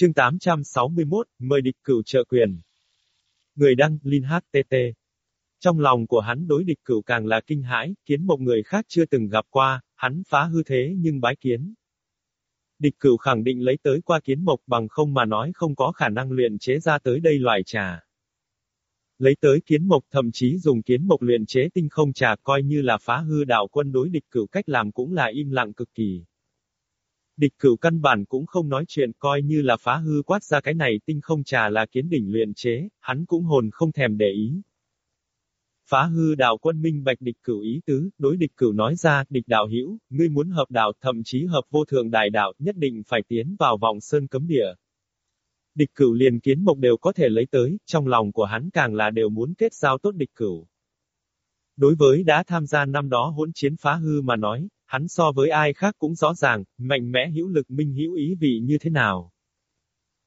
Chương 861, mời địch cửu trợ quyền. Người đăng, Linh HTT. Trong lòng của hắn đối địch cửu càng là kinh hãi, kiến một người khác chưa từng gặp qua, hắn phá hư thế nhưng bái kiến. Địch cửu khẳng định lấy tới qua kiến mộc bằng không mà nói không có khả năng luyện chế ra tới đây loại trà. Lấy tới kiến mộc thậm chí dùng kiến mộc luyện chế tinh không trà coi như là phá hư đạo quân đối địch cửu cách làm cũng là im lặng cực kỳ. Địch cửu căn bản cũng không nói chuyện coi như là phá hư quát ra cái này tinh không trà là kiến đỉnh luyện chế, hắn cũng hồn không thèm để ý. Phá hư đạo quân minh bạch địch cửu ý tứ, đối địch cửu nói ra, địch đạo hữu ngươi muốn hợp đạo thậm chí hợp vô thượng đại đạo, nhất định phải tiến vào vòng sơn cấm địa. Địch cửu liền kiến mộc đều có thể lấy tới, trong lòng của hắn càng là đều muốn kết giao tốt địch cửu. Đối với đã tham gia năm đó hỗn chiến phá hư mà nói, hắn so với ai khác cũng rõ ràng, mạnh mẽ hữu lực minh hữu ý vị như thế nào.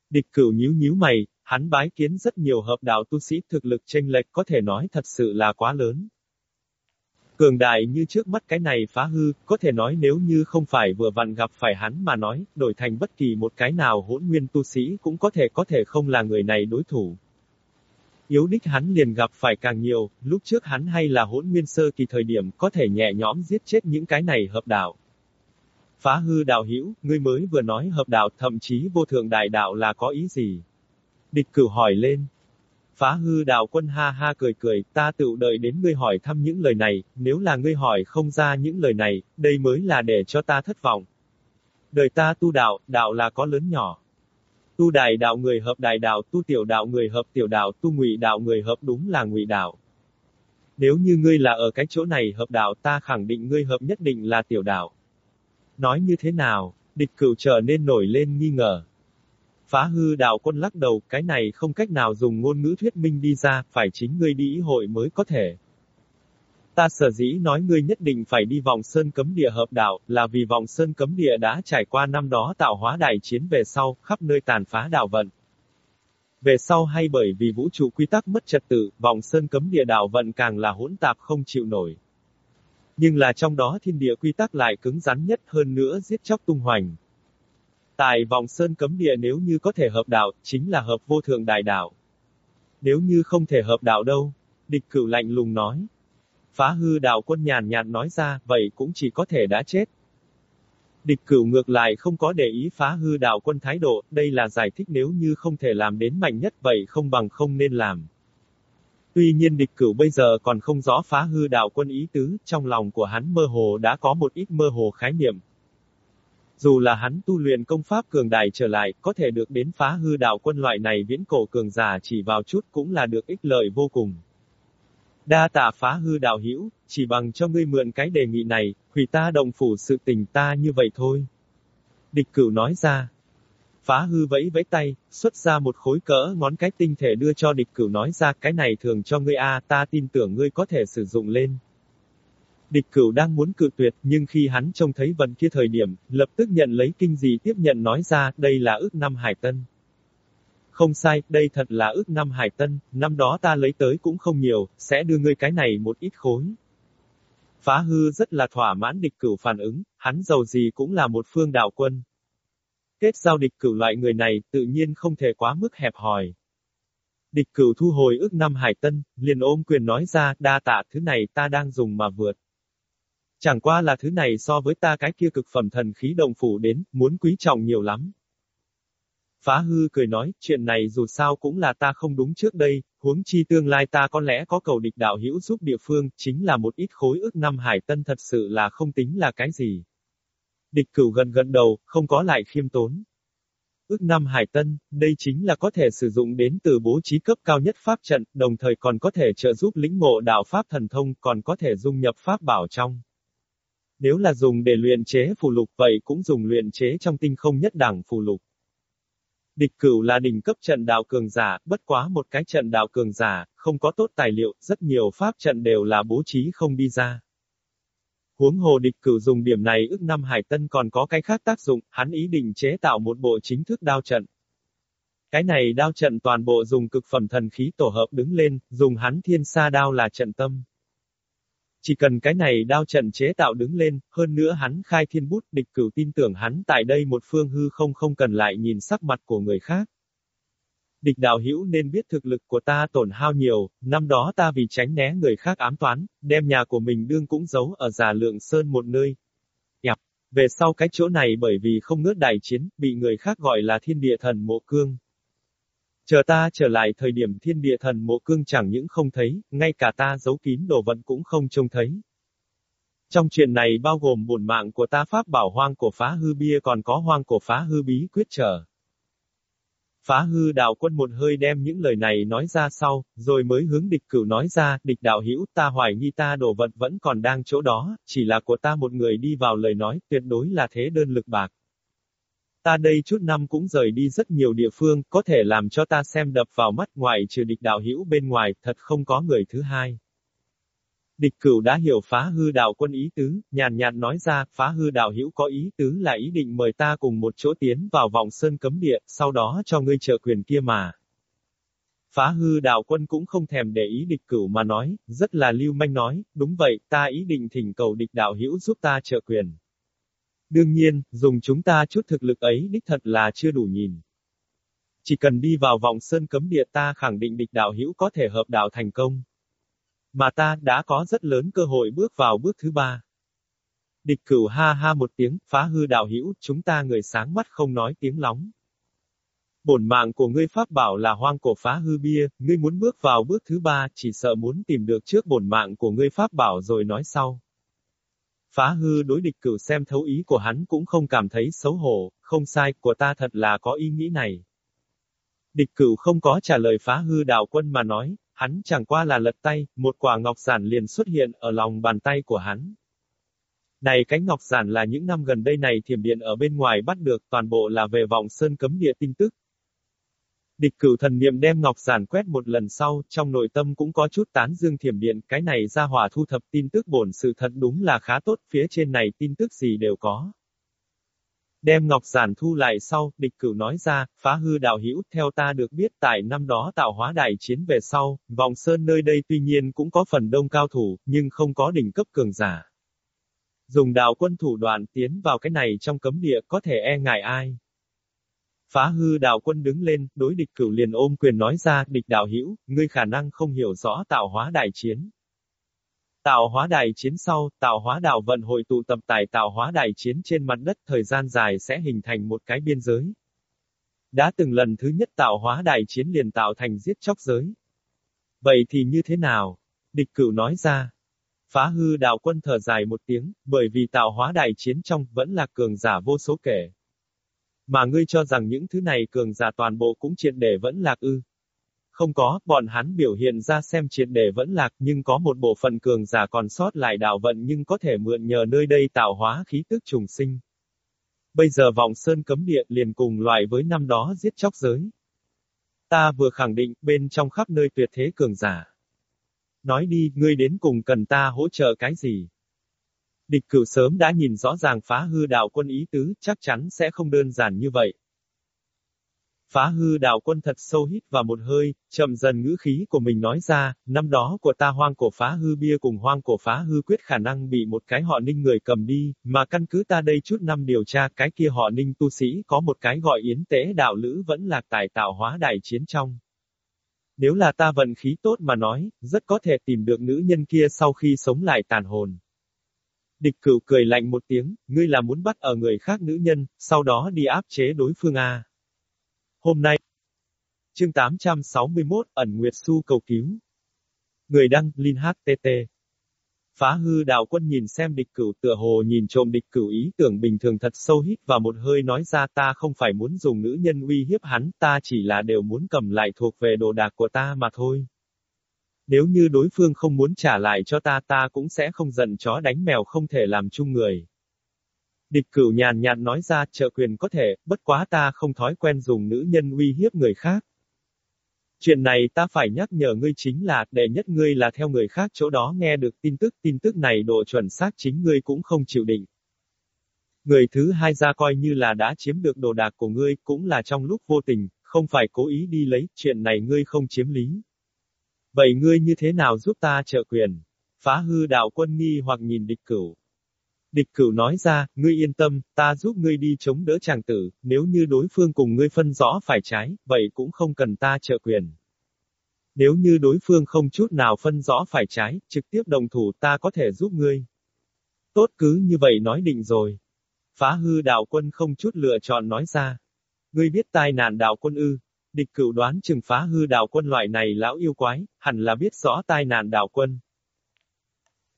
Địch cửu nhíu nhíu mày, hắn bái kiến rất nhiều hợp đạo tu sĩ thực lực tranh lệch có thể nói thật sự là quá lớn. Cường đại như trước mắt cái này phá hư, có thể nói nếu như không phải vừa vặn gặp phải hắn mà nói, đổi thành bất kỳ một cái nào hỗn nguyên tu sĩ cũng có thể có thể không là người này đối thủ. Yếu đích hắn liền gặp phải càng nhiều, lúc trước hắn hay là hỗn nguyên sơ kỳ thời điểm có thể nhẹ nhõm giết chết những cái này hợp đạo. Phá hư đạo hữu, ngươi mới vừa nói hợp đạo thậm chí vô thượng đại đạo là có ý gì? Địch cửu hỏi lên. Phá hư đạo quân ha ha cười cười, ta tự đợi đến ngươi hỏi thăm những lời này, nếu là ngươi hỏi không ra những lời này, đây mới là để cho ta thất vọng. Đời ta tu đạo, đạo là có lớn nhỏ. Tu đại đạo người hợp đại đạo, tu tiểu đạo người hợp tiểu đạo, tu ngụy đạo người hợp đúng là ngụy đạo. Nếu như ngươi là ở cái chỗ này hợp đạo ta khẳng định ngươi hợp nhất định là tiểu đạo. Nói như thế nào, địch cửu trở nên nổi lên nghi ngờ. Phá hư đạo quân lắc đầu, cái này không cách nào dùng ngôn ngữ thuyết minh đi ra, phải chính ngươi đi ý hội mới có thể. Ta sở dĩ nói ngươi nhất định phải đi vòng sơn cấm địa hợp đạo, là vì vòng sơn cấm địa đã trải qua năm đó tạo hóa đại chiến về sau, khắp nơi tàn phá đạo vận. Về sau hay bởi vì vũ trụ quy tắc mất trật tự, vòng sơn cấm địa đạo vận càng là hỗn tạp không chịu nổi. Nhưng là trong đó thiên địa quy tắc lại cứng rắn nhất hơn nữa giết chóc tung hoành. Tại vòng sơn cấm địa nếu như có thể hợp đạo, chính là hợp vô thượng đại đạo. Nếu như không thể hợp đạo đâu, địch cửu lạnh lùng nói. Phá hư đạo quân nhàn nhạt nói ra, vậy cũng chỉ có thể đã chết. Địch cửu ngược lại không có để ý phá hư đạo quân thái độ, đây là giải thích nếu như không thể làm đến mạnh nhất vậy không bằng không nên làm. Tuy nhiên địch cửu bây giờ còn không rõ phá hư đạo quân ý tứ, trong lòng của hắn mơ hồ đã có một ít mơ hồ khái niệm. Dù là hắn tu luyện công pháp cường đại trở lại, có thể được đến phá hư đạo quân loại này viễn cổ cường giả chỉ vào chút cũng là được ích lợi vô cùng. Đa tạ phá hư đạo hữu, chỉ bằng cho ngươi mượn cái đề nghị này, hủy ta đồng phủ sự tình ta như vậy thôi. Địch cửu nói ra. Phá hư vẫy vẫy tay, xuất ra một khối cỡ ngón cái tinh thể đưa cho địch cửu nói ra cái này thường cho ngươi a ta tin tưởng ngươi có thể sử dụng lên. Địch cửu đang muốn cự tuyệt, nhưng khi hắn trông thấy vần kia thời điểm, lập tức nhận lấy kinh gì tiếp nhận nói ra, đây là ước năm hải tân. Không sai, đây thật là ước năm hải tân, năm đó ta lấy tới cũng không nhiều, sẽ đưa ngươi cái này một ít khối. Phá hư rất là thỏa mãn địch cửu phản ứng, hắn giàu gì cũng là một phương đạo quân. Kết giao địch cửu loại người này, tự nhiên không thể quá mức hẹp hòi. Địch cửu thu hồi ước năm hải tân, liền ôm quyền nói ra, đa tạ thứ này ta đang dùng mà vượt. Chẳng qua là thứ này so với ta cái kia cực phẩm thần khí đồng phủ đến, muốn quý trọng nhiều lắm. Phá hư cười nói, chuyện này dù sao cũng là ta không đúng trước đây, huống chi tương lai ta có lẽ có cầu địch đạo hữu giúp địa phương, chính là một ít khối ước năm hải tân thật sự là không tính là cái gì. Địch cửu gần gần đầu, không có lại khiêm tốn. Ước năm hải tân, đây chính là có thể sử dụng đến từ bố trí cấp cao nhất pháp trận, đồng thời còn có thể trợ giúp lĩnh ngộ đạo pháp thần thông, còn có thể dung nhập pháp bảo trong. Nếu là dùng để luyện chế phù lục vậy cũng dùng luyện chế trong tinh không nhất đẳng phù lục. Địch cửu là đỉnh cấp trận đạo cường giả, bất quá một cái trận đạo cường giả, không có tốt tài liệu, rất nhiều pháp trận đều là bố trí không đi ra. Huống hồ địch cửu dùng điểm này ước năm hải tân còn có cái khác tác dụng, hắn ý định chế tạo một bộ chính thức đao trận. Cái này đao trận toàn bộ dùng cực phẩm thần khí tổ hợp đứng lên, dùng hắn thiên sa đao là trận tâm. Chỉ cần cái này đao trận chế tạo đứng lên, hơn nữa hắn khai thiên bút, địch cửu tin tưởng hắn tại đây một phương hư không không cần lại nhìn sắc mặt của người khác. Địch đạo hữu nên biết thực lực của ta tổn hao nhiều, năm đó ta vì tránh né người khác ám toán, đem nhà của mình đương cũng giấu ở giả lượng sơn một nơi. Yạp, về sau cái chỗ này bởi vì không ngớt đại chiến, bị người khác gọi là thiên địa thần mộ cương. Chờ ta trở lại thời điểm thiên địa thần mộ cương chẳng những không thấy, ngay cả ta giấu kín đồ vật cũng không trông thấy. Trong chuyện này bao gồm bổn mạng của ta pháp bảo hoang cổ phá hư bia còn có hoang cổ phá hư bí quyết trở. Phá hư đạo quân một hơi đem những lời này nói ra sau, rồi mới hướng địch cửu nói ra, địch đạo hữu ta hoài nghi ta đồ vật vẫn còn đang chỗ đó, chỉ là của ta một người đi vào lời nói, tuyệt đối là thế đơn lực bạc. Ta đây chút năm cũng rời đi rất nhiều địa phương, có thể làm cho ta xem đập vào mắt ngoài trừ địch đạo hữu bên ngoài, thật không có người thứ hai. Địch cửu đã hiểu phá hư đạo quân ý tứ, nhàn nhạt nói ra, phá hư đạo hữu có ý tứ là ý định mời ta cùng một chỗ tiến vào vòng sơn cấm địa, sau đó cho ngươi trợ quyền kia mà. Phá hư đạo quân cũng không thèm để ý địch cửu mà nói, rất là lưu manh nói, đúng vậy, ta ý định thỉnh cầu địch đạo hữu giúp ta trợ quyền. Đương nhiên, dùng chúng ta chút thực lực ấy đích thật là chưa đủ nhìn. Chỉ cần đi vào vòng sơn cấm địa ta khẳng định địch đạo hữu có thể hợp đạo thành công. Mà ta đã có rất lớn cơ hội bước vào bước thứ ba. Địch cửu ha ha một tiếng, phá hư đạo hữu, chúng ta người sáng mắt không nói tiếng lóng. Bổn mạng của ngươi pháp bảo là hoang cổ phá hư bia, ngươi muốn bước vào bước thứ ba, chỉ sợ muốn tìm được trước bổn mạng của ngươi pháp bảo rồi nói sau. Phá hư đối địch cửu xem thấu ý của hắn cũng không cảm thấy xấu hổ, không sai, của ta thật là có ý nghĩ này. Địch cửu không có trả lời phá hư đạo quân mà nói, hắn chẳng qua là lật tay, một quả ngọc giản liền xuất hiện ở lòng bàn tay của hắn. Này cái ngọc giản là những năm gần đây này thiểm điện ở bên ngoài bắt được toàn bộ là về vòng sơn cấm địa tin tức. Địch cửu thần niệm đem ngọc giản quét một lần sau, trong nội tâm cũng có chút tán dương thiểm điện, cái này ra hỏa thu thập tin tức bổn sự thật đúng là khá tốt, phía trên này tin tức gì đều có. Đem ngọc giản thu lại sau, địch cửu nói ra, phá hư đạo hữu theo ta được biết tại năm đó tạo hóa đại chiến về sau, vòng sơn nơi đây tuy nhiên cũng có phần đông cao thủ, nhưng không có đỉnh cấp cường giả. Dùng đạo quân thủ đoạn tiến vào cái này trong cấm địa có thể e ngại ai. Phá hư đạo quân đứng lên, đối địch cửu liền ôm quyền nói ra, địch đạo hữu, ngươi khả năng không hiểu rõ tạo hóa đại chiến. Tạo hóa đại chiến sau, tạo hóa đạo vận hội tụ tập tại tạo hóa đại chiến trên mặt đất thời gian dài sẽ hình thành một cái biên giới. Đã từng lần thứ nhất tạo hóa đại chiến liền tạo thành giết chóc giới. Vậy thì như thế nào? Địch cửu nói ra. Phá hư đạo quân thở dài một tiếng, bởi vì tạo hóa đại chiến trong vẫn là cường giả vô số kể. Mà ngươi cho rằng những thứ này cường giả toàn bộ cũng triệt để vẫn lạc ư. Không có, bọn hắn biểu hiện ra xem triệt để vẫn lạc nhưng có một bộ phận cường giả còn sót lại đạo vận nhưng có thể mượn nhờ nơi đây tạo hóa khí tức trùng sinh. Bây giờ vòng sơn cấm địa liền cùng loại với năm đó giết chóc giới. Ta vừa khẳng định bên trong khắp nơi tuyệt thế cường giả. Nói đi, ngươi đến cùng cần ta hỗ trợ cái gì? Địch cửu sớm đã nhìn rõ ràng phá hư đạo quân ý tứ, chắc chắn sẽ không đơn giản như vậy. Phá hư đạo quân thật sâu hít vào một hơi, chậm dần ngữ khí của mình nói ra, năm đó của ta hoang cổ phá hư bia cùng hoang cổ phá hư quyết khả năng bị một cái họ ninh người cầm đi, mà căn cứ ta đây chút năm điều tra cái kia họ ninh tu sĩ có một cái gọi yến tế đạo lữ vẫn lạc tại tạo hóa đại chiến trong. Nếu là ta vận khí tốt mà nói, rất có thể tìm được nữ nhân kia sau khi sống lại tàn hồn. Địch cửu cười lạnh một tiếng, ngươi là muốn bắt ở người khác nữ nhân, sau đó đi áp chế đối phương A. Hôm nay, chương 861, ẩn Nguyệt Su cầu cứu. Người đăng, Linh HTT. Phá hư đạo quân nhìn xem địch cửu tựa hồ nhìn trộm địch cửu ý tưởng bình thường thật sâu hít và một hơi nói ra ta không phải muốn dùng nữ nhân uy hiếp hắn, ta chỉ là đều muốn cầm lại thuộc về đồ đạc của ta mà thôi. Nếu như đối phương không muốn trả lại cho ta ta cũng sẽ không giận chó đánh mèo không thể làm chung người. Địch cửu nhàn nhạt nói ra trợ quyền có thể, bất quá ta không thói quen dùng nữ nhân uy hiếp người khác. Chuyện này ta phải nhắc nhở ngươi chính là, đệ nhất ngươi là theo người khác chỗ đó nghe được tin tức, tin tức này độ chuẩn xác chính ngươi cũng không chịu định. Người thứ hai ra coi như là đã chiếm được đồ đạc của ngươi, cũng là trong lúc vô tình, không phải cố ý đi lấy, chuyện này ngươi không chiếm lý. Vậy ngươi như thế nào giúp ta trợ quyền? Phá hư đạo quân nghi hoặc nhìn địch cửu. Địch cửu nói ra, ngươi yên tâm, ta giúp ngươi đi chống đỡ chàng tử, nếu như đối phương cùng ngươi phân rõ phải trái, vậy cũng không cần ta trợ quyền. Nếu như đối phương không chút nào phân rõ phải trái, trực tiếp đồng thủ ta có thể giúp ngươi. Tốt cứ như vậy nói định rồi. Phá hư đạo quân không chút lựa chọn nói ra. Ngươi biết tai nạn đạo quân ư. Địch cửu đoán chừng phá hư đạo quân loại này lão yêu quái, hẳn là biết rõ tai nạn đạo quân.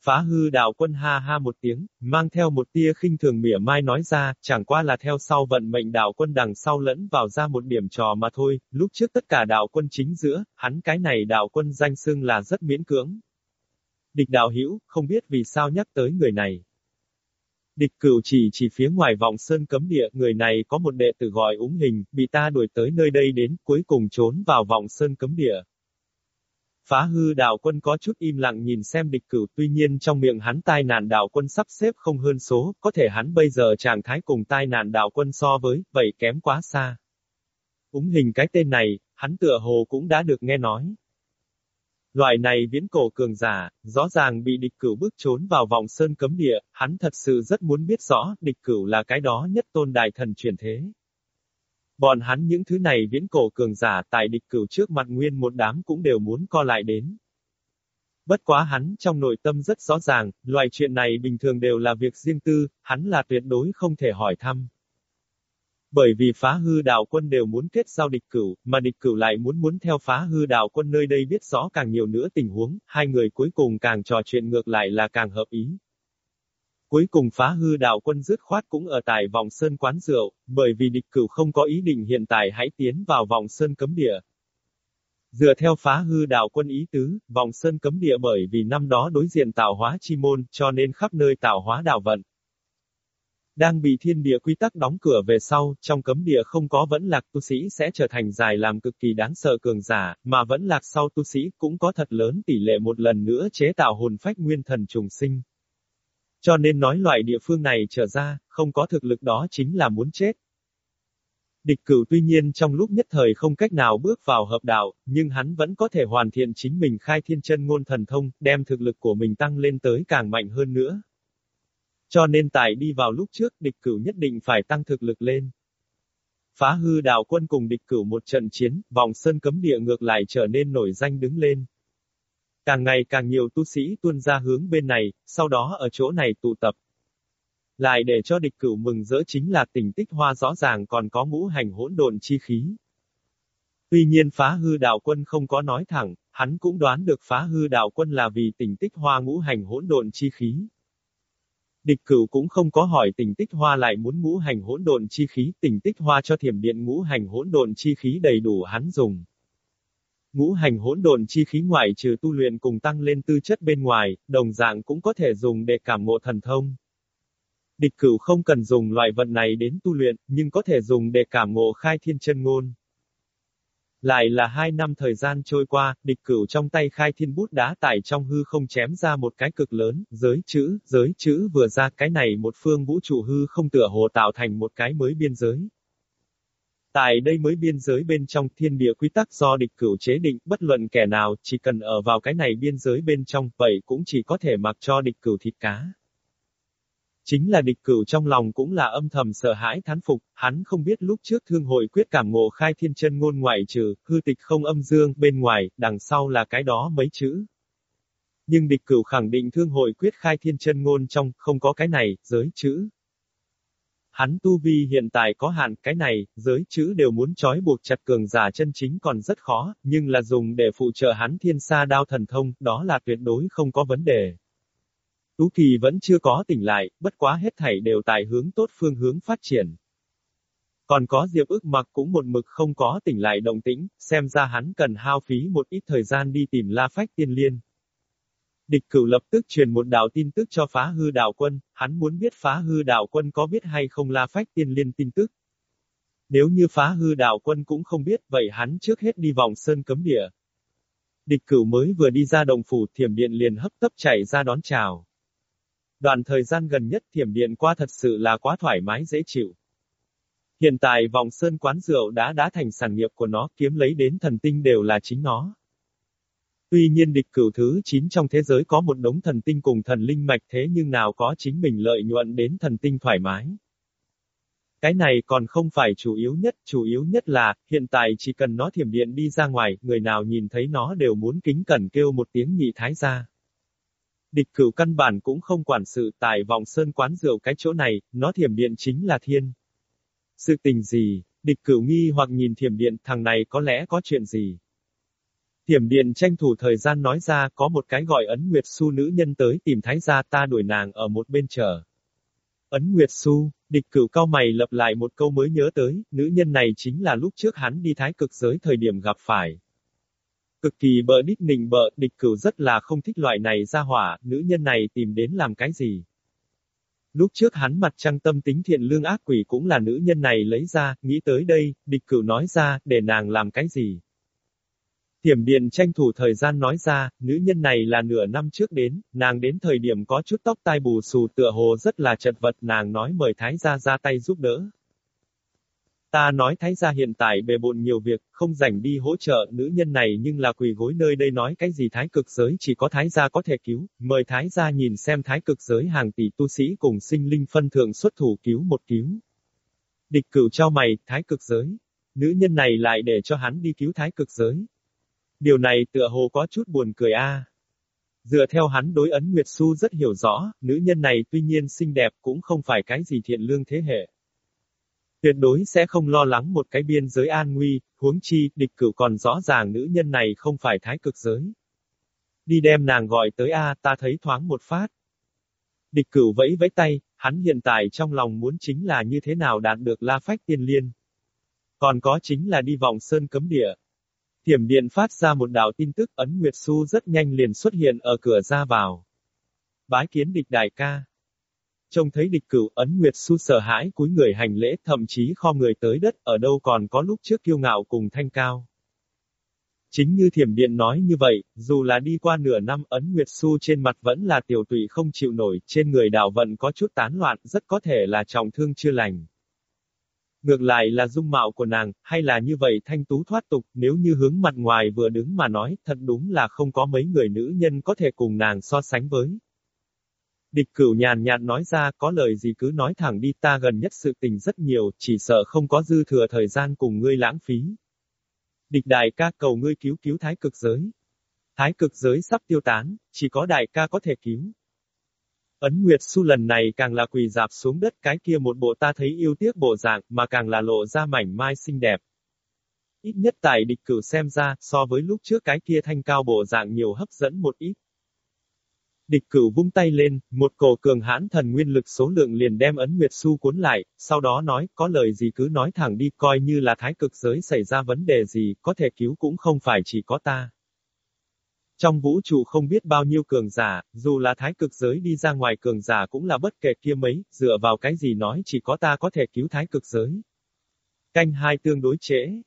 Phá hư đạo quân ha ha một tiếng, mang theo một tia khinh thường mỉa mai nói ra, chẳng qua là theo sau vận mệnh đạo quân đằng sau lẫn vào ra một điểm trò mà thôi, lúc trước tất cả đạo quân chính giữa, hắn cái này đạo quân danh xưng là rất miễn cưỡng. Địch đạo hữu không biết vì sao nhắc tới người này. Địch cửu chỉ chỉ phía ngoài vọng sơn cấm địa, người này có một đệ tử gọi úng hình, bị ta đuổi tới nơi đây đến, cuối cùng trốn vào vọng sơn cấm địa. Phá hư đạo quân có chút im lặng nhìn xem địch cửu, tuy nhiên trong miệng hắn tai nạn đạo quân sắp xếp không hơn số, có thể hắn bây giờ trạng thái cùng tai nạn đạo quân so với, vậy kém quá xa. Úng hình cái tên này, hắn tựa hồ cũng đã được nghe nói. Loại này viễn cổ cường giả, rõ ràng bị địch cửu bước trốn vào vòng sơn cấm địa, hắn thật sự rất muốn biết rõ, địch cửu là cái đó nhất tôn đại thần truyền thế. Bọn hắn những thứ này viễn cổ cường giả tại địch cửu trước mặt nguyên một đám cũng đều muốn co lại đến. Bất quá hắn trong nội tâm rất rõ ràng, loại chuyện này bình thường đều là việc riêng tư, hắn là tuyệt đối không thể hỏi thăm. Bởi vì phá hư đạo quân đều muốn kết giao địch cửu, mà địch cửu lại muốn muốn theo phá hư đạo quân nơi đây biết rõ càng nhiều nữa tình huống, hai người cuối cùng càng trò chuyện ngược lại là càng hợp ý. Cuối cùng phá hư đạo quân dứt khoát cũng ở tại vòng sơn quán rượu, bởi vì địch cửu không có ý định hiện tại hãy tiến vào vòng sơn cấm địa. Dựa theo phá hư đạo quân ý tứ, vòng sơn cấm địa bởi vì năm đó đối diện tạo hóa chi môn, cho nên khắp nơi tạo hóa đạo vận. Đang bị thiên địa quy tắc đóng cửa về sau, trong cấm địa không có vẫn lạc tu sĩ sẽ trở thành dài làm cực kỳ đáng sợ cường giả, mà vẫn lạc sau tu sĩ cũng có thật lớn tỷ lệ một lần nữa chế tạo hồn phách nguyên thần trùng sinh. Cho nên nói loại địa phương này trở ra, không có thực lực đó chính là muốn chết. Địch cửu tuy nhiên trong lúc nhất thời không cách nào bước vào hợp đạo, nhưng hắn vẫn có thể hoàn thiện chính mình khai thiên chân ngôn thần thông, đem thực lực của mình tăng lên tới càng mạnh hơn nữa. Cho nên tại đi vào lúc trước, địch cửu nhất định phải tăng thực lực lên. Phá hư đạo quân cùng địch cửu một trận chiến, vòng sơn cấm địa ngược lại trở nên nổi danh đứng lên. Càng ngày càng nhiều tu sĩ tuôn ra hướng bên này, sau đó ở chỗ này tụ tập. Lại để cho địch cửu mừng rỡ chính là tình tích hoa rõ ràng còn có ngũ hành hỗn độn chi khí. Tuy nhiên phá hư đạo quân không có nói thẳng, hắn cũng đoán được phá hư đạo quân là vì tình tích hoa ngũ hành hỗn độn chi khí. Địch cửu cũng không có hỏi tình tích hoa lại muốn ngũ hành hỗn độn chi khí, tình tích hoa cho thiểm điện ngũ hành hỗn độn chi khí đầy đủ hắn dùng. Ngũ hành hỗn độn chi khí ngoại trừ tu luyện cùng tăng lên tư chất bên ngoài, đồng dạng cũng có thể dùng để cảm ngộ thần thông. Địch cửu không cần dùng loại vận này đến tu luyện, nhưng có thể dùng để cảm ngộ khai thiên chân ngôn. Lại là hai năm thời gian trôi qua, địch cửu trong tay khai thiên bút đá tải trong hư không chém ra một cái cực lớn, giới chữ, giới chữ vừa ra cái này một phương vũ trụ hư không tựa hồ tạo thành một cái mới biên giới. Tại đây mới biên giới bên trong thiên địa quy tắc do địch cửu chế định, bất luận kẻ nào, chỉ cần ở vào cái này biên giới bên trong, vậy cũng chỉ có thể mặc cho địch cửu thịt cá. Chính là địch cửu trong lòng cũng là âm thầm sợ hãi thán phục, hắn không biết lúc trước thương hội quyết cảm ngộ khai thiên chân ngôn ngoại trừ, hư tịch không âm dương, bên ngoài, đằng sau là cái đó mấy chữ. Nhưng địch cửu khẳng định thương hội quyết khai thiên chân ngôn trong, không có cái này, giới chữ. Hắn tu vi hiện tại có hạn, cái này, giới chữ đều muốn trói buộc chặt cường giả chân chính còn rất khó, nhưng là dùng để phụ trợ hắn thiên sa đao thần thông, đó là tuyệt đối không có vấn đề. Tú Kỳ vẫn chưa có tỉnh lại, bất quá hết thảy đều tại hướng tốt phương hướng phát triển. Còn có Diệp ước mặc cũng một mực không có tỉnh lại động tĩnh, xem ra hắn cần hao phí một ít thời gian đi tìm La Phách Tiên Liên. Địch cửu lập tức truyền một đạo tin tức cho phá hư đạo quân, hắn muốn biết phá hư đạo quân có biết hay không La Phách Tiên Liên tin tức. Nếu như phá hư đạo quân cũng không biết, vậy hắn trước hết đi vòng sơn cấm địa. Địch cửu mới vừa đi ra đồng phủ thiểm điện liền hấp tấp chạy ra đón chào. Đoạn thời gian gần nhất thiểm điện qua thật sự là quá thoải mái dễ chịu. Hiện tại vòng sơn quán rượu đã đã thành sản nghiệp của nó, kiếm lấy đến thần tinh đều là chính nó. Tuy nhiên địch cửu thứ 9 trong thế giới có một đống thần tinh cùng thần linh mạch thế nhưng nào có chính mình lợi nhuận đến thần tinh thoải mái. Cái này còn không phải chủ yếu nhất, chủ yếu nhất là, hiện tại chỉ cần nó thiểm điện đi ra ngoài, người nào nhìn thấy nó đều muốn kính cẩn kêu một tiếng nhị thái ra. Địch cửu căn bản cũng không quản sự tại vòng sơn quán rượu cái chỗ này, nó thiểm điện chính là thiên. Sự tình gì, địch cửu nghi hoặc nhìn thiểm điện thằng này có lẽ có chuyện gì. Thiểm điện tranh thủ thời gian nói ra có một cái gọi ấn nguyệt su nữ nhân tới tìm thái gia ta đuổi nàng ở một bên chờ. Ấn nguyệt su, địch cửu cao mày lập lại một câu mới nhớ tới, nữ nhân này chính là lúc trước hắn đi thái cực giới thời điểm gặp phải. Cực kỳ bợ đít nịnh bợ, địch cửu rất là không thích loại này ra hỏa, nữ nhân này tìm đến làm cái gì. Lúc trước hắn mặt trăng tâm tính thiện lương ác quỷ cũng là nữ nhân này lấy ra, nghĩ tới đây, địch cửu nói ra, để nàng làm cái gì. Thiểm điện tranh thủ thời gian nói ra, nữ nhân này là nửa năm trước đến, nàng đến thời điểm có chút tóc tai bù xù tựa hồ rất là chật vật nàng nói mời Thái gia ra tay giúp đỡ. Ta nói Thái gia hiện tại bề bộn nhiều việc, không rảnh đi hỗ trợ nữ nhân này nhưng là quỳ gối nơi đây nói cái gì Thái cực giới chỉ có Thái gia có thể cứu, mời Thái gia nhìn xem Thái cực giới hàng tỷ tu sĩ cùng sinh linh phân thượng xuất thủ cứu một cứu. Địch cửu trao mày, Thái cực giới. Nữ nhân này lại để cho hắn đi cứu Thái cực giới. Điều này tựa hồ có chút buồn cười a. Dựa theo hắn đối ấn Nguyệt Su rất hiểu rõ, nữ nhân này tuy nhiên xinh đẹp cũng không phải cái gì thiện lương thế hệ. Tuyệt đối sẽ không lo lắng một cái biên giới an nguy, huống chi, địch cửu còn rõ ràng nữ nhân này không phải thái cực giới. Đi đem nàng gọi tới A, ta thấy thoáng một phát. Địch cửu vẫy vẫy tay, hắn hiện tại trong lòng muốn chính là như thế nào đạt được la phách tiên liên. Còn có chính là đi vòng sơn cấm địa. Thiểm điện phát ra một đạo tin tức ấn Nguyệt Su rất nhanh liền xuất hiện ở cửa ra vào. Bái kiến địch đại ca. Trông thấy địch cửu ấn Nguyệt Su sợ hãi cúi người hành lễ thậm chí kho người tới đất ở đâu còn có lúc trước kiêu ngạo cùng thanh cao. Chính như thiểm điện nói như vậy, dù là đi qua nửa năm ấn Nguyệt Su trên mặt vẫn là tiểu tụy không chịu nổi, trên người đạo vận có chút tán loạn, rất có thể là trọng thương chưa lành. Ngược lại là dung mạo của nàng, hay là như vậy thanh tú thoát tục, nếu như hướng mặt ngoài vừa đứng mà nói, thật đúng là không có mấy người nữ nhân có thể cùng nàng so sánh với. Địch cửu nhàn nhạt nói ra, có lời gì cứ nói thẳng đi ta gần nhất sự tình rất nhiều, chỉ sợ không có dư thừa thời gian cùng ngươi lãng phí. Địch đại ca cầu ngươi cứu cứu thái cực giới. Thái cực giới sắp tiêu tán, chỉ có đại ca có thể cứu. Ấn Nguyệt Su lần này càng là quỳ dạp xuống đất cái kia một bộ ta thấy yêu tiếc bộ dạng, mà càng là lộ ra mảnh mai xinh đẹp. Ít nhất tại địch cửu xem ra, so với lúc trước cái kia thanh cao bộ dạng nhiều hấp dẫn một ít. Địch cửu vung tay lên, một cổ cường hãn thần nguyên lực số lượng liền đem ấn Nguyệt Su cuốn lại, sau đó nói, có lời gì cứ nói thẳng đi, coi như là thái cực giới xảy ra vấn đề gì, có thể cứu cũng không phải chỉ có ta. Trong vũ trụ không biết bao nhiêu cường giả, dù là thái cực giới đi ra ngoài cường giả cũng là bất kể kia mấy, dựa vào cái gì nói chỉ có ta có thể cứu thái cực giới. Canh hai tương đối trễ.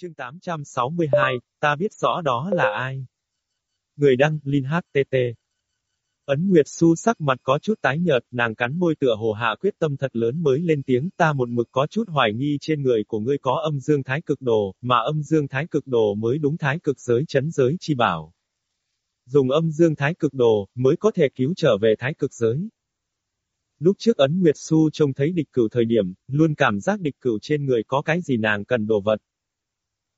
Chương 862, ta biết rõ đó là ai. Người đăng, Linh HTT. Ấn Nguyệt Su sắc mặt có chút tái nhợt, nàng cắn môi tựa hồ hạ quyết tâm thật lớn mới lên tiếng ta một mực có chút hoài nghi trên người của ngươi có âm dương thái cực đồ, mà âm dương thái cực đồ mới đúng thái cực giới chấn giới chi bảo. Dùng âm dương thái cực đồ, mới có thể cứu trở về thái cực giới. Lúc trước Ấn Nguyệt Su trông thấy địch cửu thời điểm, luôn cảm giác địch cửu trên người có cái gì nàng cần đồ vật.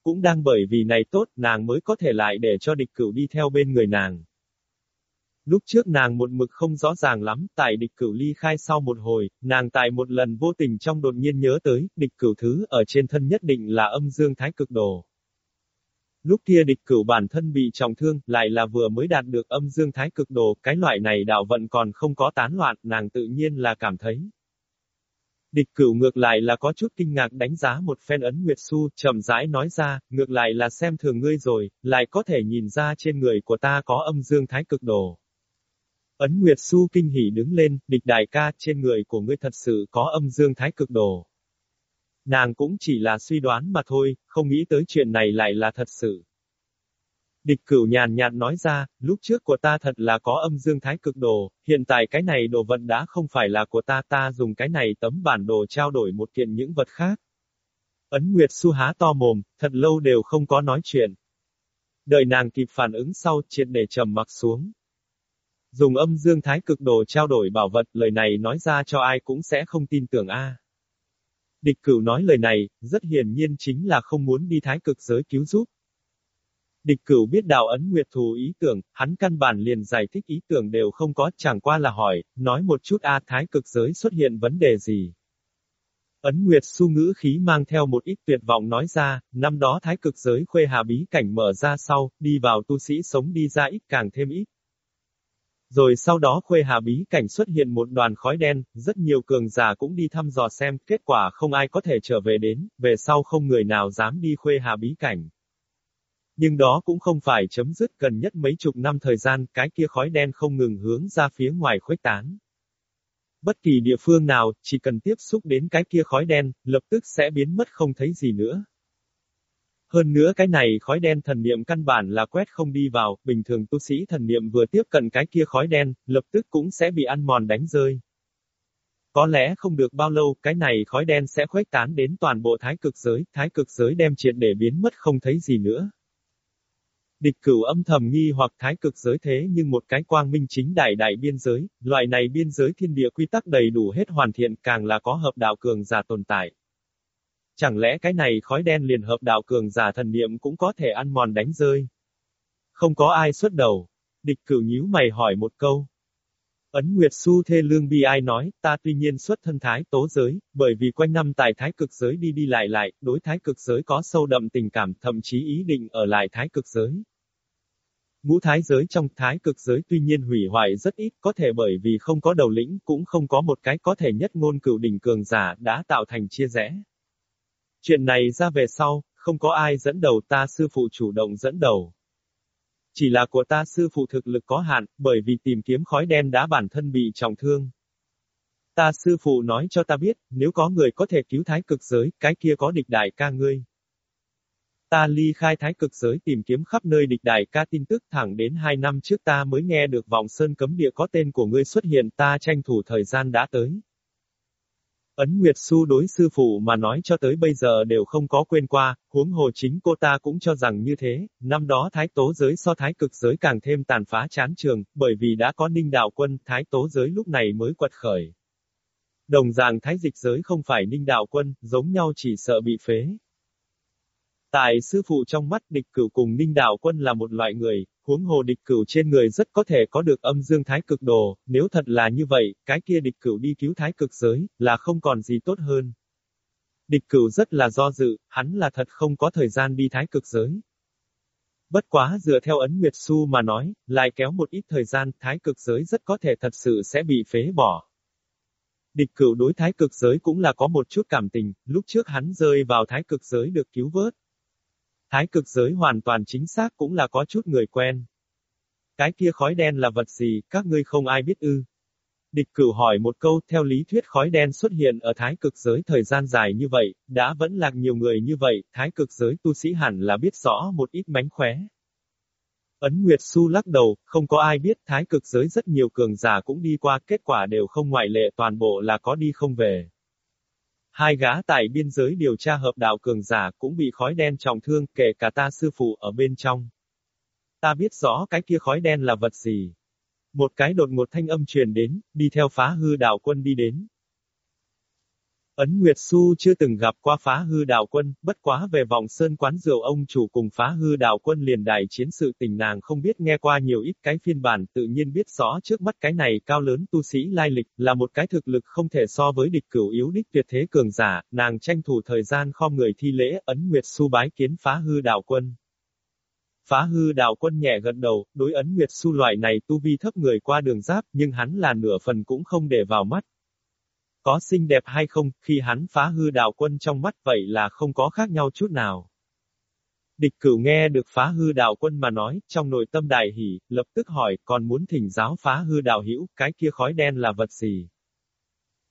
Cũng đang bởi vì này tốt, nàng mới có thể lại để cho địch cửu đi theo bên người nàng. Lúc trước nàng một mực không rõ ràng lắm, tại địch cửu ly khai sau một hồi, nàng tại một lần vô tình trong đột nhiên nhớ tới, địch cửu thứ ở trên thân nhất định là âm dương thái cực đồ. Lúc kia địch cửu bản thân bị trọng thương, lại là vừa mới đạt được âm dương thái cực đồ, cái loại này đạo vận còn không có tán loạn, nàng tự nhiên là cảm thấy. Địch cửu ngược lại là có chút kinh ngạc đánh giá một phen ấn Nguyệt Su, chậm rãi nói ra, ngược lại là xem thường ngươi rồi, lại có thể nhìn ra trên người của ta có âm dương thái cực đồ. Ấn Nguyệt Su kinh hỉ đứng lên, địch đại ca, trên người của ngươi thật sự có âm dương thái cực đồ. Nàng cũng chỉ là suy đoán mà thôi, không nghĩ tới chuyện này lại là thật sự. Địch cửu nhàn nhạt nói ra, lúc trước của ta thật là có âm dương thái cực đồ, hiện tại cái này đồ vật đã không phải là của ta ta dùng cái này tấm bản đồ trao đổi một kiện những vật khác. Ấn Nguyệt Su há to mồm, thật lâu đều không có nói chuyện. Đợi nàng kịp phản ứng sau, triệt để trầm mặc xuống. Dùng âm dương thái cực đồ trao đổi bảo vật, lời này nói ra cho ai cũng sẽ không tin tưởng a. Địch cửu nói lời này, rất hiển nhiên chính là không muốn đi thái cực giới cứu giúp. Địch cửu biết đạo ấn nguyệt thù ý tưởng, hắn căn bản liền giải thích ý tưởng đều không có, chẳng qua là hỏi, nói một chút a thái cực giới xuất hiện vấn đề gì. Ấn Nguyệt su ngữ khí mang theo một ít tuyệt vọng nói ra, năm đó thái cực giới khuê hà bí cảnh mở ra sau, đi vào tu sĩ sống đi ra ít càng thêm ít. Rồi sau đó khuê hà bí cảnh xuất hiện một đoàn khói đen, rất nhiều cường giả cũng đi thăm dò xem, kết quả không ai có thể trở về đến, về sau không người nào dám đi khuê hà bí cảnh. Nhưng đó cũng không phải chấm dứt gần nhất mấy chục năm thời gian, cái kia khói đen không ngừng hướng ra phía ngoài khuếch tán. Bất kỳ địa phương nào, chỉ cần tiếp xúc đến cái kia khói đen, lập tức sẽ biến mất không thấy gì nữa. Hơn nữa cái này khói đen thần niệm căn bản là quét không đi vào, bình thường tu sĩ thần niệm vừa tiếp cận cái kia khói đen, lập tức cũng sẽ bị ăn mòn đánh rơi. Có lẽ không được bao lâu, cái này khói đen sẽ khuếch tán đến toàn bộ thái cực giới, thái cực giới đem triệt để biến mất không thấy gì nữa. Địch cửu âm thầm nghi hoặc thái cực giới thế nhưng một cái quang minh chính đại đại biên giới, loại này biên giới thiên địa quy tắc đầy đủ hết hoàn thiện càng là có hợp đạo cường giả tồn tại. Chẳng lẽ cái này khói đen liền hợp đạo cường giả thần niệm cũng có thể ăn mòn đánh rơi? Không có ai xuất đầu. Địch cửu nhíu mày hỏi một câu. Ấn Nguyệt Su thê lương bi ai nói, ta tuy nhiên xuất thân thái tố giới, bởi vì quanh năm tại thái cực giới đi đi lại lại, đối thái cực giới có sâu đậm tình cảm, thậm chí ý định ở lại thái cực giới. Ngũ thái giới trong thái cực giới tuy nhiên hủy hoại rất ít, có thể bởi vì không có đầu lĩnh, cũng không có một cái có thể nhất ngôn cửu đỉnh cường giả, đã tạo thành chia rẽ. Chuyện này ra về sau, không có ai dẫn đầu ta sư phụ chủ động dẫn đầu. Chỉ là của ta sư phụ thực lực có hạn, bởi vì tìm kiếm khói đen đã bản thân bị trọng thương. Ta sư phụ nói cho ta biết, nếu có người có thể cứu thái cực giới, cái kia có địch đại ca ngươi. Ta ly khai thái cực giới tìm kiếm khắp nơi địch đại ca tin tức thẳng đến hai năm trước ta mới nghe được vòng sơn cấm địa có tên của ngươi xuất hiện ta tranh thủ thời gian đã tới. Ấn Nguyệt Su đối sư phụ mà nói cho tới bây giờ đều không có quên qua, huống hồ chính cô ta cũng cho rằng như thế, năm đó thái tố giới so thái cực giới càng thêm tàn phá chán trường, bởi vì đã có ninh đạo quân, thái tố giới lúc này mới quật khởi. Đồng dạng thái dịch giới không phải ninh đạo quân, giống nhau chỉ sợ bị phế. Tại sư phụ trong mắt địch cửu cùng ninh đạo quân là một loại người, huống hồ địch cửu trên người rất có thể có được âm dương thái cực đồ, nếu thật là như vậy, cái kia địch cửu đi cứu thái cực giới, là không còn gì tốt hơn. Địch cửu rất là do dự, hắn là thật không có thời gian đi thái cực giới. Bất quá dựa theo ấn Nguyệt Su mà nói, lại kéo một ít thời gian, thái cực giới rất có thể thật sự sẽ bị phế bỏ. Địch cửu đối thái cực giới cũng là có một chút cảm tình, lúc trước hắn rơi vào thái cực giới được cứu vớt, Thái cực giới hoàn toàn chính xác cũng là có chút người quen. Cái kia khói đen là vật gì, các ngươi không ai biết ư. Địch cửu hỏi một câu, theo lý thuyết khói đen xuất hiện ở thái cực giới thời gian dài như vậy, đã vẫn lạc nhiều người như vậy, thái cực giới tu sĩ hẳn là biết rõ một ít mánh khóe. Ấn Nguyệt Su lắc đầu, không có ai biết thái cực giới rất nhiều cường giả cũng đi qua, kết quả đều không ngoại lệ toàn bộ là có đi không về. Hai gã tại biên giới điều tra hợp đạo cường giả cũng bị khói đen trọng thương, kể cả ta sư phụ ở bên trong. Ta biết rõ cái kia khói đen là vật gì. Một cái đột ngột thanh âm truyền đến, đi theo phá hư đạo quân đi đến. Ấn Nguyệt Su chưa từng gặp qua phá hư đạo quân, bất quá về vòng sơn quán rượu ông chủ cùng phá hư đạo quân liền đại chiến sự tình nàng không biết nghe qua nhiều ít cái phiên bản tự nhiên biết rõ trước mắt cái này cao lớn tu sĩ lai lịch là một cái thực lực không thể so với địch cửu yếu đích tuyệt thế cường giả, nàng tranh thủ thời gian kho người thi lễ Ấn Nguyệt Su bái kiến phá hư đạo quân. Phá hư đạo quân nhẹ gật đầu, đối ấn Nguyệt Su loại này tu vi thấp người qua đường giáp nhưng hắn là nửa phần cũng không để vào mắt, có xinh đẹp hay không, khi hắn phá hư đạo quân trong mắt vậy là không có khác nhau chút nào. Địch cửu nghe được phá hư đạo quân mà nói, trong nội tâm đại hỉ, lập tức hỏi, còn muốn thỉnh giáo phá hư đạo hữu cái kia khói đen là vật gì?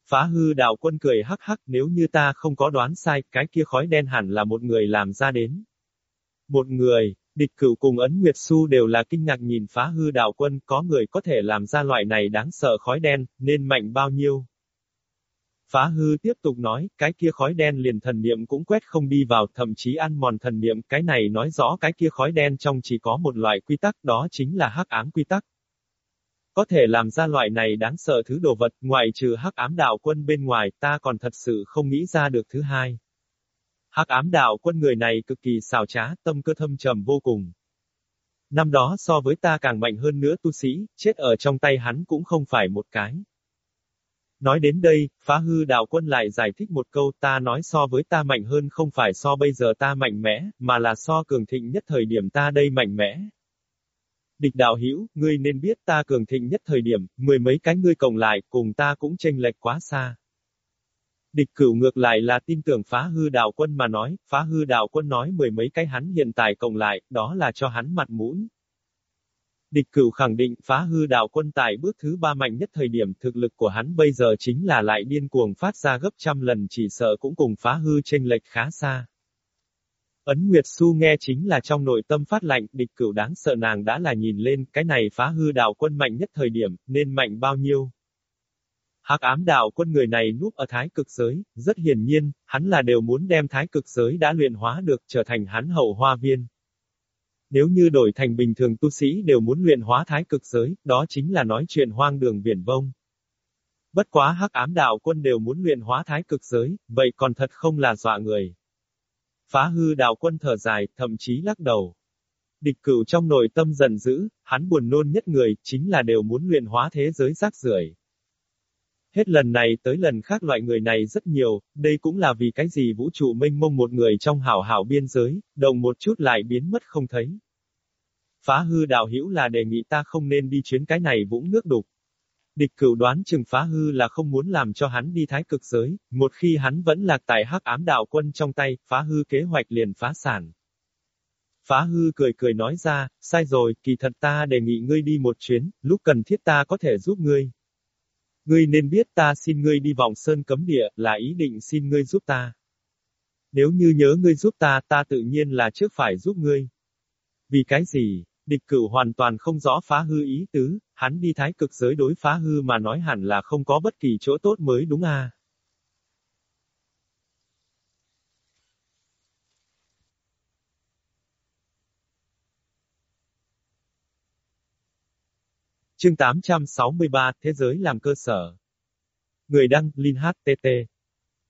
Phá hư đạo quân cười hắc hắc, nếu như ta không có đoán sai, cái kia khói đen hẳn là một người làm ra đến. Một người, địch cửu cùng ấn Nguyệt Su đều là kinh ngạc nhìn phá hư đạo quân, có người có thể làm ra loại này đáng sợ khói đen, nên mạnh bao nhiêu. Phá hư tiếp tục nói, cái kia khói đen liền thần niệm cũng quét không đi vào, thậm chí ăn mòn thần niệm, cái này nói rõ cái kia khói đen trong chỉ có một loại quy tắc, đó chính là hắc ám quy tắc. Có thể làm ra loại này đáng sợ thứ đồ vật, ngoài trừ hắc ám đạo quân bên ngoài, ta còn thật sự không nghĩ ra được thứ hai. Hắc ám đạo quân người này cực kỳ xào trá, tâm cơ thâm trầm vô cùng. Năm đó so với ta càng mạnh hơn nữa tu sĩ, chết ở trong tay hắn cũng không phải một cái. Nói đến đây, phá hư đạo quân lại giải thích một câu ta nói so với ta mạnh hơn không phải so bây giờ ta mạnh mẽ, mà là so cường thịnh nhất thời điểm ta đây mạnh mẽ. Địch đạo hữu ngươi nên biết ta cường thịnh nhất thời điểm, mười mấy cái ngươi cộng lại, cùng ta cũng chênh lệch quá xa. Địch cửu ngược lại là tin tưởng phá hư đạo quân mà nói, phá hư đạo quân nói mười mấy cái hắn hiện tại cộng lại, đó là cho hắn mặt mũi. Địch cửu khẳng định phá hư đạo quân tại bước thứ ba mạnh nhất thời điểm thực lực của hắn bây giờ chính là lại điên cuồng phát ra gấp trăm lần chỉ sợ cũng cùng phá hư chênh lệch khá xa. Ấn Nguyệt Su nghe chính là trong nội tâm phát lạnh, địch cửu đáng sợ nàng đã là nhìn lên, cái này phá hư đạo quân mạnh nhất thời điểm, nên mạnh bao nhiêu. Hắc ám đạo quân người này núp ở thái cực giới, rất hiển nhiên, hắn là đều muốn đem thái cực giới đã luyện hóa được trở thành hắn hậu hoa viên. Nếu như đổi thành bình thường tu sĩ đều muốn luyện hóa thái cực giới, đó chính là nói chuyện hoang đường viển vông. Bất quá hắc ám đạo quân đều muốn luyện hóa thái cực giới, vậy còn thật không là dọa người. Phá hư đạo quân thở dài, thậm chí lắc đầu. Địch cửu trong nội tâm dần dữ, hắn buồn nôn nhất người, chính là đều muốn luyện hóa thế giới rác rưởi. Hết lần này tới lần khác loại người này rất nhiều, đây cũng là vì cái gì vũ trụ mênh mông một người trong hảo hảo biên giới, đồng một chút lại biến mất không thấy. Phá hư đạo hữu là đề nghị ta không nên đi chuyến cái này vũng nước đục. Địch cửu đoán chừng phá hư là không muốn làm cho hắn đi thái cực giới, một khi hắn vẫn lạc tại hắc ám đạo quân trong tay, phá hư kế hoạch liền phá sản. Phá hư cười cười nói ra, sai rồi, kỳ thật ta đề nghị ngươi đi một chuyến, lúc cần thiết ta có thể giúp ngươi. Ngươi nên biết ta xin ngươi đi vòng sơn cấm địa, là ý định xin ngươi giúp ta. Nếu như nhớ ngươi giúp ta, ta tự nhiên là trước phải giúp ngươi. Vì cái gì? Địch cửu hoàn toàn không rõ phá hư ý tứ, hắn đi thái cực giới đối phá hư mà nói hẳn là không có bất kỳ chỗ tốt mới đúng à. Chương 863, Thế giới làm cơ sở. Người đăng, Linh HTT.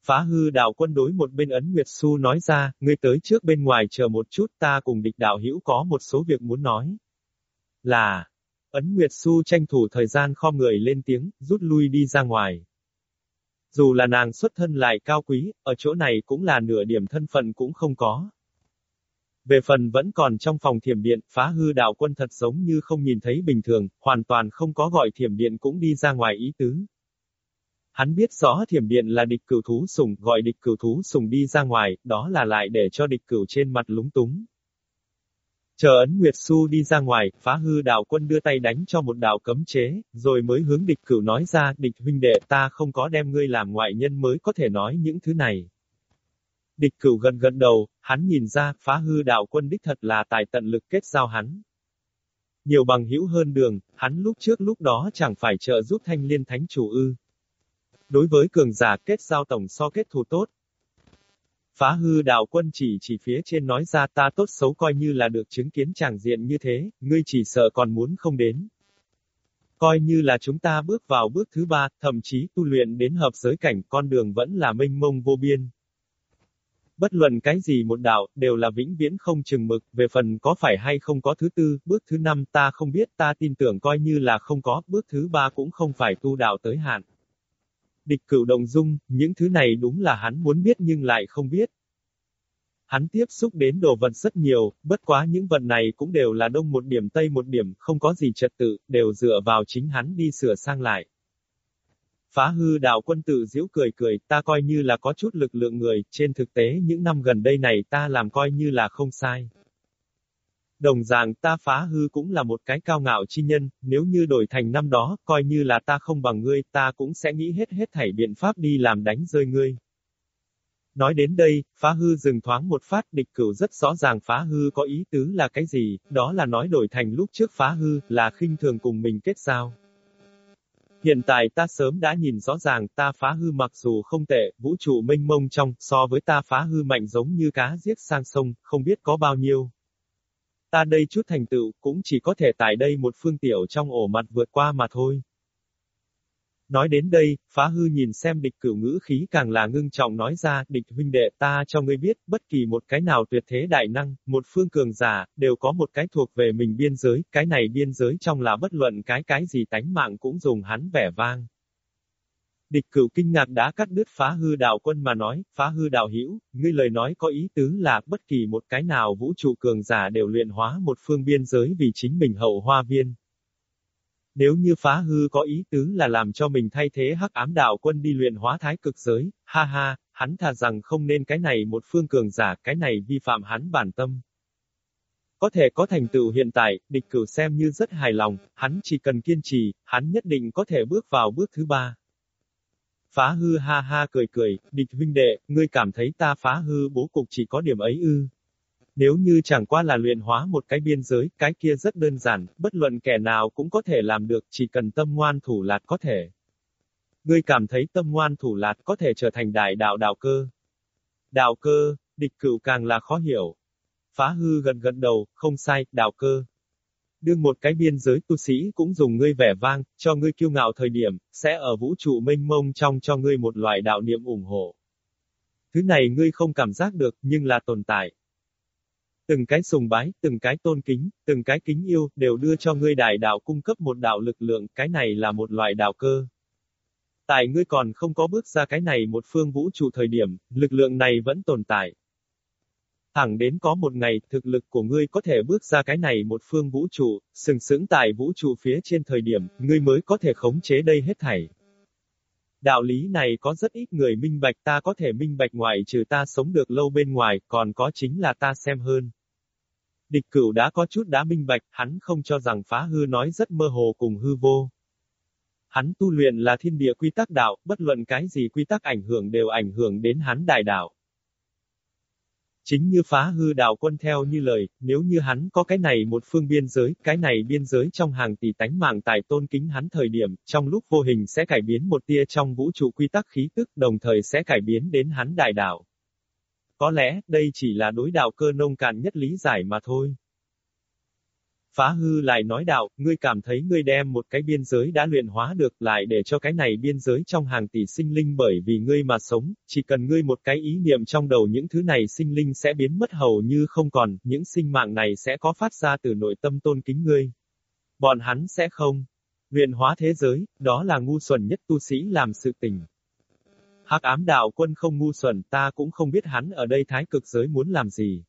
Phá hư đạo quân đối một bên ấn Nguyệt Su nói ra, ngươi tới trước bên ngoài chờ một chút ta cùng địch đạo hữu có một số việc muốn nói. Là, ấn Nguyệt Su tranh thủ thời gian kho người lên tiếng, rút lui đi ra ngoài. Dù là nàng xuất thân lại cao quý, ở chỗ này cũng là nửa điểm thân phận cũng không có. Về phần vẫn còn trong phòng thiểm điện, phá hư đạo quân thật giống như không nhìn thấy bình thường, hoàn toàn không có gọi thiểm điện cũng đi ra ngoài ý tứ. Hắn biết rõ thiểm điện là địch cửu thú sùng, gọi địch cửu thú sùng đi ra ngoài, đó là lại để cho địch cửu trên mặt lúng túng. Chờ ấn Nguyệt Su đi ra ngoài, phá hư đạo quân đưa tay đánh cho một đạo cấm chế, rồi mới hướng địch cửu nói ra, địch huynh đệ ta không có đem ngươi làm ngoại nhân mới có thể nói những thứ này. Địch cửu gần gần đầu, hắn nhìn ra, phá hư đạo quân đích thật là tài tận lực kết giao hắn. Nhiều bằng hữu hơn đường, hắn lúc trước lúc đó chẳng phải trợ giúp thanh liên thánh chủ ư. Đối với cường giả kết giao tổng so kết thù tốt. Phá hư đạo quân chỉ chỉ phía trên nói ra ta tốt xấu coi như là được chứng kiến tràng diện như thế, ngươi chỉ sợ còn muốn không đến. Coi như là chúng ta bước vào bước thứ ba, thậm chí tu luyện đến hợp giới cảnh con đường vẫn là mênh mông vô biên. Bất luận cái gì một đạo, đều là vĩnh viễn không chừng mực, về phần có phải hay không có thứ tư, bước thứ năm ta không biết ta tin tưởng coi như là không có, bước thứ ba cũng không phải tu đạo tới hạn. Địch cửu đồng dung, những thứ này đúng là hắn muốn biết nhưng lại không biết. Hắn tiếp xúc đến đồ vật rất nhiều, bất quá những vật này cũng đều là đông một điểm tây một điểm, không có gì trật tự, đều dựa vào chính hắn đi sửa sang lại. Phá hư đạo quân tự giễu cười cười, ta coi như là có chút lực lượng người, trên thực tế những năm gần đây này ta làm coi như là không sai. Đồng dạng ta phá hư cũng là một cái cao ngạo chi nhân, nếu như đổi thành năm đó, coi như là ta không bằng ngươi, ta cũng sẽ nghĩ hết hết thảy biện pháp đi làm đánh rơi ngươi. Nói đến đây, phá hư dừng thoáng một phát, địch cửu rất rõ ràng phá hư có ý tứ là cái gì, đó là nói đổi thành lúc trước phá hư, là khinh thường cùng mình kết giao. Hiện tại ta sớm đã nhìn rõ ràng ta phá hư mặc dù không tệ, vũ trụ mênh mông trong, so với ta phá hư mạnh giống như cá giết sang sông, không biết có bao nhiêu. Ta đây chút thành tựu, cũng chỉ có thể tại đây một phương tiểu trong ổ mặt vượt qua mà thôi. Nói đến đây, phá hư nhìn xem địch cửu ngữ khí càng là ngưng trọng nói ra, địch huynh đệ ta cho ngươi biết, bất kỳ một cái nào tuyệt thế đại năng, một phương cường giả, đều có một cái thuộc về mình biên giới, cái này biên giới trong là bất luận cái cái gì tánh mạng cũng dùng hắn vẻ vang. Địch cửu kinh ngạc đã cắt đứt phá hư đạo quân mà nói, phá hư đạo hữu ngươi lời nói có ý tứ là bất kỳ một cái nào vũ trụ cường giả đều luyện hóa một phương biên giới vì chính mình hậu hoa viên. Nếu như phá hư có ý tứ là làm cho mình thay thế hắc ám đạo quân đi luyện hóa thái cực giới, ha ha, hắn thà rằng không nên cái này một phương cường giả, cái này vi phạm hắn bản tâm. Có thể có thành tựu hiện tại, địch cửu xem như rất hài lòng, hắn chỉ cần kiên trì, hắn nhất định có thể bước vào bước thứ ba. Phá hư ha ha cười cười, địch huynh đệ, ngươi cảm thấy ta phá hư bố cục chỉ có điểm ấy ư. Nếu như chẳng qua là luyện hóa một cái biên giới, cái kia rất đơn giản, bất luận kẻ nào cũng có thể làm được, chỉ cần tâm ngoan thủ lạt có thể. Ngươi cảm thấy tâm ngoan thủ lạt có thể trở thành đại đạo đạo cơ. Đạo cơ, địch cửu càng là khó hiểu. Phá hư gần gần đầu, không sai, đạo cơ. Đương một cái biên giới tu sĩ cũng dùng ngươi vẻ vang, cho ngươi kiêu ngạo thời điểm, sẽ ở vũ trụ mênh mông trong cho ngươi một loại đạo niệm ủng hộ. Thứ này ngươi không cảm giác được, nhưng là tồn tại. Từng cái sùng bái, từng cái tôn kính, từng cái kính yêu, đều đưa cho ngươi đại đạo cung cấp một đạo lực lượng, cái này là một loại đạo cơ. Tại ngươi còn không có bước ra cái này một phương vũ trụ thời điểm, lực lượng này vẫn tồn tại. Thẳng đến có một ngày, thực lực của ngươi có thể bước ra cái này một phương vũ trụ, sừng sững tại vũ trụ phía trên thời điểm, ngươi mới có thể khống chế đây hết thảy. Đạo lý này có rất ít người minh bạch ta có thể minh bạch ngoài trừ ta sống được lâu bên ngoài, còn có chính là ta xem hơn. Địch cửu đã có chút đã minh bạch, hắn không cho rằng phá hư nói rất mơ hồ cùng hư vô. Hắn tu luyện là thiên địa quy tắc đạo, bất luận cái gì quy tắc ảnh hưởng đều ảnh hưởng đến hắn đại đạo. Chính như phá hư đạo quân theo như lời, nếu như hắn có cái này một phương biên giới, cái này biên giới trong hàng tỷ tánh mạng tại tôn kính hắn thời điểm, trong lúc vô hình sẽ cải biến một tia trong vũ trụ quy tắc khí tức, đồng thời sẽ cải biến đến hắn đại đạo. Có lẽ, đây chỉ là đối đạo cơ nông cạn nhất lý giải mà thôi. Phá hư lại nói đạo, ngươi cảm thấy ngươi đem một cái biên giới đã luyện hóa được lại để cho cái này biên giới trong hàng tỷ sinh linh bởi vì ngươi mà sống, chỉ cần ngươi một cái ý niệm trong đầu những thứ này sinh linh sẽ biến mất hầu như không còn, những sinh mạng này sẽ có phát ra từ nội tâm tôn kính ngươi. Bọn hắn sẽ không. Luyện hóa thế giới, đó là ngu xuẩn nhất tu sĩ làm sự tình. Hắc ám đạo quân không ngu xuẩn, ta cũng không biết hắn ở đây thái cực giới muốn làm gì.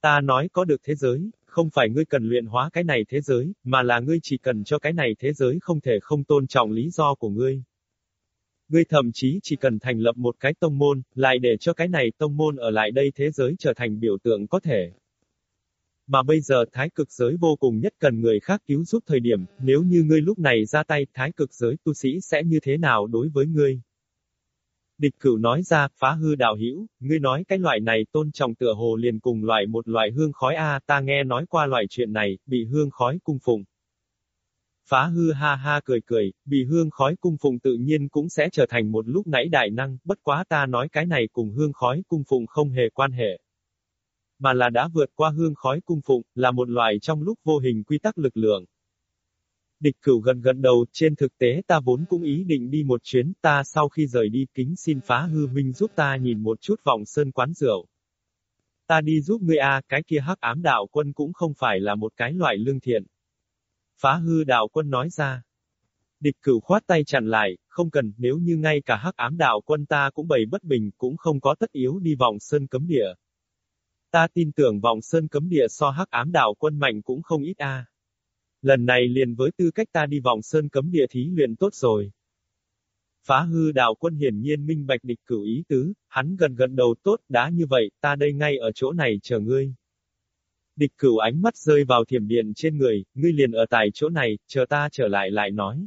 Ta nói có được thế giới, không phải ngươi cần luyện hóa cái này thế giới, mà là ngươi chỉ cần cho cái này thế giới không thể không tôn trọng lý do của ngươi. Ngươi thậm chí chỉ cần thành lập một cái tông môn, lại để cho cái này tông môn ở lại đây thế giới trở thành biểu tượng có thể. Mà bây giờ thái cực giới vô cùng nhất cần người khác cứu giúp thời điểm, nếu như ngươi lúc này ra tay, thái cực giới tu sĩ sẽ như thế nào đối với ngươi? Địch cửu nói ra, phá hư đạo hữu ngươi nói cái loại này tôn trọng tựa hồ liền cùng loại một loại hương khói a ta nghe nói qua loại chuyện này, bị hương khói cung phụng. Phá hư ha ha cười cười, bị hương khói cung phụng tự nhiên cũng sẽ trở thành một lúc nãy đại năng, bất quá ta nói cái này cùng hương khói cung phụng không hề quan hệ. Mà là đã vượt qua hương khói cung phụng, là một loại trong lúc vô hình quy tắc lực lượng. Địch cửu gần gần đầu, trên thực tế ta vốn cũng ý định đi một chuyến, ta sau khi rời đi kính xin phá hư huynh giúp ta nhìn một chút vòng sơn quán rượu. Ta đi giúp ngươi a, cái kia hắc ám đạo quân cũng không phải là một cái loại lương thiện. Phá hư đạo quân nói ra. Địch cửu khoát tay chặn lại, không cần, nếu như ngay cả hắc ám đạo quân ta cũng bày bất bình, cũng không có tất yếu đi vòng sơn cấm địa. Ta tin tưởng vòng sơn cấm địa so hắc ám đạo quân mạnh cũng không ít a. Lần này liền với tư cách ta đi vòng sơn cấm địa thí luyện tốt rồi. Phá hư đạo quân hiển nhiên minh bạch địch cửu ý tứ, hắn gần gần đầu tốt, đã như vậy, ta đây ngay ở chỗ này chờ ngươi. Địch cửu ánh mắt rơi vào thiểm điện trên người, ngươi liền ở tại chỗ này, chờ ta trở lại lại nói.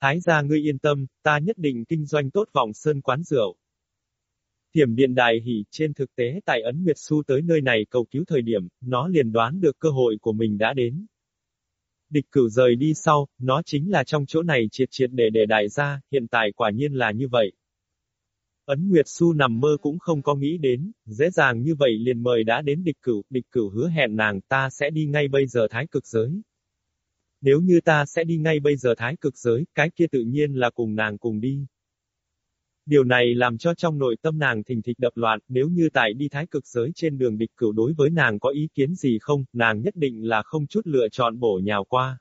Thái gia ngươi yên tâm, ta nhất định kinh doanh tốt vòng sơn quán rượu. Thiểm điện đài hỉ, trên thực tế tại ấn Nguyệt Su tới nơi này cầu cứu thời điểm, nó liền đoán được cơ hội của mình đã đến. Địch cửu rời đi sau, nó chính là trong chỗ này triệt triệt để để đại gia, hiện tại quả nhiên là như vậy. Ấn Nguyệt Su nằm mơ cũng không có nghĩ đến, dễ dàng như vậy liền mời đã đến địch cửu, địch cửu hứa hẹn nàng ta sẽ đi ngay bây giờ thái cực giới. Nếu như ta sẽ đi ngay bây giờ thái cực giới, cái kia tự nhiên là cùng nàng cùng đi. Điều này làm cho trong nội tâm nàng thình thịch đập loạn, nếu như tại đi thái cực giới trên đường địch cửu đối với nàng có ý kiến gì không, nàng nhất định là không chút lựa chọn bổ nhào qua.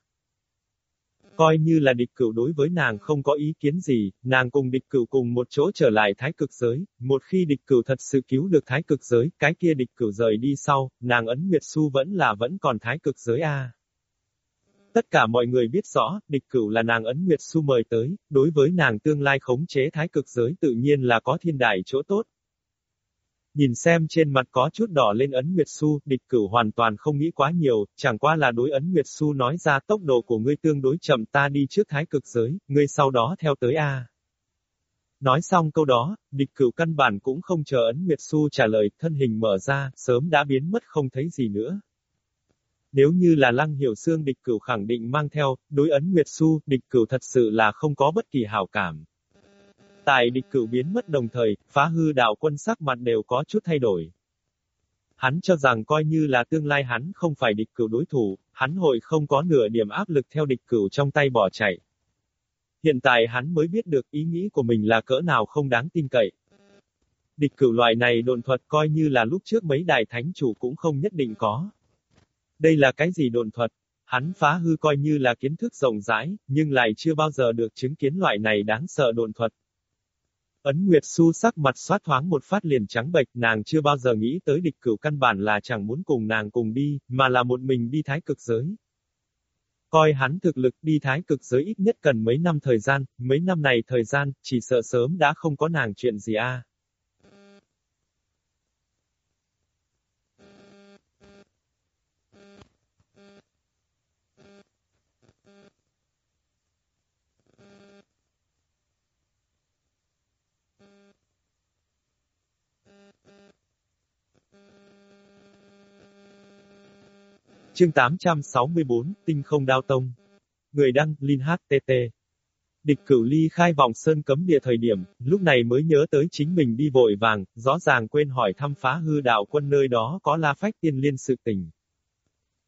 Coi như là địch cửu đối với nàng không có ý kiến gì, nàng cùng địch cửu cùng một chỗ trở lại thái cực giới, một khi địch cửu thật sự cứu được thái cực giới, cái kia địch cửu rời đi sau, nàng ấn Nguyệt Su vẫn là vẫn còn thái cực giới a. Tất cả mọi người biết rõ, địch cửu là nàng ấn Nguyệt Su mời tới, đối với nàng tương lai khống chế thái cực giới tự nhiên là có thiên đại chỗ tốt. Nhìn xem trên mặt có chút đỏ lên ấn Nguyệt Su, địch cửu hoàn toàn không nghĩ quá nhiều, chẳng qua là đối ấn Nguyệt Su nói ra tốc độ của ngươi tương đối chậm ta đi trước thái cực giới, ngươi sau đó theo tới A. Nói xong câu đó, địch cửu căn bản cũng không chờ ấn Nguyệt Su trả lời, thân hình mở ra, sớm đã biến mất không thấy gì nữa. Nếu như là lăng hiểu xương địch cửu khẳng định mang theo, đối ấn Nguyệt Xu địch cửu thật sự là không có bất kỳ hảo cảm. Tại địch cửu biến mất đồng thời, phá hư đạo quân sắc mặt đều có chút thay đổi. Hắn cho rằng coi như là tương lai hắn không phải địch cửu đối thủ, hắn hội không có nửa điểm áp lực theo địch cửu trong tay bỏ chạy. Hiện tại hắn mới biết được ý nghĩ của mình là cỡ nào không đáng tin cậy. Địch cửu loại này độn thuật coi như là lúc trước mấy đại thánh chủ cũng không nhất định có. Đây là cái gì độn thuật? Hắn phá hư coi như là kiến thức rộng rãi, nhưng lại chưa bao giờ được chứng kiến loại này đáng sợ độn thuật. Ấn Nguyệt Su sắc mặt xoát thoáng một phát liền trắng bệch, nàng chưa bao giờ nghĩ tới địch cửu căn bản là chẳng muốn cùng nàng cùng đi, mà là một mình đi thái cực giới. Coi hắn thực lực đi thái cực giới ít nhất cần mấy năm thời gian, mấy năm này thời gian, chỉ sợ sớm đã không có nàng chuyện gì a. Chương 864, Tinh không đao tông. Người đăng, Linh HTT. Địch cửu ly khai vòng sơn cấm địa thời điểm, lúc này mới nhớ tới chính mình đi vội vàng, rõ ràng quên hỏi thăm phá hư đạo quân nơi đó có la phách tiên liên sự tình.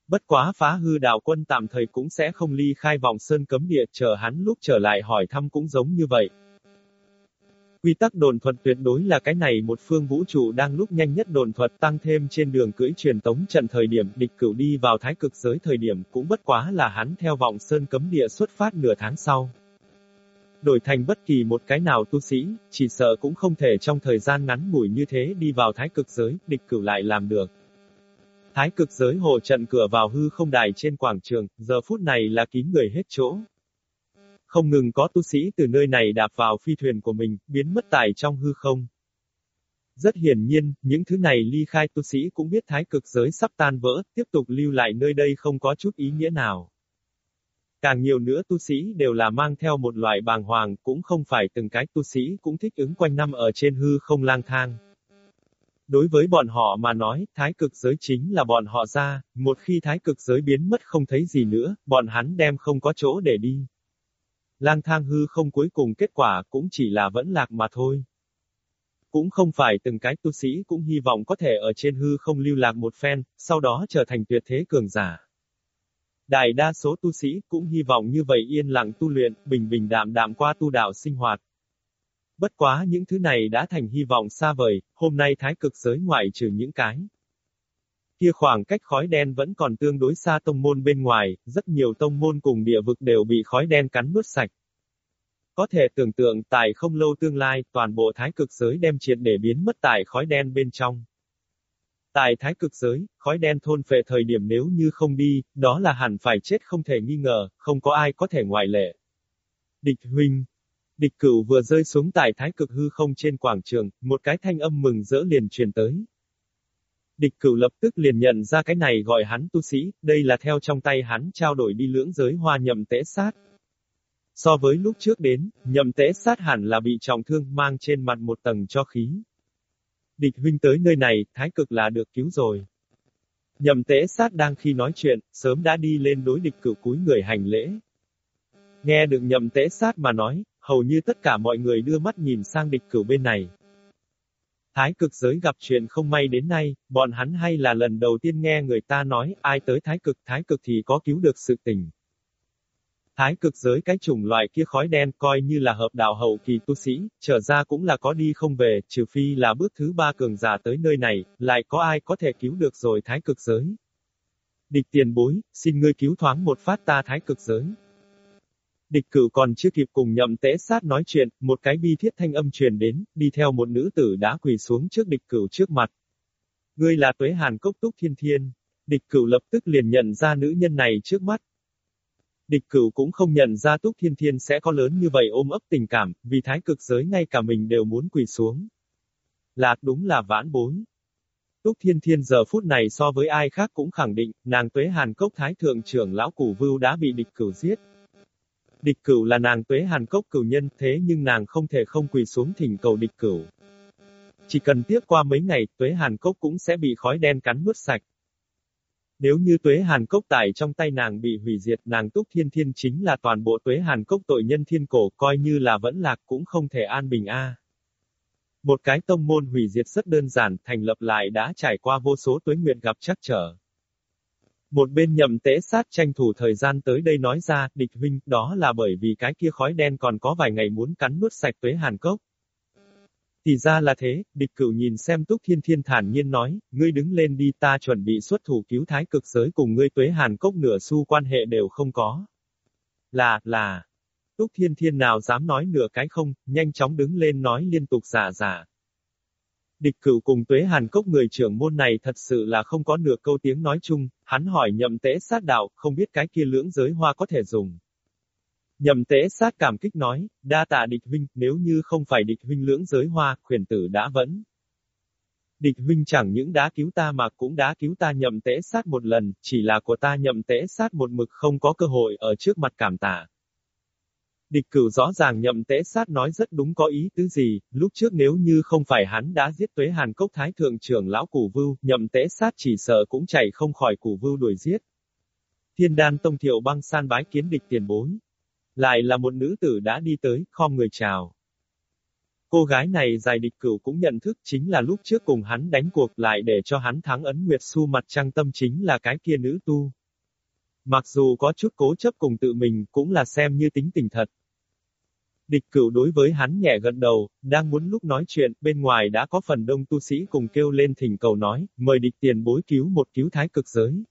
Bất quá phá hư đạo quân tạm thời cũng sẽ không ly khai vòng sơn cấm địa, chờ hắn lúc trở lại hỏi thăm cũng giống như vậy. Quy tắc đồn thuật tuyệt đối là cái này một phương vũ trụ đang lúc nhanh nhất đồn thuật tăng thêm trên đường cưỡi truyền tống trận thời điểm địch cửu đi vào thái cực giới thời điểm cũng bất quá là hắn theo vọng sơn cấm địa xuất phát nửa tháng sau. Đổi thành bất kỳ một cái nào tu sĩ, chỉ sợ cũng không thể trong thời gian ngắn ngủi như thế đi vào thái cực giới, địch cửu lại làm được. Thái cực giới hồ trận cửa vào hư không đài trên quảng trường, giờ phút này là kín người hết chỗ. Không ngừng có tu sĩ từ nơi này đạp vào phi thuyền của mình, biến mất tại trong hư không. Rất hiển nhiên, những thứ này ly khai tu sĩ cũng biết thái cực giới sắp tan vỡ, tiếp tục lưu lại nơi đây không có chút ý nghĩa nào. Càng nhiều nữa tu sĩ đều là mang theo một loại bàng hoàng, cũng không phải từng cái tu sĩ cũng thích ứng quanh năm ở trên hư không lang thang. Đối với bọn họ mà nói, thái cực giới chính là bọn họ ra, một khi thái cực giới biến mất không thấy gì nữa, bọn hắn đem không có chỗ để đi lang thang hư không cuối cùng kết quả cũng chỉ là vẫn lạc mà thôi. Cũng không phải từng cái tu sĩ cũng hy vọng có thể ở trên hư không lưu lạc một phen, sau đó trở thành tuyệt thế cường giả. Đại đa số tu sĩ cũng hy vọng như vậy yên lặng tu luyện, bình bình đạm đạm qua tu đạo sinh hoạt. Bất quá những thứ này đã thành hy vọng xa vời, hôm nay thái cực giới ngoại trừ những cái. Kia khoảng cách khói đen vẫn còn tương đối xa tông môn bên ngoài, rất nhiều tông môn cùng địa vực đều bị khói đen cắn nuốt sạch. Có thể tưởng tượng tại không lâu tương lai, toàn bộ thái cực giới đem triệt để biến mất tại khói đen bên trong. Tại thái cực giới, khói đen thôn phệ thời điểm nếu như không đi, đó là hẳn phải chết không thể nghi ngờ, không có ai có thể ngoại lệ. Địch huynh. Địch cửu vừa rơi xuống tại thái cực hư không trên quảng trường, một cái thanh âm mừng rỡ liền truyền tới. Địch cửu lập tức liền nhận ra cái này gọi hắn tu sĩ, đây là theo trong tay hắn trao đổi đi lưỡng giới hoa nhậm tế sát. So với lúc trước đến, nhậm tế sát hẳn là bị trọng thương mang trên mặt một tầng cho khí. Địch huynh tới nơi này, thái cực là được cứu rồi. Nhậm tế sát đang khi nói chuyện, sớm đã đi lên đối địch cửu cúi người hành lễ. Nghe được nhậm tế sát mà nói, hầu như tất cả mọi người đưa mắt nhìn sang địch cửu bên này. Thái cực giới gặp chuyện không may đến nay, bọn hắn hay là lần đầu tiên nghe người ta nói, ai tới thái cực, thái cực thì có cứu được sự tình. Thái cực giới cái chủng loại kia khói đen coi như là hợp đạo hậu kỳ tu sĩ, trở ra cũng là có đi không về, trừ phi là bước thứ ba cường giả tới nơi này, lại có ai có thể cứu được rồi thái cực giới. Địch tiền bối, xin ngươi cứu thoáng một phát ta thái cực giới. Địch cửu còn chưa kịp cùng nhậm tế sát nói chuyện, một cái bi thiết thanh âm truyền đến, đi theo một nữ tử đã quỳ xuống trước địch cửu trước mặt. Ngươi là tuế hàn cốc túc thiên thiên. Địch cửu lập tức liền nhận ra nữ nhân này trước mắt. Địch cửu cũng không nhận ra túc thiên thiên sẽ có lớn như vậy ôm ấp tình cảm, vì thái cực giới ngay cả mình đều muốn quỳ xuống. Là đúng là vãn bối. Túc Thiên Thiên giờ phút này so với ai khác cũng khẳng định, nàng tuế hàn cốc thái thượng trưởng lão củ vưu đã bị địch cửu giết. Địch cửu là nàng tuế hàn cốc cửu nhân thế nhưng nàng không thể không quỳ xuống thỉnh cầu địch cửu. Chỉ cần tiếp qua mấy ngày, tuế hàn cốc cũng sẽ bị khói đen cắn nuốt sạch. Nếu như tuế hàn cốc tại trong tay nàng bị hủy diệt, nàng túc thiên thiên chính là toàn bộ tuế hàn cốc tội nhân thiên cổ, coi như là vẫn lạc cũng không thể an bình a. Một cái tông môn hủy diệt rất đơn giản, thành lập lại đã trải qua vô số tuế nguyện gặp chắc trở. Một bên nhậm tế sát tranh thủ thời gian tới đây nói ra, địch huynh, đó là bởi vì cái kia khói đen còn có vài ngày muốn cắn nuốt sạch tuế hàn cốc. Thì ra là thế, địch cửu nhìn xem túc thiên thiên thản nhiên nói, ngươi đứng lên đi ta chuẩn bị xuất thủ cứu thái cực giới cùng ngươi tuế hàn cốc nửa xu quan hệ đều không có. Là, là. Túc thiên thiên nào dám nói nửa cái không, nhanh chóng đứng lên nói liên tục giả giả. Địch cửu cùng tuế hàn cốc người trưởng môn này thật sự là không có nửa câu tiếng nói chung, hắn hỏi nhậm tế sát đạo, không biết cái kia lưỡng giới hoa có thể dùng. Nhậm tế sát cảm kích nói, đa tạ địch huynh, nếu như không phải địch huynh lưỡng giới hoa, khuyển tử đã vẫn. Địch huynh chẳng những đã cứu ta mà cũng đã cứu ta nhậm tế sát một lần, chỉ là của ta nhậm tế sát một mực không có cơ hội ở trước mặt cảm tạ. Địch cửu rõ ràng nhậm tế sát nói rất đúng có ý tứ gì, lúc trước nếu như không phải hắn đã giết tuế hàn cốc thái thượng trưởng lão củ vưu, nhậm tế sát chỉ sợ cũng chạy không khỏi củ vưu đuổi giết. Thiên đan tông thiệu băng san bái kiến địch tiền bối. Lại là một nữ tử đã đi tới, khom người chào. Cô gái này dài địch cửu cũng nhận thức chính là lúc trước cùng hắn đánh cuộc lại để cho hắn thắng ấn Nguyệt Su mặt trăng tâm chính là cái kia nữ tu. Mặc dù có chút cố chấp cùng tự mình cũng là xem như tính tình thật. Địch cửu đối với hắn nhẹ gật đầu, đang muốn lúc nói chuyện, bên ngoài đã có phần đông tu sĩ cùng kêu lên thỉnh cầu nói, mời địch tiền bối cứu một cứu thái cực giới.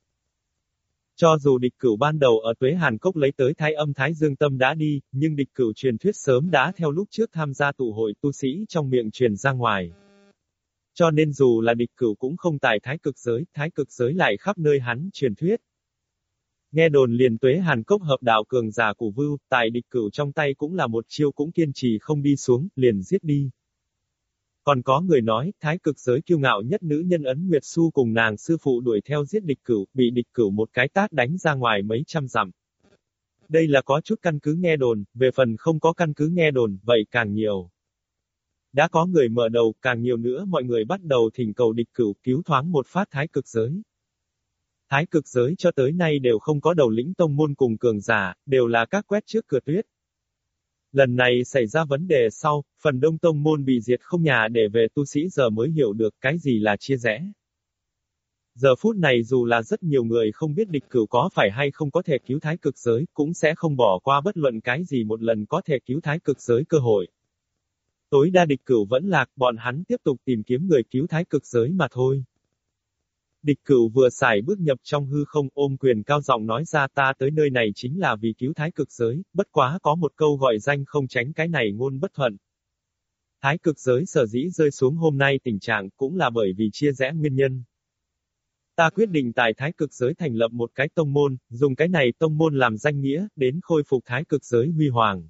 Cho dù địch cửu ban đầu ở tuế Hàn Cốc lấy tới thái âm thái dương tâm đã đi, nhưng địch cửu truyền thuyết sớm đã theo lúc trước tham gia tụ hội tu sĩ trong miệng truyền ra ngoài. Cho nên dù là địch cửu cũng không tại thái cực giới, thái cực giới lại khắp nơi hắn truyền thuyết. Nghe đồn liền tuế Hàn Cốc hợp đạo cường giả của vưu, tại địch cửu trong tay cũng là một chiêu cũng kiên trì không đi xuống, liền giết đi. Còn có người nói, thái cực giới kiêu ngạo nhất nữ nhân ấn Nguyệt Su cùng nàng sư phụ đuổi theo giết địch cửu, bị địch cửu một cái tát đánh ra ngoài mấy trăm dặm. Đây là có chút căn cứ nghe đồn, về phần không có căn cứ nghe đồn, vậy càng nhiều. Đã có người mở đầu, càng nhiều nữa mọi người bắt đầu thỉnh cầu địch cửu cứu thoáng một phát thái cực giới. Thái cực giới cho tới nay đều không có đầu lĩnh tông môn cùng cường giả, đều là các quét trước cửa tuyết. Lần này xảy ra vấn đề sau, phần đông tông môn bị diệt không nhà để về tu sĩ giờ mới hiểu được cái gì là chia rẽ. Giờ phút này dù là rất nhiều người không biết địch cửu có phải hay không có thể cứu thái cực giới, cũng sẽ không bỏ qua bất luận cái gì một lần có thể cứu thái cực giới cơ hội. Tối đa địch cửu vẫn lạc, bọn hắn tiếp tục tìm kiếm người cứu thái cực giới mà thôi. Địch cửu vừa xài bước nhập trong hư không ôm quyền cao giọng nói ra ta tới nơi này chính là vì cứu thái cực giới, bất quá có một câu gọi danh không tránh cái này ngôn bất thuận. Thái cực giới sở dĩ rơi xuống hôm nay tình trạng cũng là bởi vì chia rẽ nguyên nhân. Ta quyết định tại thái cực giới thành lập một cái tông môn, dùng cái này tông môn làm danh nghĩa, đến khôi phục thái cực giới huy hoàng.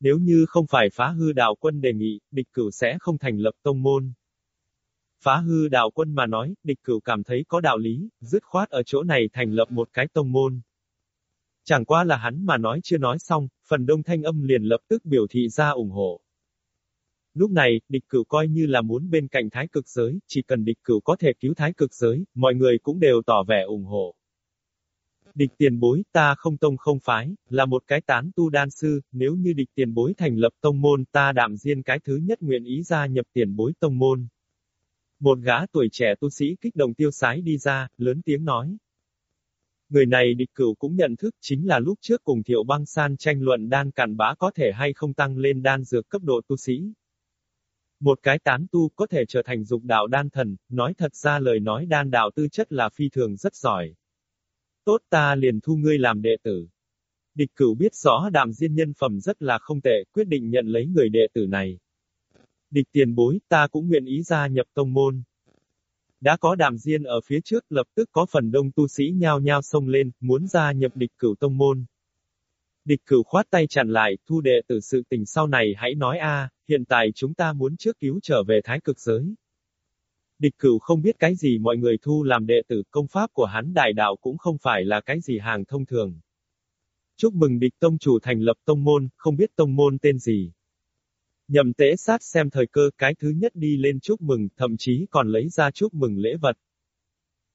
Nếu như không phải phá hư đạo quân đề nghị, địch cửu sẽ không thành lập tông môn. Phá hư đạo quân mà nói, địch cửu cảm thấy có đạo lý, dứt khoát ở chỗ này thành lập một cái tông môn. Chẳng qua là hắn mà nói chưa nói xong, phần đông thanh âm liền lập tức biểu thị ra ủng hộ. Lúc này, địch cửu coi như là muốn bên cạnh thái cực giới, chỉ cần địch cửu có thể cứu thái cực giới, mọi người cũng đều tỏ vẻ ủng hộ. Địch tiền bối, ta không tông không phái, là một cái tán tu đan sư, nếu như địch tiền bối thành lập tông môn, ta đạm diên cái thứ nhất nguyện ý gia nhập tiền bối tông môn. Một gã tuổi trẻ tu sĩ kích động tiêu sái đi ra, lớn tiếng nói. Người này địch cửu cũng nhận thức chính là lúc trước cùng thiệu băng san tranh luận đan cản bá có thể hay không tăng lên đan dược cấp độ tu sĩ. Một cái tán tu có thể trở thành dục đạo đan thần, nói thật ra lời nói đan đạo tư chất là phi thường rất giỏi. Tốt ta liền thu ngươi làm đệ tử. Địch cửu biết rõ đàm diên nhân phẩm rất là không tệ, quyết định nhận lấy người đệ tử này. Địch tiền bối, ta cũng nguyện ý gia nhập tông môn. Đã có đàm diên ở phía trước, lập tức có phần đông tu sĩ nhao nhao xông lên, muốn gia nhập địch cửu tông môn. Địch cửu khoát tay chặn lại, thu đệ tử sự tình sau này hãy nói a, hiện tại chúng ta muốn trước cứu trở về thái cực giới. Địch cửu không biết cái gì mọi người thu làm đệ tử công pháp của hắn đại đạo cũng không phải là cái gì hàng thông thường. Chúc mừng địch tông chủ thành lập tông môn, không biết tông môn tên gì. Nhậm tế sát xem thời cơ cái thứ nhất đi lên chúc mừng, thậm chí còn lấy ra chúc mừng lễ vật.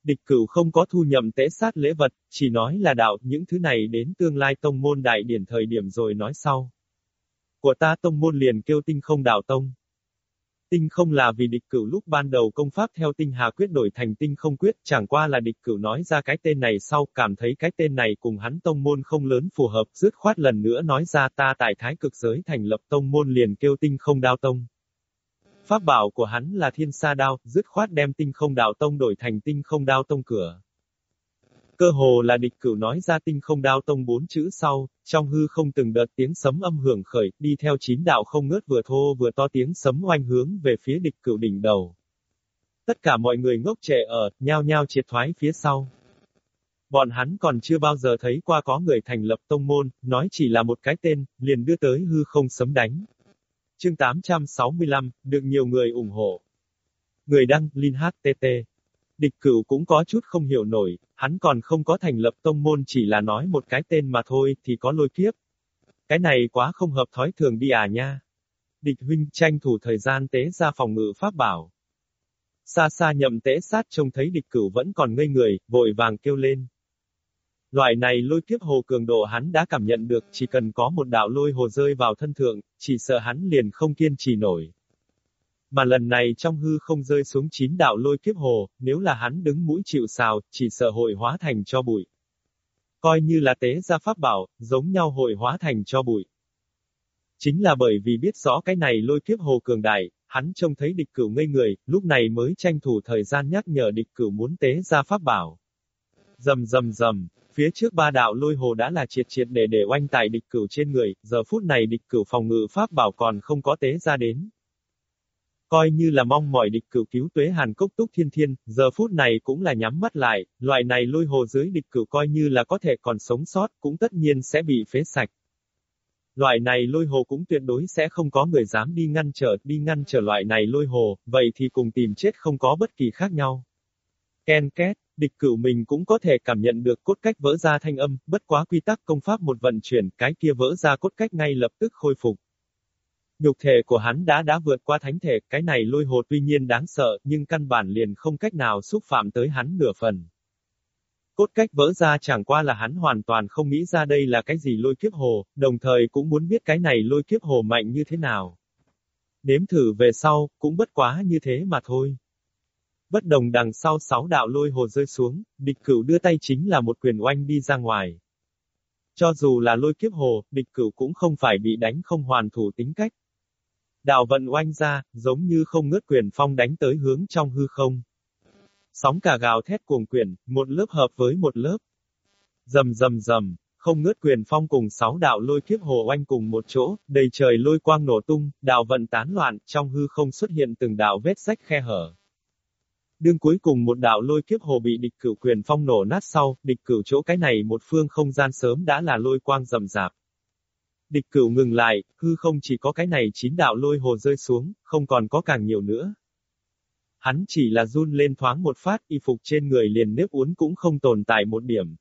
Địch cửu không có thu nhậm tế sát lễ vật, chỉ nói là đạo, những thứ này đến tương lai tông môn đại điển thời điểm rồi nói sau. Của ta tông môn liền kêu tinh không đạo tông. Tinh không là vì địch cửu lúc ban đầu công pháp theo tinh hà quyết đổi thành tinh không quyết, chẳng qua là địch cửu nói ra cái tên này sau, cảm thấy cái tên này cùng hắn tông môn không lớn phù hợp, dứt khoát lần nữa nói ra ta tại thái cực giới thành lập tông môn liền kêu tinh không đao tông. Pháp bảo của hắn là thiên sa đao, dứt khoát đem tinh không đạo tông đổi thành tinh không đao tông cửa. Cơ hồ là địch cửu nói ra tinh không đao tông bốn chữ sau, trong hư không từng đợt tiếng sấm âm hưởng khởi, đi theo chín đạo không ngớt vừa thô vừa to tiếng sấm oanh hướng về phía địch cửu đỉnh đầu. Tất cả mọi người ngốc trẻ ở, nhao nhao triệt thoái phía sau. Bọn hắn còn chưa bao giờ thấy qua có người thành lập tông môn, nói chỉ là một cái tên, liền đưa tới hư không sấm đánh. Chương 865, được nhiều người ủng hộ. Người đăng, Linh HTT. Địch cửu cũng có chút không hiểu nổi, hắn còn không có thành lập tông môn chỉ là nói một cái tên mà thôi, thì có lôi kiếp. Cái này quá không hợp thói thường đi à nha. Địch huynh tranh thủ thời gian tế ra phòng ngự pháp bảo. Xa xa nhậm tế sát trông thấy địch cửu vẫn còn ngây người, vội vàng kêu lên. Loại này lôi kiếp hồ cường độ hắn đã cảm nhận được, chỉ cần có một đạo lôi hồ rơi vào thân thượng, chỉ sợ hắn liền không kiên trì nổi. Mà lần này trong hư không rơi xuống chín đạo lôi kiếp hồ, nếu là hắn đứng mũi chịu sào, chỉ sợ hội hóa thành cho bụi. Coi như là tế gia pháp bảo, giống nhau hội hóa thành cho bụi. Chính là bởi vì biết rõ cái này lôi kiếp hồ cường đại, hắn trông thấy địch cửu ngây người, lúc này mới tranh thủ thời gian nhắc nhở địch cửu muốn tế gia pháp bảo. Dầm dầm dầm, phía trước ba đạo lôi hồ đã là triệt triệt để để oanh tại địch cửu trên người, giờ phút này địch cửu phòng ngự pháp bảo còn không có tế ra đến. Coi như là mong mỏi địch cửu cứu tuế hàn cốc túc thiên thiên, giờ phút này cũng là nhắm mắt lại, loại này lôi hồ dưới địch cửu coi như là có thể còn sống sót, cũng tất nhiên sẽ bị phế sạch. Loại này lôi hồ cũng tuyệt đối sẽ không có người dám đi ngăn trở, đi ngăn trở loại này lôi hồ, vậy thì cùng tìm chết không có bất kỳ khác nhau. Ken két, địch cửu mình cũng có thể cảm nhận được cốt cách vỡ ra thanh âm, bất quá quy tắc công pháp một vận chuyển, cái kia vỡ ra cốt cách ngay lập tức khôi phục. Nhục thể của hắn đã đã vượt qua thánh thể, cái này lôi hồ tuy nhiên đáng sợ, nhưng căn bản liền không cách nào xúc phạm tới hắn nửa phần. Cốt cách vỡ ra chẳng qua là hắn hoàn toàn không nghĩ ra đây là cái gì lôi kiếp hồ, đồng thời cũng muốn biết cái này lôi kiếp hồ mạnh như thế nào. Nếm thử về sau, cũng bất quá như thế mà thôi. Bất đồng đằng sau sáu đạo lôi hồ rơi xuống, địch cửu đưa tay chính là một quyền oanh đi ra ngoài. Cho dù là lôi kiếp hồ, địch cửu cũng không phải bị đánh không hoàn thủ tính cách. Đạo vận oanh ra, giống như không ngớt quyền phong đánh tới hướng trong hư không. Sóng cả gào thét cuồng quyển, một lớp hợp với một lớp. Dầm dầm dầm, không ngớt quyền phong cùng sáu đạo lôi kiếp hồ oanh cùng một chỗ, đầy trời lôi quang nổ tung, đạo vận tán loạn, trong hư không xuất hiện từng đạo vết rách khe hở. Đương cuối cùng một đạo lôi kiếp hồ bị địch cửu quyền phong nổ nát sau, địch cửu chỗ cái này một phương không gian sớm đã là lôi quang rầm rạp. Địch cửu ngừng lại, hư không chỉ có cái này chín đạo lôi hồ rơi xuống, không còn có càng nhiều nữa. Hắn chỉ là run lên thoáng một phát, y phục trên người liền nếp uốn cũng không tồn tại một điểm.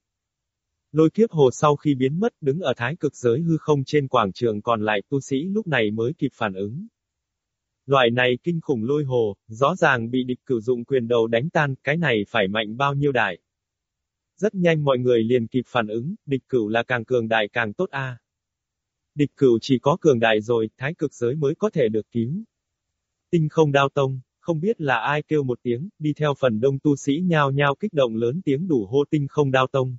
Lôi kiếp hồ sau khi biến mất đứng ở thái cực giới hư không trên quảng trường còn lại tu sĩ lúc này mới kịp phản ứng. Loại này kinh khủng lôi hồ, rõ ràng bị địch cửu dụng quyền đầu đánh tan, cái này phải mạnh bao nhiêu đại. Rất nhanh mọi người liền kịp phản ứng, địch cửu là càng cường đại càng tốt a. Địch cửu chỉ có cường đại rồi, thái cực giới mới có thể được cứu. Tinh không đao tông, không biết là ai kêu một tiếng, đi theo phần đông tu sĩ nhao nhao kích động lớn tiếng đủ hô tinh không đao tông.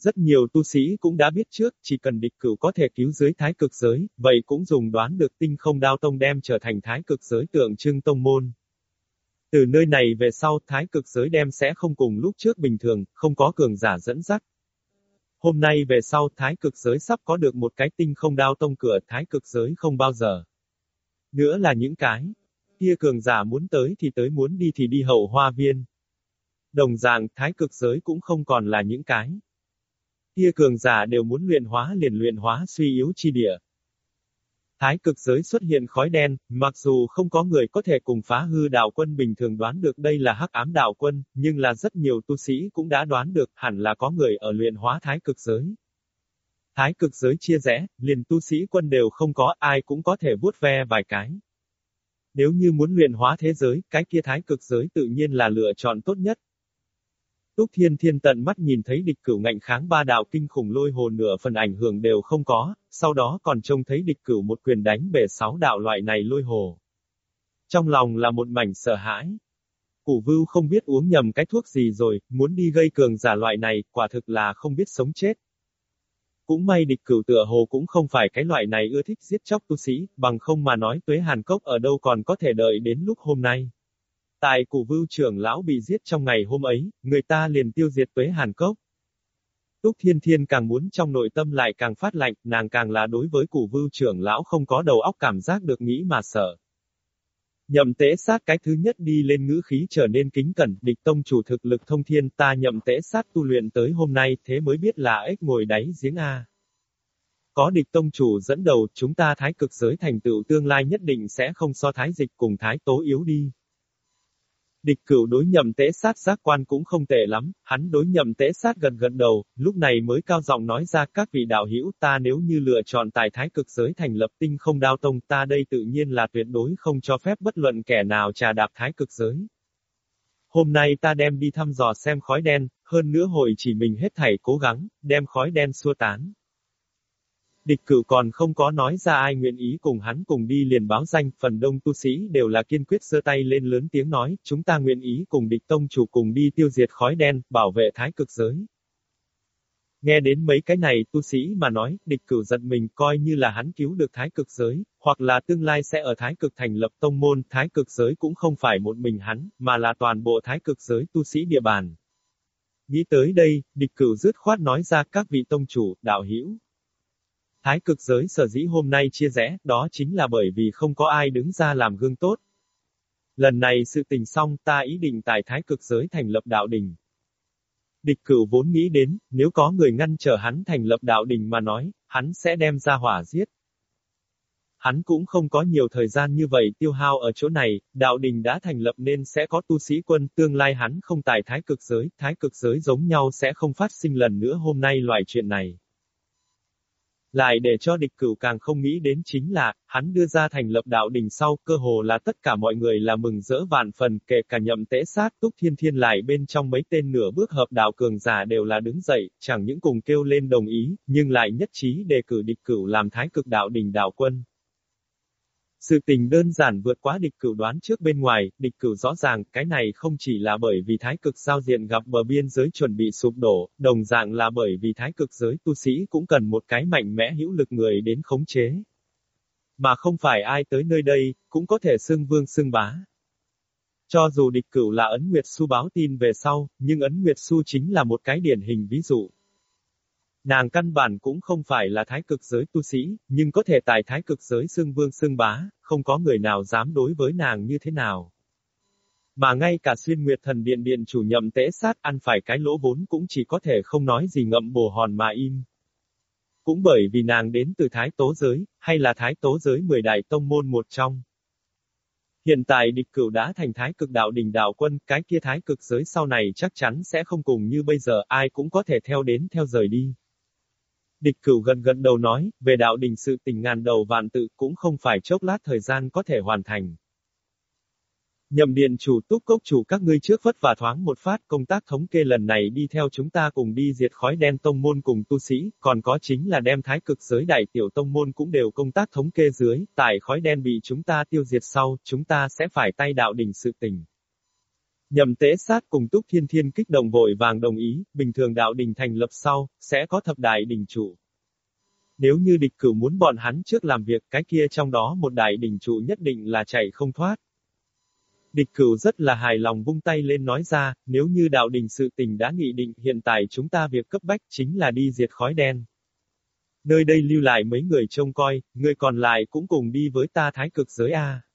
Rất nhiều tu sĩ cũng đã biết trước, chỉ cần địch cửu có thể cứu dưới thái cực giới, vậy cũng dùng đoán được tinh không đao tông đem trở thành thái cực giới tượng trưng tông môn. Từ nơi này về sau, thái cực giới đem sẽ không cùng lúc trước bình thường, không có cường giả dẫn dắt. Hôm nay về sau, thái cực giới sắp có được một cái tinh không đao tông cửa, thái cực giới không bao giờ. Nữa là những cái, kia cường giả muốn tới thì tới muốn đi thì đi hậu hoa viên. Đồng dạng, thái cực giới cũng không còn là những cái. Kia cường giả đều muốn luyện hóa liền luyện hóa suy yếu chi địa. Thái cực giới xuất hiện khói đen, mặc dù không có người có thể cùng phá hư đạo quân bình thường đoán được đây là hắc ám đạo quân, nhưng là rất nhiều tu sĩ cũng đã đoán được hẳn là có người ở luyện hóa thái cực giới. Thái cực giới chia rẽ, liền tu sĩ quân đều không có, ai cũng có thể vuốt ve vài cái. Nếu như muốn luyện hóa thế giới, cái kia thái cực giới tự nhiên là lựa chọn tốt nhất. Túc Thiên Thiên tận mắt nhìn thấy địch cửu ngạnh kháng ba đạo kinh khủng lôi hồn nửa phần ảnh hưởng đều không có, sau đó còn trông thấy địch cửu một quyền đánh bể sáu đạo loại này lôi hồ. Trong lòng là một mảnh sợ hãi. Củ vưu không biết uống nhầm cái thuốc gì rồi, muốn đi gây cường giả loại này, quả thực là không biết sống chết. Cũng may địch cửu tựa hồ cũng không phải cái loại này ưa thích giết chóc tu sĩ, bằng không mà nói tuế hàn cốc ở đâu còn có thể đợi đến lúc hôm nay. Tại củ vưu trưởng lão bị giết trong ngày hôm ấy, người ta liền tiêu diệt tuế hàn cốc. Túc Thiên Thiên càng muốn trong nội tâm lại càng phát lạnh, nàng càng là đối với củ vưu trưởng lão không có đầu óc cảm giác được nghĩ mà sợ. Nhậm tế sát cái thứ nhất đi lên ngữ khí trở nên kính cẩn, địch tông chủ thực lực thông thiên ta nhậm tế sát tu luyện tới hôm nay thế mới biết là ếch ngồi đáy giếng A. Có địch tông chủ dẫn đầu, chúng ta thái cực giới thành tựu tương lai nhất định sẽ không so thái dịch cùng thái tố yếu đi. Địch cửu đối nhầm tế sát giác quan cũng không tệ lắm, hắn đối nhầm tế sát gần gần đầu, lúc này mới cao giọng nói ra các vị đạo hữu ta nếu như lựa chọn tài thái cực giới thành lập tinh không đao tông ta đây tự nhiên là tuyệt đối không cho phép bất luận kẻ nào trà đạp thái cực giới. Hôm nay ta đem đi thăm dò xem khói đen, hơn nữa hội chỉ mình hết thảy cố gắng, đem khói đen xua tán. Địch cửu còn không có nói ra ai nguyện ý cùng hắn cùng đi liền báo danh, phần đông tu sĩ đều là kiên quyết giơ tay lên lớn tiếng nói, chúng ta nguyện ý cùng địch tông chủ cùng đi tiêu diệt khói đen, bảo vệ thái cực giới. Nghe đến mấy cái này tu sĩ mà nói, địch cửu giận mình coi như là hắn cứu được thái cực giới, hoặc là tương lai sẽ ở thái cực thành lập tông môn, thái cực giới cũng không phải một mình hắn, mà là toàn bộ thái cực giới tu sĩ địa bàn. Nghĩ tới đây, địch cửu dứt khoát nói ra các vị tông chủ, đạo hữu Thái cực giới sở dĩ hôm nay chia rẽ, đó chính là bởi vì không có ai đứng ra làm gương tốt. Lần này sự tình xong ta ý định tại thái cực giới thành lập đạo đình. Địch cửu vốn nghĩ đến, nếu có người ngăn trở hắn thành lập đạo đình mà nói, hắn sẽ đem ra hỏa giết. Hắn cũng không có nhiều thời gian như vậy tiêu hao ở chỗ này, đạo đình đã thành lập nên sẽ có tu sĩ quân, tương lai hắn không tại thái cực giới, thái cực giới giống nhau sẽ không phát sinh lần nữa hôm nay loại chuyện này. Lại để cho địch cửu càng không nghĩ đến chính là, hắn đưa ra thành lập đạo đình sau, cơ hồ là tất cả mọi người là mừng rỡ vạn phần, kể cả nhậm tế sát túc thiên thiên lại bên trong mấy tên nửa bước hợp đạo cường giả đều là đứng dậy, chẳng những cùng kêu lên đồng ý, nhưng lại nhất trí đề cử địch cửu làm thái cực đạo đình đạo quân. Sự tình đơn giản vượt quá địch cửu đoán trước bên ngoài, địch cửu rõ ràng, cái này không chỉ là bởi vì thái cực giao diện gặp bờ biên giới chuẩn bị sụp đổ, đồng dạng là bởi vì thái cực giới tu sĩ cũng cần một cái mạnh mẽ hữu lực người đến khống chế. Mà không phải ai tới nơi đây, cũng có thể xưng vương xưng bá. Cho dù địch cửu là ấn Nguyệt Su báo tin về sau, nhưng ấn Nguyệt Su chính là một cái điển hình ví dụ. Nàng căn bản cũng không phải là thái cực giới tu sĩ, nhưng có thể tại thái cực giới xưng vương xưng bá, không có người nào dám đối với nàng như thế nào. Mà ngay cả xuyên nguyệt thần điện điện chủ nhậm tế sát ăn phải cái lỗ vốn cũng chỉ có thể không nói gì ngậm bồ hòn mà im. Cũng bởi vì nàng đến từ thái tố giới, hay là thái tố giới mười đại tông môn một trong. Hiện tại địch cửu đã thành thái cực đạo đình đạo quân, cái kia thái cực giới sau này chắc chắn sẽ không cùng như bây giờ ai cũng có thể theo đến theo rời đi. Địch cửu gần gần đầu nói, về đạo đình sự tình ngàn đầu vạn tự cũng không phải chốc lát thời gian có thể hoàn thành. Nhậm điện chủ túc cốc chủ các ngươi trước vất vả thoáng một phát công tác thống kê lần này đi theo chúng ta cùng đi diệt khói đen tông môn cùng tu sĩ, còn có chính là đem thái cực giới đại tiểu tông môn cũng đều công tác thống kê dưới, tại khói đen bị chúng ta tiêu diệt sau, chúng ta sẽ phải tay đạo đình sự tình. Nhậm tế sát cùng túc thiên thiên kích động vội vàng đồng ý, bình thường đạo đình thành lập sau, sẽ có thập đại đình chủ. Nếu như địch cử muốn bọn hắn trước làm việc, cái kia trong đó một đại đình chủ nhất định là chạy không thoát. Địch cửu rất là hài lòng vung tay lên nói ra, nếu như đạo đình sự tình đã nghị định hiện tại chúng ta việc cấp bách chính là đi diệt khói đen. Nơi đây lưu lại mấy người trông coi, người còn lại cũng cùng đi với ta thái cực giới A.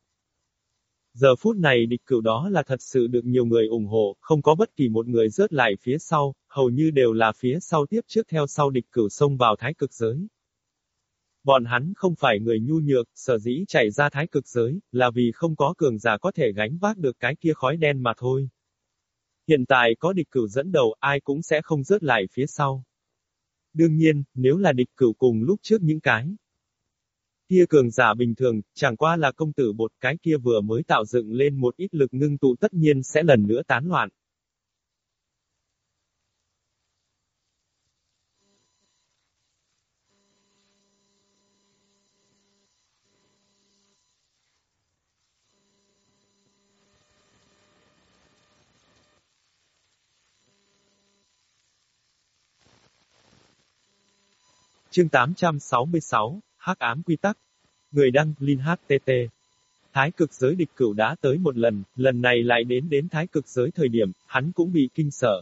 Giờ phút này địch cửu đó là thật sự được nhiều người ủng hộ, không có bất kỳ một người rớt lại phía sau, hầu như đều là phía sau tiếp trước theo sau địch cửu xông vào thái cực giới. Bọn hắn không phải người nhu nhược, sở dĩ chạy ra thái cực giới, là vì không có cường giả có thể gánh vác được cái kia khói đen mà thôi. Hiện tại có địch cửu dẫn đầu, ai cũng sẽ không rớt lại phía sau. Đương nhiên, nếu là địch cửu cùng lúc trước những cái kia cường giả bình thường, chẳng qua là công tử bột cái kia vừa mới tạo dựng lên một ít lực ngưng tụ tất nhiên sẽ lần nữa tán loạn. Chương 866, Hắc ám quy tắc. Người đăng, Linh HTT. Thái cực giới địch cửu đã tới một lần, lần này lại đến đến thái cực giới thời điểm, hắn cũng bị kinh sợ.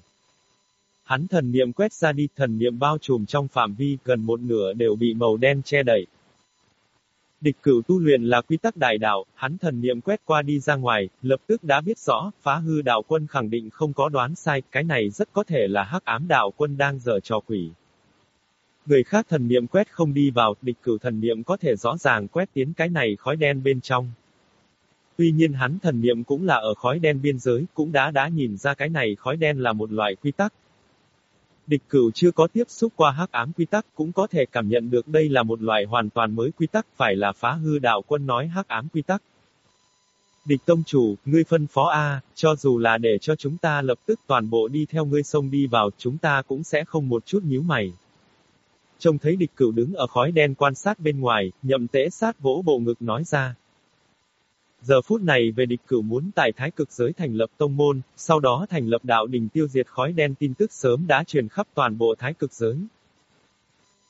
Hắn thần niệm quét ra đi, thần niệm bao trùm trong phạm vi, gần một nửa đều bị màu đen che đậy. Địch cửu tu luyện là quy tắc đại đạo, hắn thần niệm quét qua đi ra ngoài, lập tức đã biết rõ, phá hư đạo quân khẳng định không có đoán sai, cái này rất có thể là hắc ám đạo quân đang dở trò quỷ. Người khác thần niệm quét không đi vào, địch cửu thần niệm có thể rõ ràng quét tiến cái này khói đen bên trong. Tuy nhiên hắn thần niệm cũng là ở khói đen biên giới, cũng đã đã nhìn ra cái này khói đen là một loại quy tắc. Địch cửu chưa có tiếp xúc qua hắc ám quy tắc cũng có thể cảm nhận được đây là một loại hoàn toàn mới quy tắc phải là phá hư đạo quân nói hắc ám quy tắc. Địch tông chủ, ngươi phân phó A, cho dù là để cho chúng ta lập tức toàn bộ đi theo ngươi sông đi vào, chúng ta cũng sẽ không một chút nhíu mày. Trông thấy địch cửu đứng ở khói đen quan sát bên ngoài, nhậm tễ sát vỗ bộ ngực nói ra. Giờ phút này về địch cửu muốn tại thái cực giới thành lập tông môn, sau đó thành lập đạo đình tiêu diệt khói đen tin tức sớm đã truyền khắp toàn bộ thái cực giới.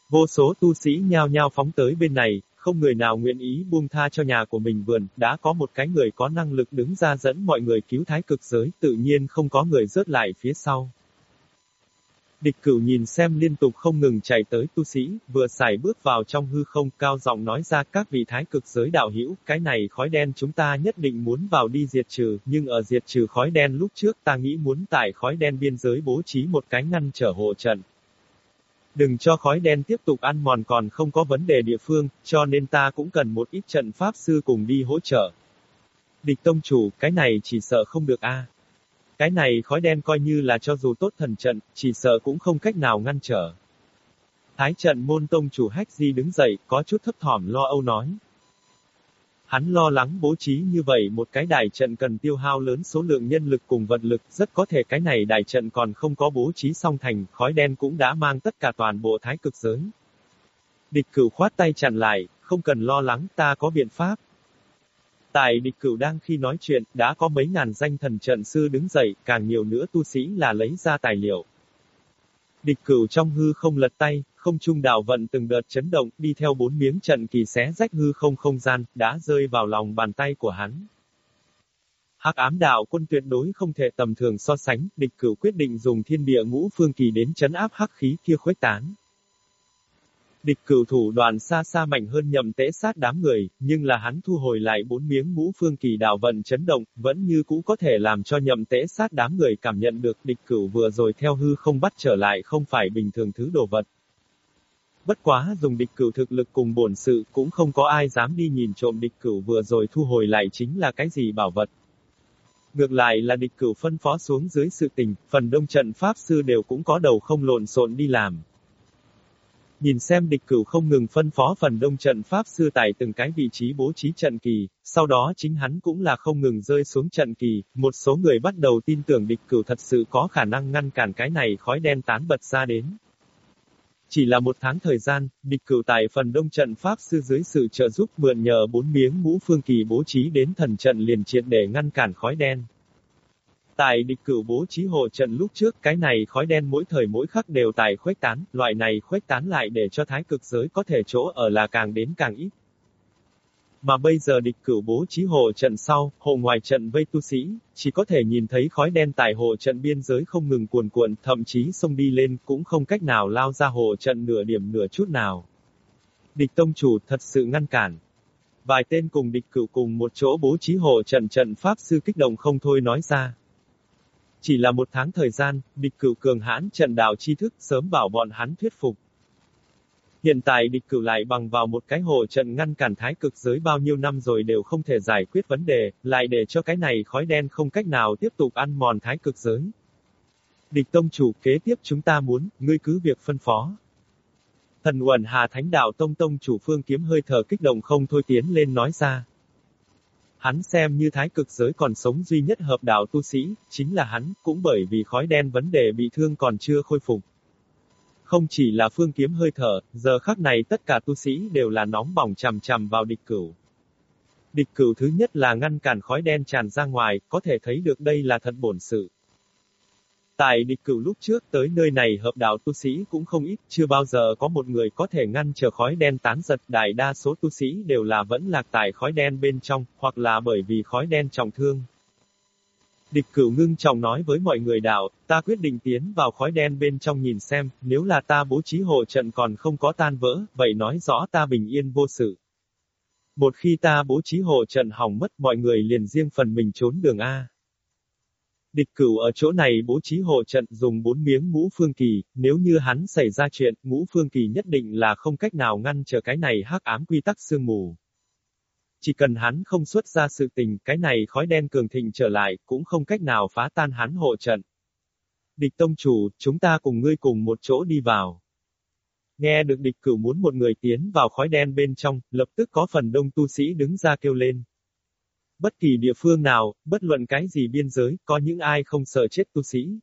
Vô số tu sĩ nhao nhao phóng tới bên này, không người nào nguyện ý buông tha cho nhà của mình vườn, đã có một cái người có năng lực đứng ra dẫn mọi người cứu thái cực giới, tự nhiên không có người rớt lại phía sau. Địch cửu nhìn xem liên tục không ngừng chạy tới tu sĩ, vừa xài bước vào trong hư không cao giọng nói ra các vị thái cực giới đạo hữu, cái này khói đen chúng ta nhất định muốn vào đi diệt trừ, nhưng ở diệt trừ khói đen lúc trước ta nghĩ muốn tại khói đen biên giới bố trí một cái ngăn trở hộ trận. Đừng cho khói đen tiếp tục ăn mòn còn không có vấn đề địa phương, cho nên ta cũng cần một ít trận pháp sư cùng đi hỗ trợ. Địch tông chủ, cái này chỉ sợ không được a. Cái này khói đen coi như là cho dù tốt thần trận, chỉ sợ cũng không cách nào ngăn trở. Thái trận môn tông chủ hách di đứng dậy, có chút thấp thỏm lo âu nói. Hắn lo lắng bố trí như vậy một cái đại trận cần tiêu hao lớn số lượng nhân lực cùng vật lực, rất có thể cái này đại trận còn không có bố trí xong thành, khói đen cũng đã mang tất cả toàn bộ thái cực giới. Địch cửu khoát tay chặn lại, không cần lo lắng ta có biện pháp. Tại địch cửu đang khi nói chuyện, đã có mấy ngàn danh thần trận sư đứng dậy, càng nhiều nữa tu sĩ là lấy ra tài liệu. Địch cửu trong hư không lật tay, không trung đạo vận từng đợt chấn động, đi theo bốn miếng trận kỳ xé rách hư không không gian, đã rơi vào lòng bàn tay của hắn. Hắc ám đạo quân tuyệt đối không thể tầm thường so sánh, địch cửu quyết định dùng thiên địa ngũ phương kỳ đến chấn áp hắc khí kia khuếch tán. Địch cửu thủ đoàn xa xa mạnh hơn nhầm tễ sát đám người, nhưng là hắn thu hồi lại bốn miếng ngũ phương kỳ đảo vận chấn động, vẫn như cũ có thể làm cho nhầm tễ sát đám người cảm nhận được địch cửu vừa rồi theo hư không bắt trở lại không phải bình thường thứ đồ vật. Bất quá dùng địch cửu thực lực cùng bổn sự cũng không có ai dám đi nhìn trộm địch cửu vừa rồi thu hồi lại chính là cái gì bảo vật. Ngược lại là địch cửu phân phó xuống dưới sự tình, phần đông trận pháp sư đều cũng có đầu không lộn xộn đi làm. Nhìn xem địch cửu không ngừng phân phó phần đông trận pháp sư tại từng cái vị trí bố trí trận kỳ, sau đó chính hắn cũng là không ngừng rơi xuống trận kỳ, một số người bắt đầu tin tưởng địch cửu thật sự có khả năng ngăn cản cái này khói đen tán bật ra đến. Chỉ là một tháng thời gian, địch cửu tại phần đông trận pháp sư dưới sự trợ giúp mượn nhờ bốn miếng ngũ phương kỳ bố trí đến thần trận liền triệt để ngăn cản khói đen. Tại địch cửu bố trí hồ trận lúc trước cái này khói đen mỗi thời mỗi khắc đều tại khuếch tán, loại này khuếch tán lại để cho thái cực giới có thể chỗ ở là càng đến càng ít. Mà bây giờ địch cửu bố trí hồ trận sau, hồ ngoài trận vây tu sĩ, chỉ có thể nhìn thấy khói đen tại hồ trận biên giới không ngừng cuồn cuộn, thậm chí sông đi lên cũng không cách nào lao ra hồ trận nửa điểm nửa chút nào. Địch tông chủ thật sự ngăn cản. Vài tên cùng địch cửu cùng một chỗ bố trí hồ trận trận pháp sư kích động không thôi nói ra. Chỉ là một tháng thời gian, địch cửu cường hãn trận đạo chi thức sớm bảo bọn hắn thuyết phục. Hiện tại địch cửu lại bằng vào một cái hộ trận ngăn cản thái cực giới bao nhiêu năm rồi đều không thể giải quyết vấn đề, lại để cho cái này khói đen không cách nào tiếp tục ăn mòn thái cực giới. Địch tông chủ kế tiếp chúng ta muốn, ngươi cứ việc phân phó. Thần uẩn hà thánh đạo tông tông chủ phương kiếm hơi thở kích động không thôi tiến lên nói ra. Hắn xem như thái cực giới còn sống duy nhất hợp đạo tu sĩ, chính là hắn, cũng bởi vì khói đen vấn đề bị thương còn chưa khôi phục. Không chỉ là phương kiếm hơi thở, giờ khắc này tất cả tu sĩ đều là nóng bỏng chằm chằm vào địch cửu. Địch cửu thứ nhất là ngăn cản khói đen tràn ra ngoài, có thể thấy được đây là thật bổn sự. Tại địch cửu lúc trước tới nơi này hợp đạo tu sĩ cũng không ít, chưa bao giờ có một người có thể ngăn chờ khói đen tán giật, đại đa số tu sĩ đều là vẫn lạc tại khói đen bên trong, hoặc là bởi vì khói đen trọng thương. Địch cửu ngưng trọng nói với mọi người đạo, ta quyết định tiến vào khói đen bên trong nhìn xem, nếu là ta bố trí hộ trận còn không có tan vỡ, vậy nói rõ ta bình yên vô sự. Một khi ta bố trí hộ trận hỏng mất mọi người liền riêng phần mình trốn đường A. Địch cửu ở chỗ này bố trí hộ trận dùng bốn miếng ngũ phương kỳ, nếu như hắn xảy ra chuyện, ngũ phương kỳ nhất định là không cách nào ngăn trở cái này hắc ám quy tắc sương mù. Chỉ cần hắn không xuất ra sự tình, cái này khói đen cường thịnh trở lại, cũng không cách nào phá tan hắn hộ trận. Địch tông chủ, chúng ta cùng ngươi cùng một chỗ đi vào. Nghe được địch cửu muốn một người tiến vào khói đen bên trong, lập tức có phần đông tu sĩ đứng ra kêu lên. Bất kỳ địa phương nào, bất luận cái gì biên giới, có những ai không sợ chết tu sĩ.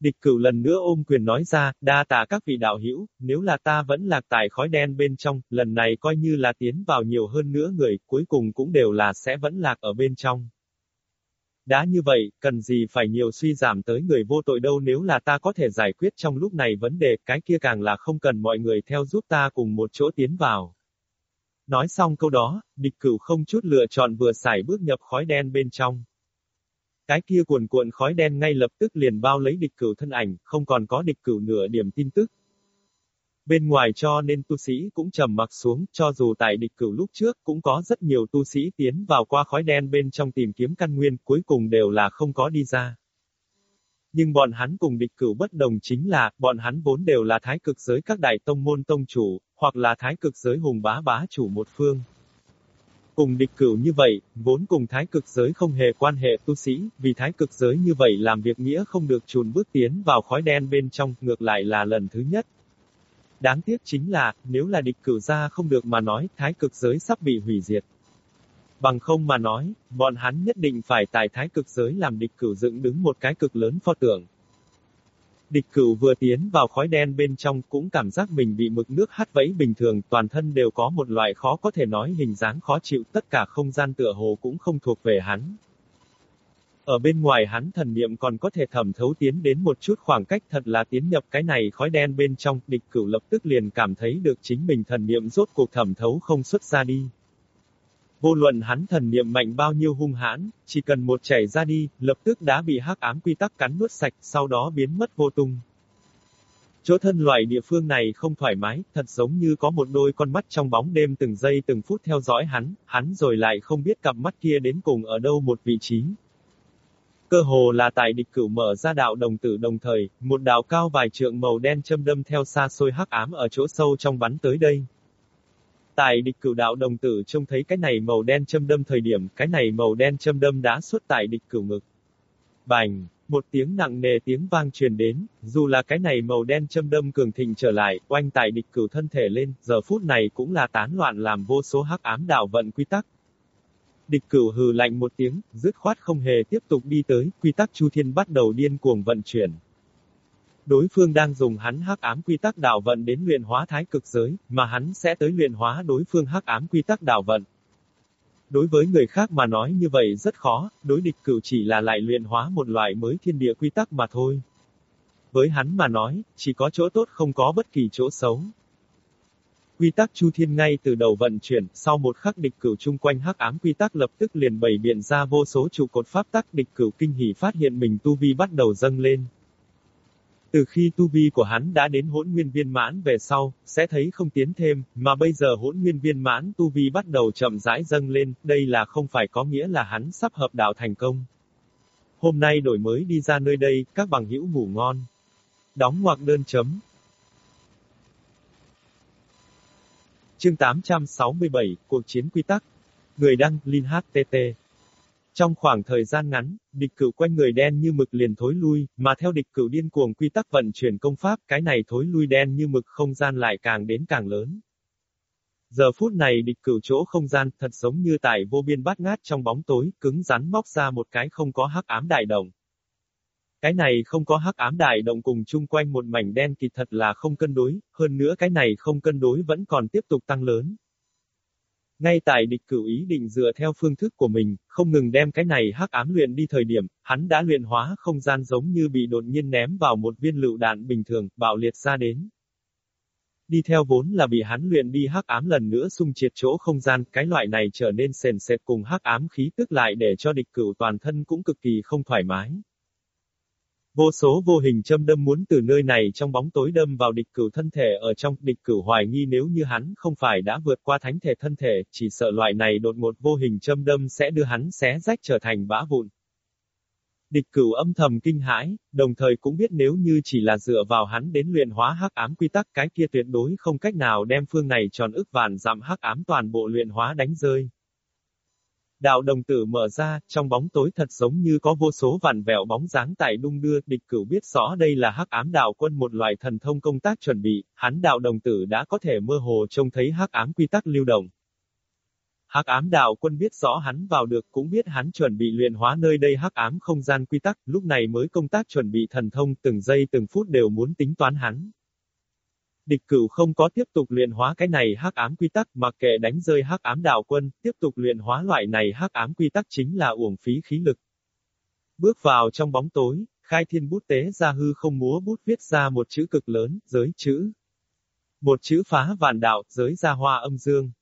Địch cửu lần nữa ôm quyền nói ra, đa tạ các vị đạo hữu, nếu là ta vẫn lạc tại khói đen bên trong, lần này coi như là tiến vào nhiều hơn nữa người, cuối cùng cũng đều là sẽ vẫn lạc ở bên trong. Đã như vậy, cần gì phải nhiều suy giảm tới người vô tội đâu nếu là ta có thể giải quyết trong lúc này vấn đề, cái kia càng là không cần mọi người theo giúp ta cùng một chỗ tiến vào. Nói xong câu đó, địch cửu không chút lựa chọn vừa xài bước nhập khói đen bên trong. Cái kia cuồn cuộn khói đen ngay lập tức liền bao lấy địch cửu thân ảnh, không còn có địch cửu nửa điểm tin tức. Bên ngoài cho nên tu sĩ cũng trầm mặc xuống, cho dù tại địch cửu lúc trước cũng có rất nhiều tu sĩ tiến vào qua khói đen bên trong tìm kiếm căn nguyên, cuối cùng đều là không có đi ra. Nhưng bọn hắn cùng địch cửu bất đồng chính là, bọn hắn vốn đều là thái cực giới các đại tông môn tông chủ, hoặc là thái cực giới hùng bá bá chủ một phương. Cùng địch cửu như vậy, vốn cùng thái cực giới không hề quan hệ tu sĩ, vì thái cực giới như vậy làm việc nghĩa không được chùn bước tiến vào khói đen bên trong, ngược lại là lần thứ nhất. Đáng tiếc chính là, nếu là địch cửu ra không được mà nói, thái cực giới sắp bị hủy diệt. Bằng không mà nói, bọn hắn nhất định phải tại thái cực giới làm địch cửu dựng đứng một cái cực lớn pho tượng. Địch cửu vừa tiến vào khói đen bên trong cũng cảm giác mình bị mực nước hắt vẫy bình thường, toàn thân đều có một loại khó có thể nói hình dáng khó chịu, tất cả không gian tựa hồ cũng không thuộc về hắn. Ở bên ngoài hắn thần niệm còn có thể thẩm thấu tiến đến một chút khoảng cách thật là tiến nhập cái này khói đen bên trong, địch cửu lập tức liền cảm thấy được chính mình thần niệm rốt cuộc thẩm thấu không xuất ra đi. Vô luận hắn thần niệm mạnh bao nhiêu hung hãn, chỉ cần một chảy ra đi, lập tức đã bị hắc ám quy tắc cắn nuốt sạch, sau đó biến mất vô tung. Chỗ thân loại địa phương này không thoải mái, thật giống như có một đôi con mắt trong bóng đêm từng giây từng phút theo dõi hắn, hắn rồi lại không biết cặp mắt kia đến cùng ở đâu một vị trí. Cơ hồ là tại địch cửu mở ra đạo đồng tử đồng thời, một đạo cao vài trượng màu đen châm đâm theo xa xôi hắc ám ở chỗ sâu trong bắn tới đây. Tại địch cửu đạo đồng tử trông thấy cái này màu đen châm đâm thời điểm, cái này màu đen châm đâm đã xuất tại địch cửu ngực. Bành! Một tiếng nặng nề tiếng vang truyền đến, dù là cái này màu đen châm đâm cường thịnh trở lại, oanh tại địch cửu thân thể lên, giờ phút này cũng là tán loạn làm vô số hắc ám đạo vận quy tắc. Địch cửu hừ lạnh một tiếng, dứt khoát không hề tiếp tục đi tới, quy tắc chu thiên bắt đầu điên cuồng vận chuyển. Đối phương đang dùng hắn hắc ám quy tắc đạo vận đến luyện hóa thái cực giới, mà hắn sẽ tới luyện hóa đối phương hắc ám quy tắc đạo vận. Đối với người khác mà nói như vậy rất khó, đối địch cửu chỉ là lại luyện hóa một loại mới thiên địa quy tắc mà thôi. Với hắn mà nói, chỉ có chỗ tốt không có bất kỳ chỗ xấu. Quy tắc chu thiên ngay từ đầu vận chuyển, sau một khắc địch cửu chung quanh hắc ám quy tắc lập tức liền bày biện ra vô số trụ cột pháp tắc địch cửu kinh hỉ phát hiện mình tu vi bắt đầu dâng lên. Từ khi tu vi của hắn đã đến hỗn nguyên viên mãn về sau, sẽ thấy không tiến thêm, mà bây giờ hỗn nguyên viên mãn tu vi bắt đầu chậm rãi dâng lên, đây là không phải có nghĩa là hắn sắp hợp đạo thành công. Hôm nay đổi mới đi ra nơi đây, các bằng hữu ngủ ngon. Đóng ngoặc đơn chấm. Chương 867, Cuộc chiến quy tắc. Người đăng, Linh HTT. Trong khoảng thời gian ngắn, địch cửu quanh người đen như mực liền thối lui, mà theo địch cửu điên cuồng quy tắc vận chuyển công pháp, cái này thối lui đen như mực không gian lại càng đến càng lớn. Giờ phút này địch cửu chỗ không gian thật giống như tại vô biên bát ngát trong bóng tối, cứng rắn móc ra một cái không có hắc ám đại động. Cái này không có hắc ám đại động cùng chung quanh một mảnh đen kỳ thật là không cân đối, hơn nữa cái này không cân đối vẫn còn tiếp tục tăng lớn. Ngay tại địch cửu ý định dựa theo phương thức của mình, không ngừng đem cái này hắc ám luyện đi thời điểm, hắn đã luyện hóa không gian giống như bị đột nhiên ném vào một viên lựu đạn bình thường, bạo liệt ra đến. Đi theo vốn là bị hắn luyện đi hắc ám lần nữa xung triệt chỗ không gian, cái loại này trở nên sền sệt cùng hắc ám khí tức lại để cho địch cửu toàn thân cũng cực kỳ không thoải mái. Vô số vô hình châm đâm muốn từ nơi này trong bóng tối đâm vào địch cửu thân thể ở trong, địch cửu hoài nghi nếu như hắn không phải đã vượt qua thánh thể thân thể, chỉ sợ loại này đột ngột vô hình châm đâm sẽ đưa hắn xé rách trở thành bã vụn. Địch cửu âm thầm kinh hãi, đồng thời cũng biết nếu như chỉ là dựa vào hắn đến luyện hóa hắc ám quy tắc cái kia tuyệt đối không cách nào đem phương này tròn ức vạn giảm hắc ám toàn bộ luyện hóa đánh rơi. Đạo đồng tử mở ra, trong bóng tối thật giống như có vô số vằn vẹo bóng dáng tại đung đưa, địch cửu biết rõ đây là hắc ám đạo quân một loại thần thông công tác chuẩn bị, hắn đạo đồng tử đã có thể mơ hồ trông thấy hắc ám quy tắc lưu động. Hắc ám đạo quân biết rõ hắn vào được cũng biết hắn chuẩn bị luyện hóa nơi đây hắc ám không gian quy tắc, lúc này mới công tác chuẩn bị thần thông từng giây từng phút đều muốn tính toán hắn. Địch cửu không có tiếp tục luyện hóa cái này hắc ám quy tắc mà kệ đánh rơi hắc ám đạo quân, tiếp tục luyện hóa loại này hắc ám quy tắc chính là uổng phí khí lực. Bước vào trong bóng tối, khai thiên bút tế ra hư không múa bút viết ra một chữ cực lớn, giới chữ. Một chữ phá vạn đạo, giới ra hoa âm dương.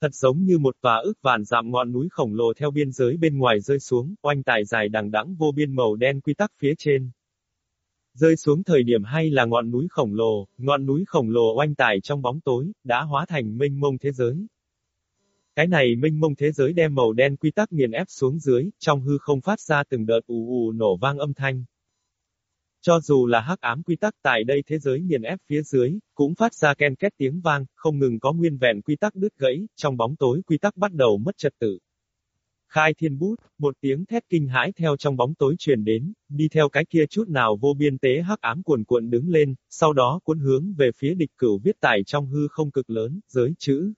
Thật giống như một tòa ức vạn dặm ngọn núi khổng lồ theo biên giới bên ngoài rơi xuống, oanh tài dài đằng đẵng vô biên màu đen quy tắc phía trên. Rơi xuống thời điểm hay là ngọn núi khổng lồ, ngọn núi khổng lồ oanh tải trong bóng tối, đã hóa thành minh mông thế giới. Cái này minh mông thế giới đem màu đen quy tắc nghiền ép xuống dưới, trong hư không phát ra từng đợt ù ù nổ vang âm thanh. Cho dù là hắc ám quy tắc tại đây thế giới nghiền ép phía dưới, cũng phát ra ken két tiếng vang, không ngừng có nguyên vẹn quy tắc đứt gãy, trong bóng tối quy tắc bắt đầu mất trật tự. Khai thiên bút, một tiếng thét kinh hãi theo trong bóng tối truyền đến, đi theo cái kia chút nào vô biên tế hắc ám cuồn cuộn đứng lên, sau đó cuốn hướng về phía địch cửu viết tải trong hư không cực lớn, giới chữ.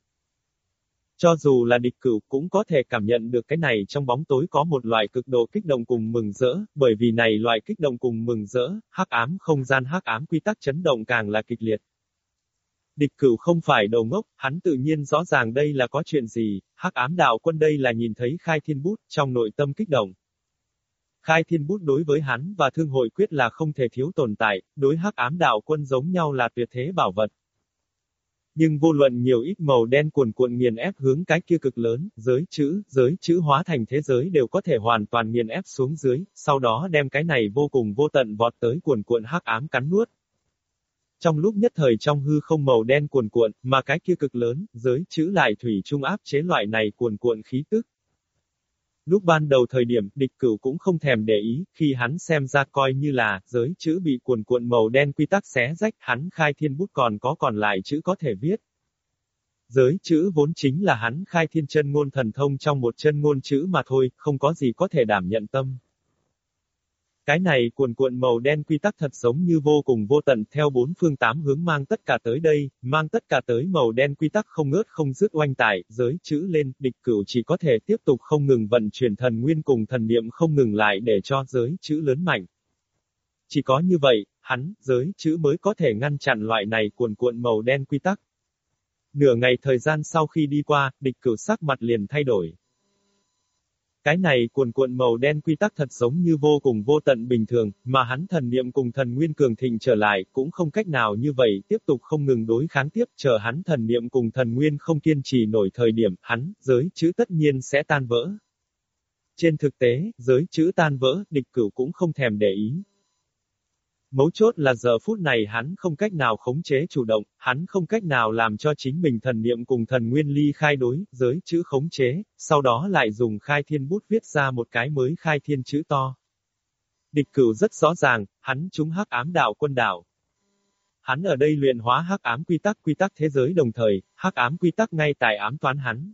Cho dù là địch cửu cũng có thể cảm nhận được cái này trong bóng tối có một loại cực độ kích động cùng mừng rỡ, bởi vì này loại kích động cùng mừng rỡ, hắc ám không gian hắc ám quy tắc chấn động càng là kịch liệt. Địch cửu không phải đầu ngốc, hắn tự nhiên rõ ràng đây là có chuyện gì, hắc ám đạo quân đây là nhìn thấy khai thiên bút, trong nội tâm kích động. Khai thiên bút đối với hắn và thương hội quyết là không thể thiếu tồn tại, đối hắc ám đạo quân giống nhau là tuyệt thế bảo vật. Nhưng vô luận nhiều ít màu đen cuồn cuộn nghiền ép hướng cái kia cực lớn, giới chữ, giới chữ hóa thành thế giới đều có thể hoàn toàn nghiền ép xuống dưới, sau đó đem cái này vô cùng vô tận vọt tới cuồn cuộn hắc ám cắn nuốt, trong lúc nhất thời trong hư không màu đen cuồn cuộn, mà cái kia cực lớn, giới chữ lại thủy trung áp chế loại này cuồn cuộn khí tức. Lúc ban đầu thời điểm, địch cửu cũng không thèm để ý, khi hắn xem ra coi như là, giới chữ bị cuồn cuộn màu đen quy tắc xé rách, hắn khai thiên bút còn có còn lại chữ có thể viết. Giới chữ vốn chính là hắn khai thiên chân ngôn thần thông trong một chân ngôn chữ mà thôi, không có gì có thể đảm nhận tâm. Cái này cuồn cuộn màu đen quy tắc thật giống như vô cùng vô tận theo bốn phương tám hướng mang tất cả tới đây, mang tất cả tới màu đen quy tắc không ngớt không dứt oanh tải, giới chữ lên, địch cửu chỉ có thể tiếp tục không ngừng vận chuyển thần nguyên cùng thần niệm không ngừng lại để cho giới chữ lớn mạnh. Chỉ có như vậy, hắn, giới chữ mới có thể ngăn chặn loại này cuồn cuộn màu đen quy tắc. Nửa ngày thời gian sau khi đi qua, địch cửu sắc mặt liền thay đổi. Cái này cuồn cuộn màu đen quy tắc thật giống như vô cùng vô tận bình thường, mà hắn thần niệm cùng thần nguyên cường thịnh trở lại, cũng không cách nào như vậy, tiếp tục không ngừng đối kháng tiếp, chờ hắn thần niệm cùng thần nguyên không kiên trì nổi thời điểm, hắn, giới chữ tất nhiên sẽ tan vỡ. Trên thực tế, giới chữ tan vỡ, địch cửu cũng không thèm để ý. Mấu chốt là giờ phút này hắn không cách nào khống chế chủ động, hắn không cách nào làm cho chính mình thần niệm cùng thần nguyên ly khai đối, giới chữ khống chế, sau đó lại dùng khai thiên bút viết ra một cái mới khai thiên chữ to. Địch cửu rất rõ ràng, hắn chúng hắc ám đạo quân đạo. Hắn ở đây luyện hóa hắc ám quy tắc quy tắc thế giới đồng thời, hắc ám quy tắc ngay tại ám toán hắn.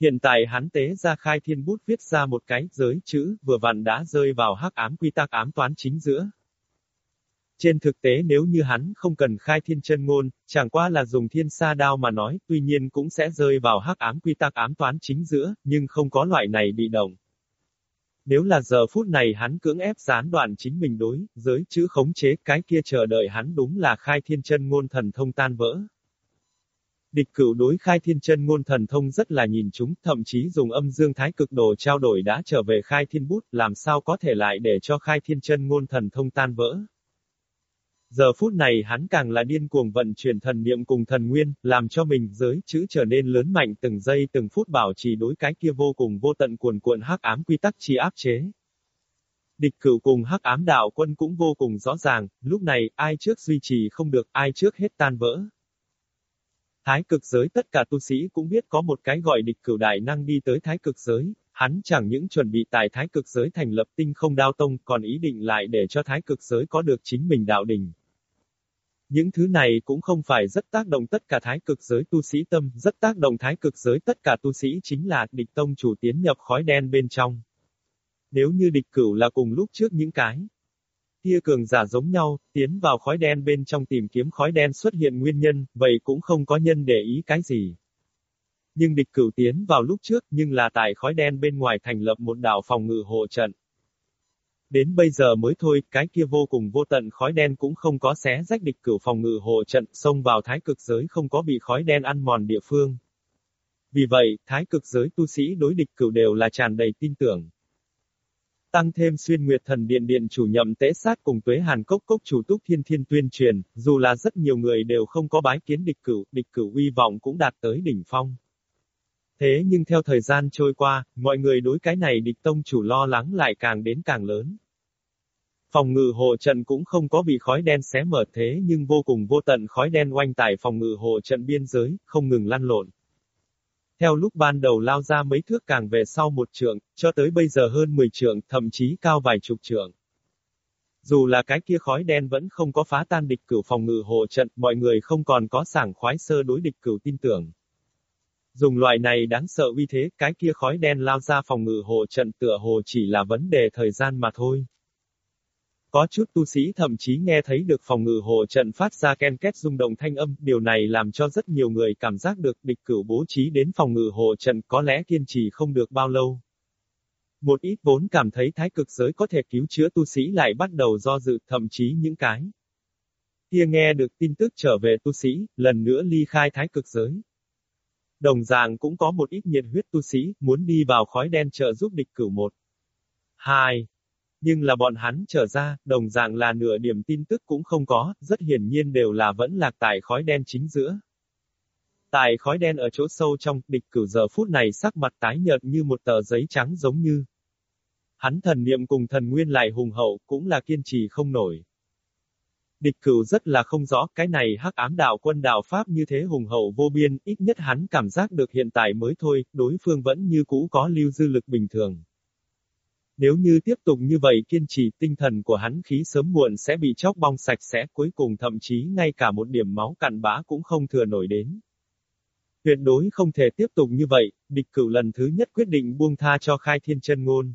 Hiện tại hắn tế ra khai thiên bút viết ra một cái giới chữ, vừa vặn đã rơi vào hắc ám quy tắc ám toán chính giữa. Trên thực tế nếu như hắn không cần khai thiên chân ngôn, chẳng qua là dùng thiên sa đao mà nói, tuy nhiên cũng sẽ rơi vào hắc ám quy tắc ám toán chính giữa, nhưng không có loại này bị động. Nếu là giờ phút này hắn cưỡng ép gián đoạn chính mình đối, giới chữ khống chế, cái kia chờ đợi hắn đúng là khai thiên chân ngôn thần thông tan vỡ. Địch cửu đối khai thiên chân ngôn thần thông rất là nhìn chúng, thậm chí dùng âm dương thái cực đồ trao đổi đã trở về khai thiên bút, làm sao có thể lại để cho khai thiên chân ngôn thần thông tan vỡ. Giờ phút này hắn càng là điên cuồng vận chuyển thần niệm cùng thần nguyên, làm cho mình giới chữ trở nên lớn mạnh từng giây từng phút bảo trì đối cái kia vô cùng vô tận cuồn cuộn hắc ám quy tắc chi áp chế. Địch cửu cùng hắc ám đạo quân cũng vô cùng rõ ràng, lúc này, ai trước duy trì không được, ai trước hết tan vỡ. Thái cực giới tất cả tu sĩ cũng biết có một cái gọi địch cửu đại năng đi tới thái cực giới, hắn chẳng những chuẩn bị tại thái cực giới thành lập tinh không đao tông, còn ý định lại để cho thái cực giới có được chính mình đạo đình. Những thứ này cũng không phải rất tác động tất cả thái cực giới tu sĩ tâm, rất tác động thái cực giới tất cả tu sĩ chính là địch tông chủ tiến nhập khói đen bên trong. Nếu như địch cửu là cùng lúc trước những cái tia cường giả giống nhau, tiến vào khói đen bên trong tìm kiếm khói đen xuất hiện nguyên nhân, vậy cũng không có nhân để ý cái gì. Nhưng địch cửu tiến vào lúc trước nhưng là tại khói đen bên ngoài thành lập một đảo phòng ngự hộ trận. Đến bây giờ mới thôi, cái kia vô cùng vô tận khói đen cũng không có xé rách địch cửu phòng ngự hộ trận, xông vào thái cực giới không có bị khói đen ăn mòn địa phương. Vì vậy, thái cực giới tu sĩ đối địch cửu đều là tràn đầy tin tưởng. Tăng thêm xuyên nguyệt thần điện điện chủ nhậm tế sát cùng tuế hàn cốc cốc chủ túc thiên thiên tuyên truyền, dù là rất nhiều người đều không có bái kiến địch cửu, địch cửu uy vọng cũng đạt tới đỉnh phong. Thế nhưng theo thời gian trôi qua, mọi người đối cái này địch tông chủ lo lắng lại càng đến càng lớn. Phòng ngự hộ trận cũng không có bị khói đen xé mở thế nhưng vô cùng vô tận khói đen oanh tại phòng ngự hộ trận biên giới, không ngừng lăn lộn. Theo lúc ban đầu lao ra mấy thước càng về sau một trượng, cho tới bây giờ hơn 10 trượng, thậm chí cao vài chục trượng. Dù là cái kia khói đen vẫn không có phá tan địch cửu phòng ngự hộ trận, mọi người không còn có sảng khoái sơ đối địch cửu tin tưởng. Dùng loại này đáng sợ uy thế, cái kia khói đen lao ra phòng ngự hộ trận tựa hồ chỉ là vấn đề thời gian mà thôi. Có chút tu sĩ thậm chí nghe thấy được phòng ngự hộ trận phát ra ken két rung động thanh âm, điều này làm cho rất nhiều người cảm giác được địch cửu bố trí đến phòng ngự hộ trận có lẽ kiên trì không được bao lâu. Một ít vốn cảm thấy thái cực giới có thể cứu chữa tu sĩ lại bắt đầu do dự, thậm chí những cái. Kia nghe được tin tức trở về tu sĩ, lần nữa ly khai thái cực giới. Đồng dạng cũng có một ít nhiệt huyết tu sĩ, muốn đi vào khói đen trợ giúp địch cửu một. Hai. Nhưng là bọn hắn trở ra, đồng dạng là nửa điểm tin tức cũng không có, rất hiển nhiên đều là vẫn lạc tại khói đen chính giữa. Tại khói đen ở chỗ sâu trong, địch cửu giờ phút này sắc mặt tái nhợt như một tờ giấy trắng giống như. Hắn thần niệm cùng thần nguyên lại hùng hậu, cũng là kiên trì không nổi. Địch cửu rất là không rõ cái này hắc ám đạo quân đạo Pháp như thế hùng hậu vô biên, ít nhất hắn cảm giác được hiện tại mới thôi, đối phương vẫn như cũ có lưu dư lực bình thường. Nếu như tiếp tục như vậy kiên trì tinh thần của hắn khí sớm muộn sẽ bị chóc bong sạch sẽ cuối cùng thậm chí ngay cả một điểm máu cặn bã cũng không thừa nổi đến. Tuyệt đối không thể tiếp tục như vậy, địch cửu lần thứ nhất quyết định buông tha cho khai thiên chân ngôn.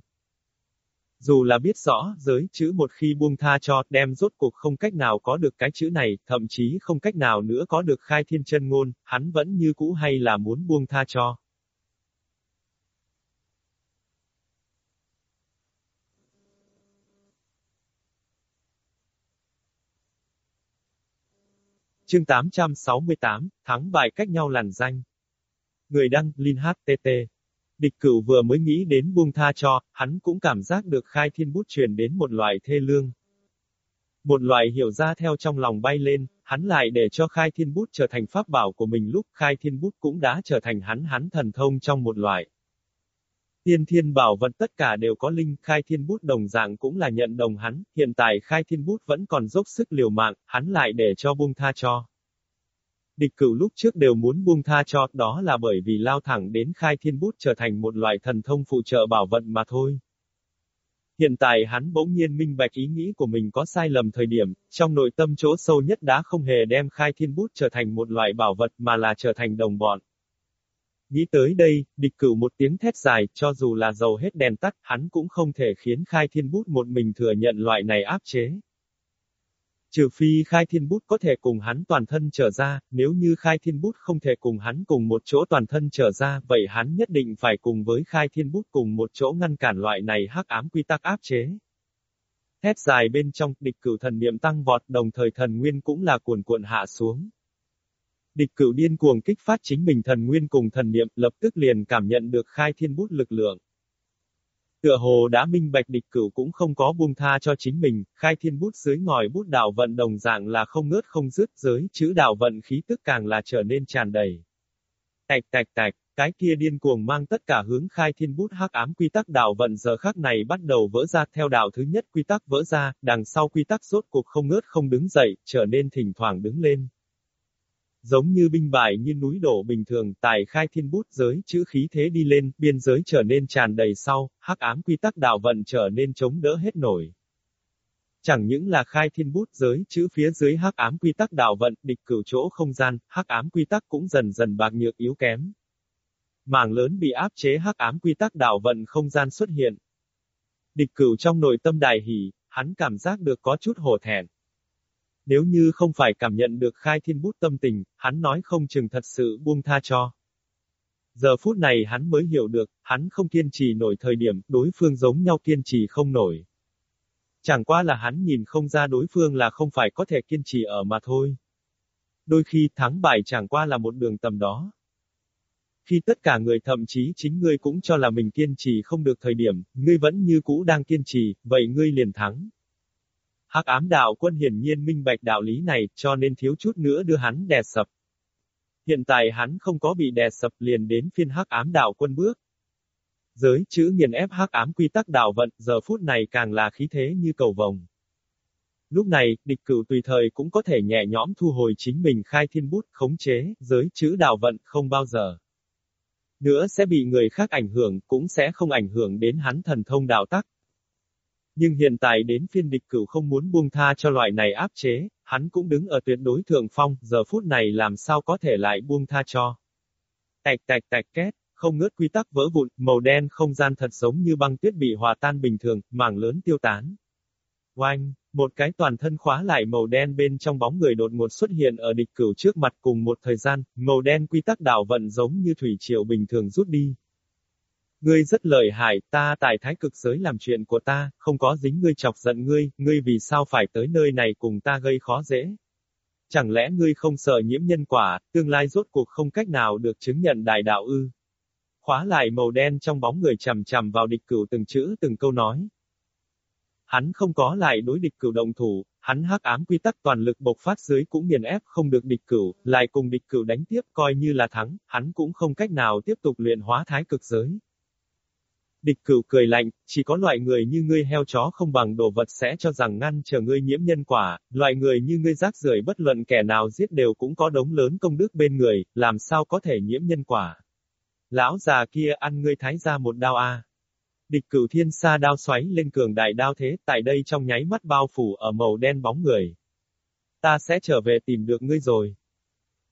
Dù là biết rõ, giới chữ một khi buông tha cho, đem rốt cuộc không cách nào có được cái chữ này, thậm chí không cách nào nữa có được khai thiên chân ngôn, hắn vẫn như cũ hay là muốn buông tha cho. Chương 868, thắng bại cách nhau làn danh. Người đăng, Linh HTT. Địch cửu vừa mới nghĩ đến buông tha cho, hắn cũng cảm giác được khai thiên bút truyền đến một loại thê lương. Một loại hiểu ra theo trong lòng bay lên, hắn lại để cho khai thiên bút trở thành pháp bảo của mình lúc khai thiên bút cũng đã trở thành hắn hắn thần thông trong một loại. Tiên thiên bảo vật tất cả đều có linh, khai thiên bút đồng dạng cũng là nhận đồng hắn, hiện tại khai thiên bút vẫn còn dốc sức liều mạng, hắn lại để cho buông tha cho. Địch cửu lúc trước đều muốn buông tha cho, đó là bởi vì lao thẳng đến khai thiên bút trở thành một loại thần thông phụ trợ bảo vận mà thôi. Hiện tại hắn bỗng nhiên minh bạch ý nghĩ của mình có sai lầm thời điểm, trong nội tâm chỗ sâu nhất đã không hề đem khai thiên bút trở thành một loại bảo vật mà là trở thành đồng bọn. Nghĩ tới đây, địch cửu một tiếng thét dài, cho dù là dầu hết đèn tắt, hắn cũng không thể khiến khai thiên bút một mình thừa nhận loại này áp chế. Trừ phi khai thiên bút có thể cùng hắn toàn thân trở ra, nếu như khai thiên bút không thể cùng hắn cùng một chỗ toàn thân trở ra, vậy hắn nhất định phải cùng với khai thiên bút cùng một chỗ ngăn cản loại này hắc ám quy tắc áp chế. Thét dài bên trong, địch cửu thần niệm tăng vọt đồng thời thần nguyên cũng là cuồn cuộn hạ xuống. Địch cửu điên cuồng kích phát chính mình thần nguyên cùng thần niệm, lập tức liền cảm nhận được khai thiên bút lực lượng. Tựa hồ đã minh bạch địch cửu cũng không có buông tha cho chính mình, khai thiên bút dưới ngòi bút đạo vận đồng dạng là không ngớt không dứt giới, chữ đạo vận khí tức càng là trở nên tràn đầy. Tạch tạch tạch, cái kia điên cuồng mang tất cả hướng khai thiên bút hắc ám quy tắc đạo vận giờ khắc này bắt đầu vỡ ra theo đạo thứ nhất quy tắc vỡ ra, đằng sau quy tắc rốt cuộc không ngớt không đứng dậy, trở nên thỉnh thoảng đứng lên. Giống như binh bại như núi đổ bình thường, tài khai thiên bút giới chữ khí thế đi lên, biên giới trở nên tràn đầy sau, hắc ám quy tắc đạo vận trở nên chống đỡ hết nổi. Chẳng những là khai thiên bút giới chữ phía dưới hắc ám quy tắc đạo vận, địch cửu chỗ không gian, hắc ám quy tắc cũng dần dần bạc nhược yếu kém. Mảng lớn bị áp chế hắc ám quy tắc đạo vận không gian xuất hiện. Địch cửu trong nội tâm đại hỉ, hắn cảm giác được có chút hổ thẹn. Nếu như không phải cảm nhận được khai thiên bút tâm tình, hắn nói không chừng thật sự buông tha cho. Giờ phút này hắn mới hiểu được, hắn không kiên trì nổi thời điểm, đối phương giống nhau kiên trì không nổi. Chẳng qua là hắn nhìn không ra đối phương là không phải có thể kiên trì ở mà thôi. Đôi khi thắng bại chẳng qua là một đường tầm đó. Khi tất cả người thậm chí chính ngươi cũng cho là mình kiên trì không được thời điểm, ngươi vẫn như cũ đang kiên trì, vậy ngươi liền thắng. Hắc ám đạo quân hiển nhiên minh bạch đạo lý này, cho nên thiếu chút nữa đưa hắn đè sập. Hiện tại hắn không có bị đè sập liền đến phiên hắc ám đạo quân bước. Giới chữ nghiền ép hắc ám quy tắc đạo vận, giờ phút này càng là khí thế như cầu vồng. Lúc này, địch cửu tùy thời cũng có thể nhẹ nhõm thu hồi chính mình khai thiên bút, khống chế, giới chữ đạo vận, không bao giờ. Nữa sẽ bị người khác ảnh hưởng, cũng sẽ không ảnh hưởng đến hắn thần thông đạo tắc. Nhưng hiện tại đến phiên địch cửu không muốn buông tha cho loại này áp chế, hắn cũng đứng ở tuyệt đối thượng phong, giờ phút này làm sao có thể lại buông tha cho. Tạch tạch tạch két, không ngớt quy tắc vỡ vụn, màu đen không gian thật giống như băng tuyết bị hòa tan bình thường, mảng lớn tiêu tán. Oanh, một cái toàn thân khóa lại màu đen bên trong bóng người đột ngột xuất hiện ở địch cửu trước mặt cùng một thời gian, màu đen quy tắc đảo vận giống như thủy triều bình thường rút đi. Ngươi rất lợi hại, ta tại thái cực giới làm chuyện của ta, không có dính ngươi chọc giận ngươi, ngươi vì sao phải tới nơi này cùng ta gây khó dễ? Chẳng lẽ ngươi không sợ nhiễm nhân quả, tương lai rốt cuộc không cách nào được chứng nhận đại đạo ư? Khóa lại màu đen trong bóng người chầm chầm vào địch cửu từng chữ từng câu nói. Hắn không có lại đối địch cửu động thủ, hắn hắc ám quy tắc toàn lực bộc phát dưới cũng nghiền ép không được địch cửu, lại cùng địch cửu đánh tiếp coi như là thắng, hắn cũng không cách nào tiếp tục luyện hóa thái cực giới. Địch cửu cười lạnh, chỉ có loại người như ngươi heo chó không bằng đồ vật sẽ cho rằng ngăn chờ ngươi nhiễm nhân quả, loại người như ngươi rác rưởi bất luận kẻ nào giết đều cũng có đống lớn công đức bên người, làm sao có thể nhiễm nhân quả. Lão già kia ăn ngươi thái ra một đao a. Địch cửu thiên sa đao xoáy lên cường đại đao thế, tại đây trong nháy mắt bao phủ ở màu đen bóng người. Ta sẽ trở về tìm được ngươi rồi.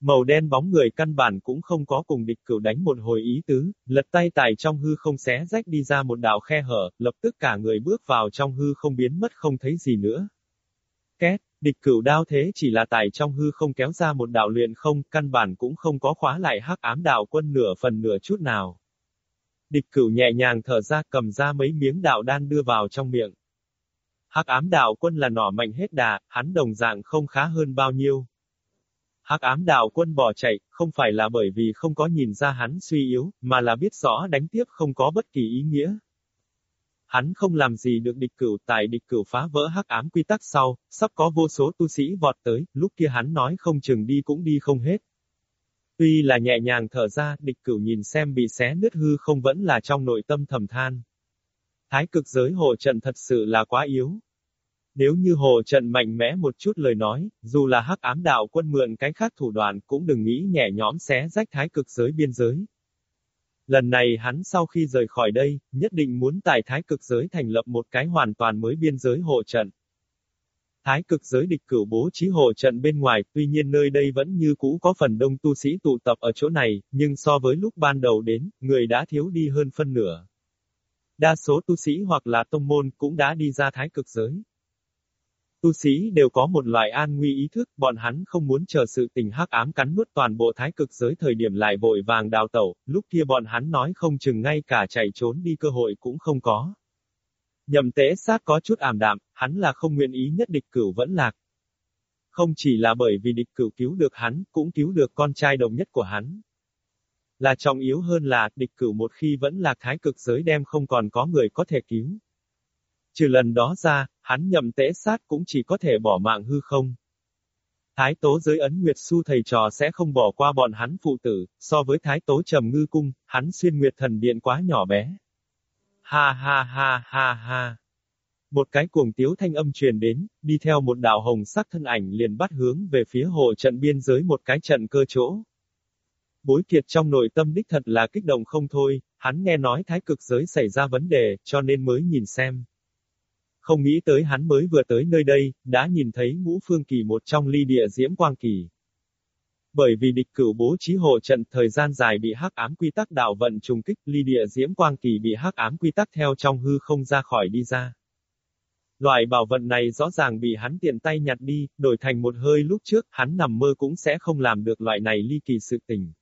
Màu đen bóng người căn bản cũng không có cùng địch cửu đánh một hồi ý tứ, lật tay tài trong hư không xé rách đi ra một đạo khe hở, lập tức cả người bước vào trong hư không biến mất không thấy gì nữa. Két, địch cửu đao thế chỉ là tài trong hư không kéo ra một đạo luyện không, căn bản cũng không có khóa lại hắc ám đạo quân nửa phần nửa chút nào. Địch cửu nhẹ nhàng thở ra cầm ra mấy miếng đạo đan đưa vào trong miệng. Hắc ám đạo quân là nỏ mạnh hết đà, hắn đồng dạng không khá hơn bao nhiêu. Hắc ám đạo quân bỏ chạy, không phải là bởi vì không có nhìn ra hắn suy yếu, mà là biết rõ đánh tiếp không có bất kỳ ý nghĩa. Hắn không làm gì được địch cửu, tại địch cửu phá vỡ hắc ám quy tắc sau, sắp có vô số tu sĩ vọt tới, lúc kia hắn nói không chừng đi cũng đi không hết. Tuy là nhẹ nhàng thở ra, địch cửu nhìn xem bị xé nứt hư không vẫn là trong nội tâm thầm than. Thái cực giới hộ trận thật sự là quá yếu. Nếu như hồ trận mạnh mẽ một chút lời nói, dù là hắc ám đạo quân mượn cái khác thủ đoạn cũng đừng nghĩ nhẹ nhõm xé rách thái cực giới biên giới. Lần này hắn sau khi rời khỏi đây, nhất định muốn tại thái cực giới thành lập một cái hoàn toàn mới biên giới hộ trận. Thái cực giới địch cửu bố trí hộ trận bên ngoài, tuy nhiên nơi đây vẫn như cũ có phần đông tu sĩ tụ tập ở chỗ này, nhưng so với lúc ban đầu đến, người đã thiếu đi hơn phân nửa. Đa số tu sĩ hoặc là tông môn cũng đã đi ra thái cực giới. Tu sĩ đều có một loại an nguy ý thức, bọn hắn không muốn chờ sự tình hắc ám cắn nuốt toàn bộ thái cực giới thời điểm lại vội vàng đào tẩu, lúc kia bọn hắn nói không chừng ngay cả chạy trốn đi cơ hội cũng không có. Nhậm tế sát có chút ảm đạm, hắn là không nguyện ý nhất địch cửu vẫn lạc. Không chỉ là bởi vì địch cửu cứu được hắn, cũng cứu được con trai đồng nhất của hắn. Là trọng yếu hơn là, địch cửu một khi vẫn lạc thái cực giới đem không còn có người có thể cứu. Trừ lần đó ra, hắn nhậm tế sát cũng chỉ có thể bỏ mạng hư không. Thái tố giới ấn nguyệt su thầy trò sẽ không bỏ qua bọn hắn phụ tử, so với thái tố trầm ngư cung, hắn xuyên nguyệt thần điện quá nhỏ bé. Ha ha ha ha ha. Một cái cuồng tiếu thanh âm truyền đến, đi theo một đạo hồng sắc thân ảnh liền bắt hướng về phía hồ trận biên giới một cái trận cơ chỗ. Bối kiệt trong nội tâm đích thật là kích động không thôi, hắn nghe nói thái cực giới xảy ra vấn đề, cho nên mới nhìn xem. Không nghĩ tới hắn mới vừa tới nơi đây, đã nhìn thấy ngũ phương kỳ một trong ly địa diễm quang kỳ. Bởi vì địch cửu bố trí hộ trận thời gian dài bị hắc ám quy tắc đạo vận trùng kích, ly địa diễm quang kỳ bị hắc ám quy tắc theo trong hư không ra khỏi đi ra. Loại bảo vận này rõ ràng bị hắn tiện tay nhặt đi, đổi thành một hơi lúc trước, hắn nằm mơ cũng sẽ không làm được loại này ly kỳ sự tình.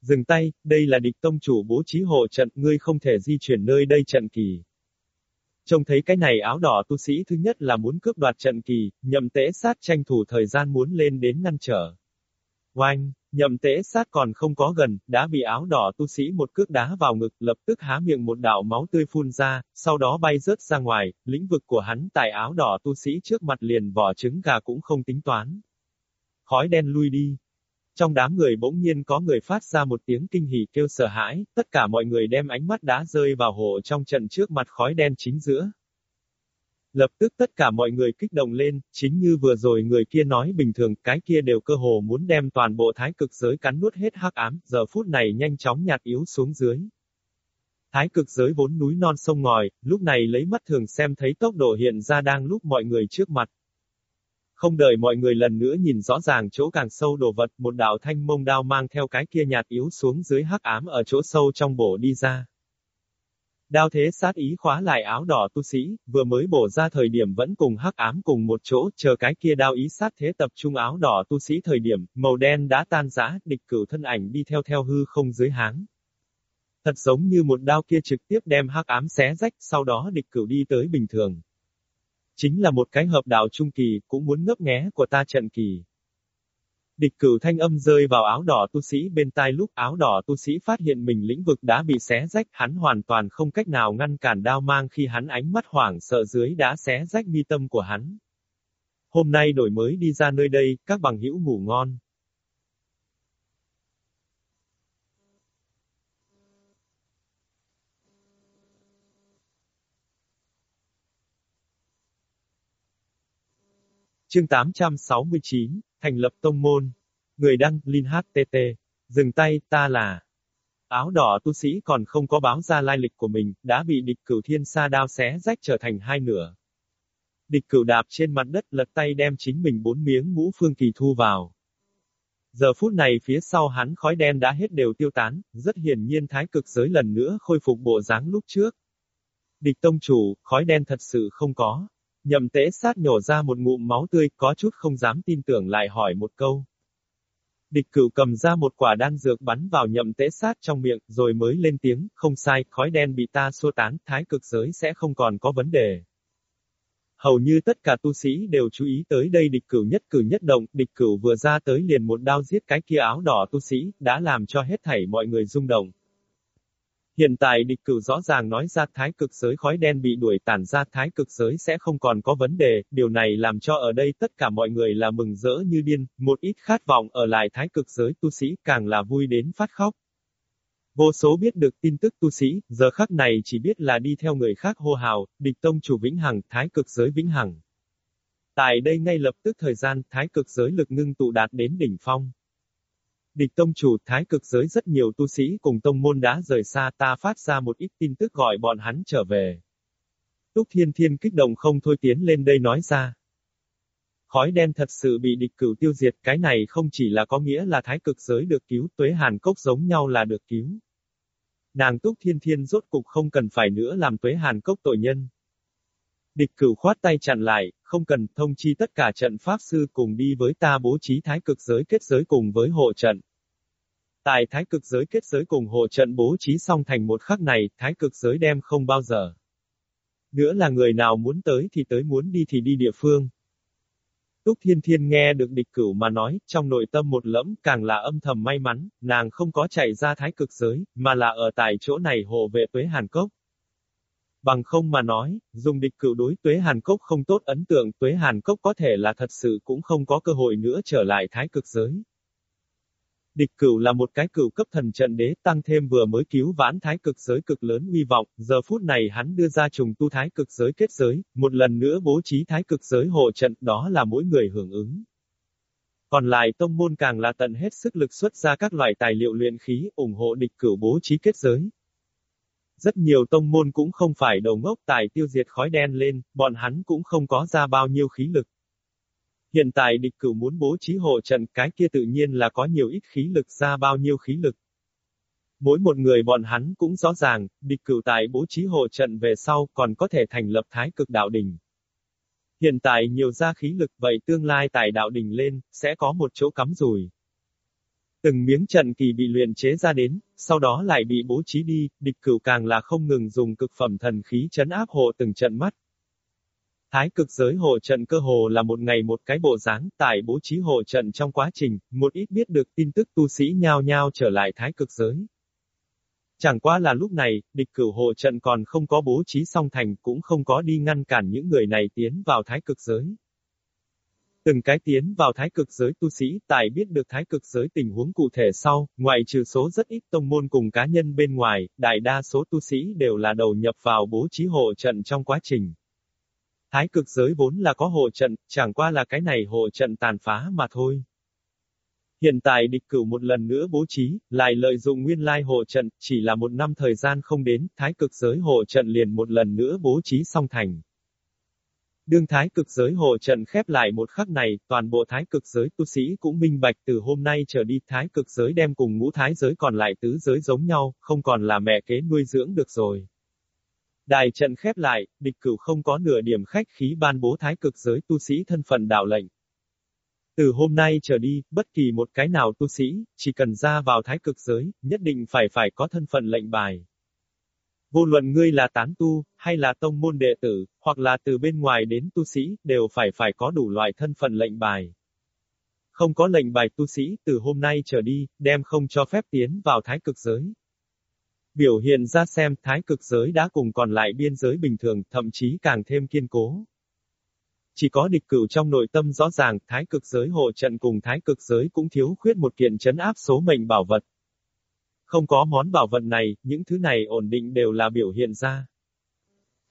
Dừng tay, đây là địch tông chủ bố trí hộ trận, ngươi không thể di chuyển nơi đây trận kỳ. Trông thấy cái này áo đỏ tu sĩ thứ nhất là muốn cướp đoạt trận kỳ, nhậm tế sát tranh thủ thời gian muốn lên đến ngăn trở. Oanh, nhậm tế sát còn không có gần, đã bị áo đỏ tu sĩ một cước đá vào ngực, lập tức há miệng một đạo máu tươi phun ra, sau đó bay rớt ra ngoài, lĩnh vực của hắn tại áo đỏ tu sĩ trước mặt liền vỏ trứng gà cũng không tính toán. Khói đen lui đi. Trong đám người bỗng nhiên có người phát ra một tiếng kinh hỉ kêu sợ hãi, tất cả mọi người đem ánh mắt đá rơi vào hồ trong trận trước mặt khói đen chính giữa. Lập tức tất cả mọi người kích động lên, chính như vừa rồi người kia nói bình thường, cái kia đều cơ hồ muốn đem toàn bộ thái cực giới cắn nuốt hết hắc ám, giờ phút này nhanh chóng nhạt yếu xuống dưới. Thái cực giới vốn núi non sông ngòi, lúc này lấy mắt thường xem thấy tốc độ hiện ra đang lúc mọi người trước mặt. Không đợi mọi người lần nữa nhìn rõ ràng chỗ càng sâu đồ vật, một đạo thanh mông đao mang theo cái kia nhạt yếu xuống dưới hắc ám ở chỗ sâu trong bổ đi ra. Đao thế sát ý khóa lại áo đỏ tu sĩ, vừa mới bổ ra thời điểm vẫn cùng hắc ám cùng một chỗ, chờ cái kia đao ý sát thế tập trung áo đỏ tu sĩ thời điểm, màu đen đã tan rã, địch cửu thân ảnh đi theo theo hư không dưới háng. Thật giống như một đao kia trực tiếp đem hắc ám xé rách, sau đó địch cửu đi tới bình thường. Chính là một cái hợp đạo trung kỳ, cũng muốn ngấp nghé của ta trận kỳ. Địch cửu thanh âm rơi vào áo đỏ tu sĩ bên tai lúc áo đỏ tu sĩ phát hiện mình lĩnh vực đã bị xé rách, hắn hoàn toàn không cách nào ngăn cản đao mang khi hắn ánh mắt hoảng sợ dưới đã xé rách mi tâm của hắn. Hôm nay đổi mới đi ra nơi đây, các bằng hữu ngủ ngon. Chương 869 Thành lập tông môn. Người đăng, Linh HTT. Dừng tay, ta là. Áo đỏ tu sĩ còn không có báo ra lai lịch của mình, đã bị địch cửu thiên sa đao xé rách trở thành hai nửa. Địch cửu đạp trên mặt đất lật tay đem chính mình bốn miếng ngũ phương kỳ thu vào. Giờ phút này phía sau hắn khói đen đã hết đều tiêu tán, rất hiển nhiên thái cực giới lần nữa khôi phục bộ dáng lúc trước. Địch tông chủ, khói đen thật sự không có. Nhậm tế sát nhổ ra một ngụm máu tươi, có chút không dám tin tưởng lại hỏi một câu. Địch cửu cầm ra một quả đan dược bắn vào nhậm tế sát trong miệng, rồi mới lên tiếng, không sai, khói đen bị ta xua tán, thái cực giới sẽ không còn có vấn đề. Hầu như tất cả tu sĩ đều chú ý tới đây địch cửu nhất cử nhất động, địch cửu vừa ra tới liền một đao giết cái kia áo đỏ tu sĩ, đã làm cho hết thảy mọi người rung động. Hiện tại địch cửu rõ ràng nói ra thái cực giới khói đen bị đuổi tản ra thái cực giới sẽ không còn có vấn đề, điều này làm cho ở đây tất cả mọi người là mừng rỡ như điên, một ít khát vọng ở lại thái cực giới tu sĩ càng là vui đến phát khóc. Vô số biết được tin tức tu sĩ, giờ khắc này chỉ biết là đi theo người khác hô hào, địch tông chủ vĩnh hằng, thái cực giới vĩnh hằng. Tại đây ngay lập tức thời gian, thái cực giới lực ngưng tụ đạt đến đỉnh phong. Địch tông chủ thái cực giới rất nhiều tu sĩ cùng tông môn đã rời xa ta phát ra một ít tin tức gọi bọn hắn trở về. Túc Thiên Thiên kích động không thôi tiến lên đây nói ra. Khói đen thật sự bị địch cửu tiêu diệt, cái này không chỉ là có nghĩa là thái cực giới được cứu, tuế hàn cốc giống nhau là được cứu. Nàng Túc Thiên Thiên rốt cục không cần phải nữa làm tuế hàn cốc tội nhân. Địch cửu khoát tay chặn lại, không cần thông chi tất cả trận pháp sư cùng đi với ta bố trí thái cực giới kết giới cùng với hộ trận. Tại thái cực giới kết giới cùng hộ trận bố trí xong thành một khắc này, thái cực giới đem không bao giờ. Nữa là người nào muốn tới thì tới muốn đi thì đi địa phương. Túc Thiên Thiên nghe được địch cửu mà nói, trong nội tâm một lẫm càng là âm thầm may mắn, nàng không có chạy ra thái cực giới, mà là ở tại chỗ này hộ vệ tuế Hàn Cốc. Bằng không mà nói, dùng địch cửu đối tuế Hàn Cốc không tốt ấn tượng tuế Hàn Cốc có thể là thật sự cũng không có cơ hội nữa trở lại thái cực giới. Địch cửu là một cái cửu cấp thần trận đế tăng thêm vừa mới cứu vãn thái cực giới cực lớn uy vọng, giờ phút này hắn đưa ra trùng tu thái cực giới kết giới, một lần nữa bố trí thái cực giới hộ trận, đó là mỗi người hưởng ứng. Còn lại tông môn càng là tận hết sức lực xuất ra các loại tài liệu luyện khí, ủng hộ địch cửu bố trí kết giới. Rất nhiều tông môn cũng không phải đầu ngốc tài tiêu diệt khói đen lên, bọn hắn cũng không có ra bao nhiêu khí lực. Hiện tại địch cửu muốn bố trí hộ trận cái kia tự nhiên là có nhiều ít khí lực ra bao nhiêu khí lực. Mỗi một người bọn hắn cũng rõ ràng, địch cửu tại bố trí hộ trận về sau còn có thể thành lập thái cực đạo đỉnh Hiện tại nhiều ra khí lực vậy tương lai tại đạo đỉnh lên, sẽ có một chỗ cắm rùi. Từng miếng trận kỳ bị luyện chế ra đến, sau đó lại bị bố trí đi, địch cửu càng là không ngừng dùng cực phẩm thần khí chấn áp hộ từng trận mắt, Thái cực giới hộ trận cơ hồ là một ngày một cái bộ dáng, tại bố trí hộ trận trong quá trình, một ít biết được tin tức tu sĩ nhao nhao trở lại thái cực giới. Chẳng qua là lúc này, địch cửu hộ trận còn không có bố trí song thành cũng không có đi ngăn cản những người này tiến vào thái cực giới. Từng cái tiến vào thái cực giới tu sĩ tại biết được thái cực giới tình huống cụ thể sau, ngoại trừ số rất ít tông môn cùng cá nhân bên ngoài, đại đa số tu sĩ đều là đầu nhập vào bố trí hộ trận trong quá trình. Thái cực giới vốn là có hộ trận, chẳng qua là cái này hộ trận tàn phá mà thôi. Hiện tại địch cửu một lần nữa bố trí, lại lợi dụng nguyên lai hộ trận, chỉ là một năm thời gian không đến, thái cực giới hộ trận liền một lần nữa bố trí xong thành. Đương thái cực giới hộ trận khép lại một khắc này, toàn bộ thái cực giới tu sĩ cũng minh bạch từ hôm nay trở đi thái cực giới đem cùng ngũ thái giới còn lại tứ giới giống nhau, không còn là mẹ kế nuôi dưỡng được rồi. Đài trận khép lại, địch cửu không có nửa điểm khách khí ban bố thái cực giới tu sĩ thân phận đạo lệnh. Từ hôm nay trở đi, bất kỳ một cái nào tu sĩ, chỉ cần ra vào thái cực giới, nhất định phải phải có thân phận lệnh bài. Vô luận ngươi là tán tu, hay là tông môn đệ tử, hoặc là từ bên ngoài đến tu sĩ, đều phải phải có đủ loại thân phận lệnh bài. Không có lệnh bài tu sĩ, từ hôm nay trở đi, đem không cho phép tiến vào thái cực giới biểu hiện ra xem thái cực giới đã cùng còn lại biên giới bình thường, thậm chí càng thêm kiên cố. Chỉ có địch cửu trong nội tâm rõ ràng, thái cực giới hộ trận cùng thái cực giới cũng thiếu khuyết một kiện chấn áp số mệnh bảo vật. Không có món bảo vật này, những thứ này ổn định đều là biểu hiện ra.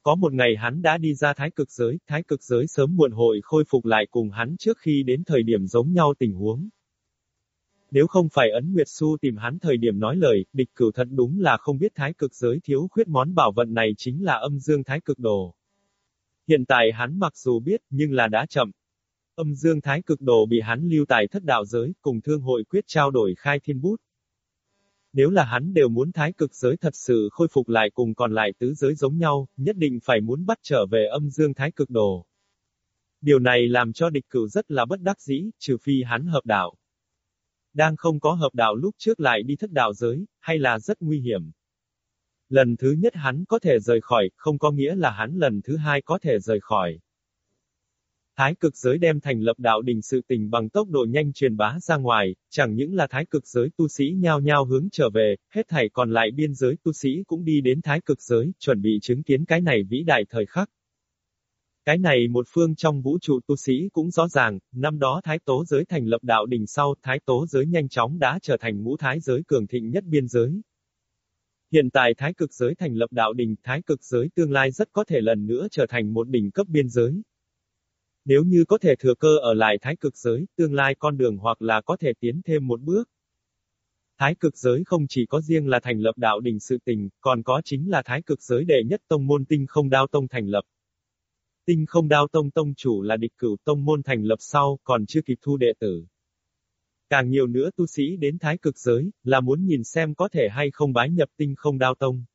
Có một ngày hắn đã đi ra thái cực giới, thái cực giới sớm muộn hội khôi phục lại cùng hắn trước khi đến thời điểm giống nhau tình huống. Nếu không phải ấn Nguyệt Su tìm hắn thời điểm nói lời, địch cửu thật đúng là không biết thái cực giới thiếu khuyết món bảo vận này chính là âm dương thái cực đồ. Hiện tại hắn mặc dù biết, nhưng là đã chậm. Âm dương thái cực đồ bị hắn lưu tại thất đạo giới, cùng thương hội quyết trao đổi khai thiên bút. Nếu là hắn đều muốn thái cực giới thật sự khôi phục lại cùng còn lại tứ giới giống nhau, nhất định phải muốn bắt trở về âm dương thái cực đồ. Điều này làm cho địch cửu rất là bất đắc dĩ, trừ phi hắn hợp đạo. Đang không có hợp đạo lúc trước lại đi thất đạo giới, hay là rất nguy hiểm. Lần thứ nhất hắn có thể rời khỏi, không có nghĩa là hắn lần thứ hai có thể rời khỏi. Thái cực giới đem thành lập đạo đình sự tình bằng tốc độ nhanh truyền bá ra ngoài, chẳng những là thái cực giới tu sĩ nhao nhao hướng trở về, hết thảy còn lại biên giới tu sĩ cũng đi đến thái cực giới, chuẩn bị chứng kiến cái này vĩ đại thời khắc. Cái này một phương trong vũ trụ tu sĩ cũng rõ ràng, năm đó thái tố giới thành lập đạo đỉnh sau, thái tố giới nhanh chóng đã trở thành ngũ thái giới cường thịnh nhất biên giới. Hiện tại thái cực giới thành lập đạo đỉnh thái cực giới tương lai rất có thể lần nữa trở thành một đỉnh cấp biên giới. Nếu như có thể thừa cơ ở lại thái cực giới, tương lai con đường hoặc là có thể tiến thêm một bước. Thái cực giới không chỉ có riêng là thành lập đạo đỉnh sự tình, còn có chính là thái cực giới đệ nhất tông môn tinh không đao tông thành lập. Tinh không đao tông tông chủ là địch cửu tông môn thành lập sau, còn chưa kịp thu đệ tử. Càng nhiều nữa tu sĩ đến thái cực giới, là muốn nhìn xem có thể hay không bái nhập tinh không đao tông.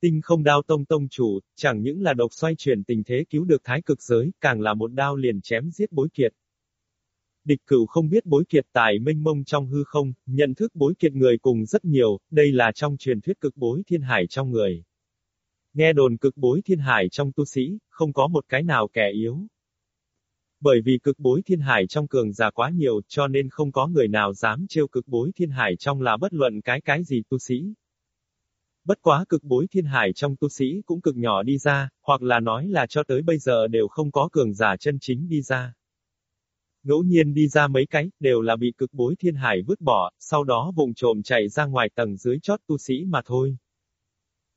Tinh không đao tông tông chủ, chẳng những là độc xoay chuyển tình thế cứu được thái cực giới, càng là một đao liền chém giết bối kiệt. Địch cửu không biết bối kiệt tài mênh mông trong hư không, nhận thức bối kiệt người cùng rất nhiều, đây là trong truyền thuyết cực bối thiên hải trong người. Nghe đồn cực bối thiên hải trong tu sĩ, không có một cái nào kẻ yếu. Bởi vì cực bối thiên hải trong cường giả quá nhiều, cho nên không có người nào dám trêu cực bối thiên hải trong là bất luận cái cái gì tu sĩ. Bất quá cực bối thiên hải trong tu sĩ cũng cực nhỏ đi ra, hoặc là nói là cho tới bây giờ đều không có cường giả chân chính đi ra. Ngẫu nhiên đi ra mấy cái, đều là bị cực bối thiên hải vứt bỏ, sau đó vùng trộm chạy ra ngoài tầng dưới chót tu sĩ mà thôi.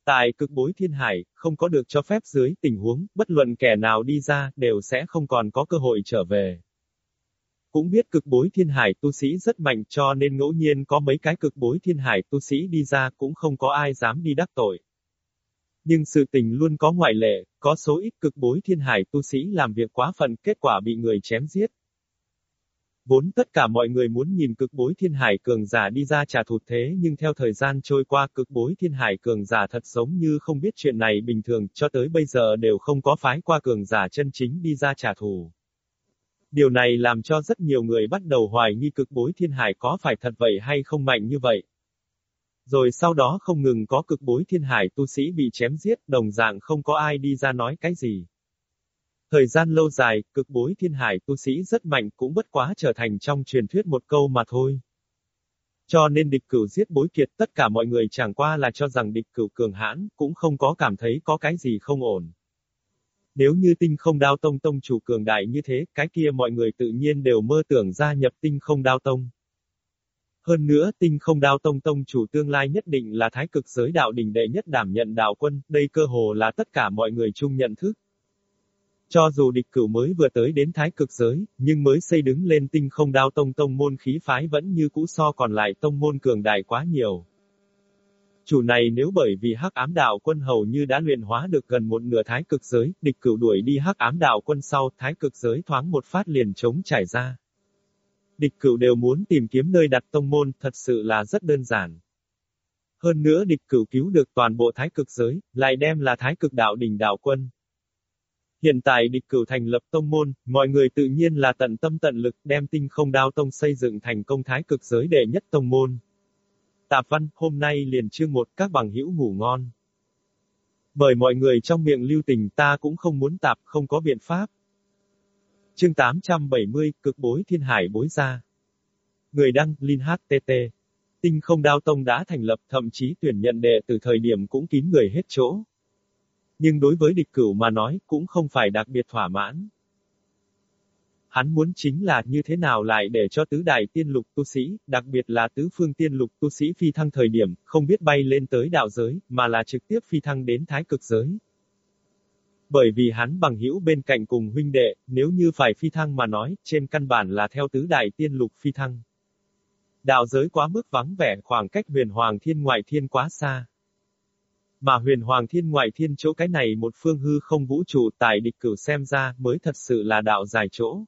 Tại cực bối thiên hải, không có được cho phép dưới tình huống, bất luận kẻ nào đi ra, đều sẽ không còn có cơ hội trở về. Cũng biết cực bối thiên hải tu sĩ rất mạnh cho nên ngẫu nhiên có mấy cái cực bối thiên hải tu sĩ đi ra cũng không có ai dám đi đắc tội. Nhưng sự tình luôn có ngoại lệ, có số ít cực bối thiên hải tu sĩ làm việc quá phận kết quả bị người chém giết. Vốn tất cả mọi người muốn nhìn cực bối thiên hải cường giả đi ra trả thù thế nhưng theo thời gian trôi qua cực bối thiên hải cường giả thật giống như không biết chuyện này bình thường cho tới bây giờ đều không có phái qua cường giả chân chính đi ra trả thù. Điều này làm cho rất nhiều người bắt đầu hoài nghi cực bối thiên hải có phải thật vậy hay không mạnh như vậy. Rồi sau đó không ngừng có cực bối thiên hải tu sĩ bị chém giết, đồng dạng không có ai đi ra nói cái gì. Thời gian lâu dài, cực bối thiên hải tu sĩ rất mạnh cũng bất quá trở thành trong truyền thuyết một câu mà thôi. Cho nên địch cửu giết bối kiệt tất cả mọi người chẳng qua là cho rằng địch cửu cường hãn, cũng không có cảm thấy có cái gì không ổn. Nếu như tinh không đao tông tông chủ cường đại như thế, cái kia mọi người tự nhiên đều mơ tưởng gia nhập tinh không đao tông. Hơn nữa, tinh không đao tông tông chủ tương lai nhất định là thái cực giới đạo đỉnh đệ nhất đảm nhận đạo quân, đây cơ hồ là tất cả mọi người chung nhận thức. Cho dù địch cửu mới vừa tới đến thái cực giới, nhưng mới xây đứng lên tinh không đao tông tông môn khí phái vẫn như cũ so còn lại tông môn cường đại quá nhiều. Chủ này nếu bởi vì hắc ám đạo quân hầu như đã luyện hóa được gần một nửa thái cực giới, địch cửu đuổi đi hắc ám đạo quân sau, thái cực giới thoáng một phát liền chống trải ra. Địch cửu đều muốn tìm kiếm nơi đặt tông môn, thật sự là rất đơn giản. Hơn nữa địch cửu cứu được toàn bộ thái cực giới, lại đem là thái cực đạo đỉnh đạo quân. Hiện tại địch cửu thành lập tông môn, mọi người tự nhiên là tận tâm tận lực đem tinh không đao tông xây dựng thành công thái cực giới đệ nhất tông môn. Tạp văn, hôm nay liền chương một các bằng hữu ngủ ngon. Bởi mọi người trong miệng lưu tình ta cũng không muốn tạp, không có biện pháp. Chương 870, cực bối thiên hải bối ra. Người đăng, Linh HTT. Tinh không đao tông đã thành lập, thậm chí tuyển nhận đệ từ thời điểm cũng kín người hết chỗ. Nhưng đối với địch cửu mà nói, cũng không phải đặc biệt thỏa mãn. Hắn muốn chính là như thế nào lại để cho tứ đại tiên lục tu sĩ, đặc biệt là tứ phương tiên lục tu sĩ phi thăng thời điểm, không biết bay lên tới đạo giới, mà là trực tiếp phi thăng đến thái cực giới. Bởi vì hắn bằng hữu bên cạnh cùng huynh đệ, nếu như phải phi thăng mà nói, trên căn bản là theo tứ đại tiên lục phi thăng. Đạo giới quá mức vắng vẻ, khoảng cách huyền hoàng thiên ngoại thiên quá xa. Mà huyền hoàng thiên ngoại thiên chỗ cái này một phương hư không vũ trụ tại địch cửu xem ra mới thật sự là đạo dài chỗ.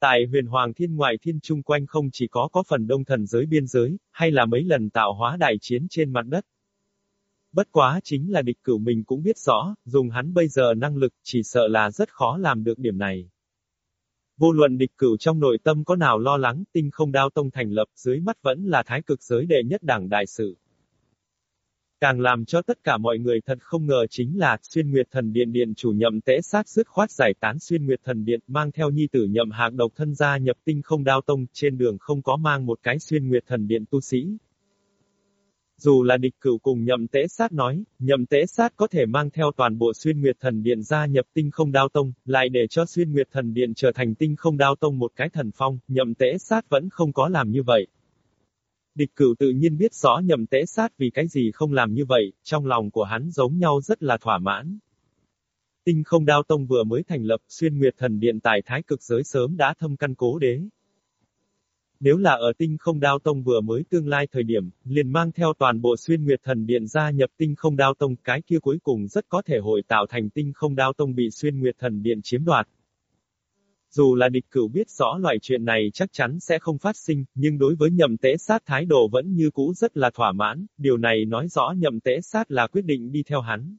Tại huyền hoàng thiên ngoại thiên chung quanh không chỉ có có phần đông thần giới biên giới, hay là mấy lần tạo hóa đại chiến trên mặt đất. Bất quá chính là địch cửu mình cũng biết rõ, dùng hắn bây giờ năng lực, chỉ sợ là rất khó làm được điểm này. Vô luận địch cửu trong nội tâm có nào lo lắng, tinh không đao tông thành lập dưới mắt vẫn là thái cực giới đệ nhất đảng đại sự. Càng làm cho tất cả mọi người thật không ngờ chính là, xuyên nguyệt thần điện điện chủ nhậm tễ sát dứt khoát giải tán xuyên nguyệt thần điện, mang theo nhi tử nhậm hạc độc thân gia nhập tinh không đao tông, trên đường không có mang một cái xuyên nguyệt thần điện tu sĩ. Dù là địch cửu cùng nhậm tễ sát nói, nhậm tễ sát có thể mang theo toàn bộ xuyên nguyệt thần điện gia nhập tinh không đao tông, lại để cho xuyên nguyệt thần điện trở thành tinh không đao tông một cái thần phong, nhậm tễ sát vẫn không có làm như vậy. Địch cửu tự nhiên biết rõ nhầm tễ sát vì cái gì không làm như vậy, trong lòng của hắn giống nhau rất là thỏa mãn. Tinh không đao tông vừa mới thành lập, xuyên nguyệt thần điện tại thái cực giới sớm đã thâm căn cố đế. Nếu là ở tinh không đao tông vừa mới tương lai thời điểm, liền mang theo toàn bộ xuyên nguyệt thần điện gia nhập tinh không đao tông, cái kia cuối cùng rất có thể hội tạo thành tinh không đao tông bị xuyên nguyệt thần điện chiếm đoạt. Dù là địch cửu biết rõ loại chuyện này chắc chắn sẽ không phát sinh, nhưng đối với nhậm tế sát thái độ vẫn như cũ rất là thỏa mãn, điều này nói rõ nhậm tế sát là quyết định đi theo hắn.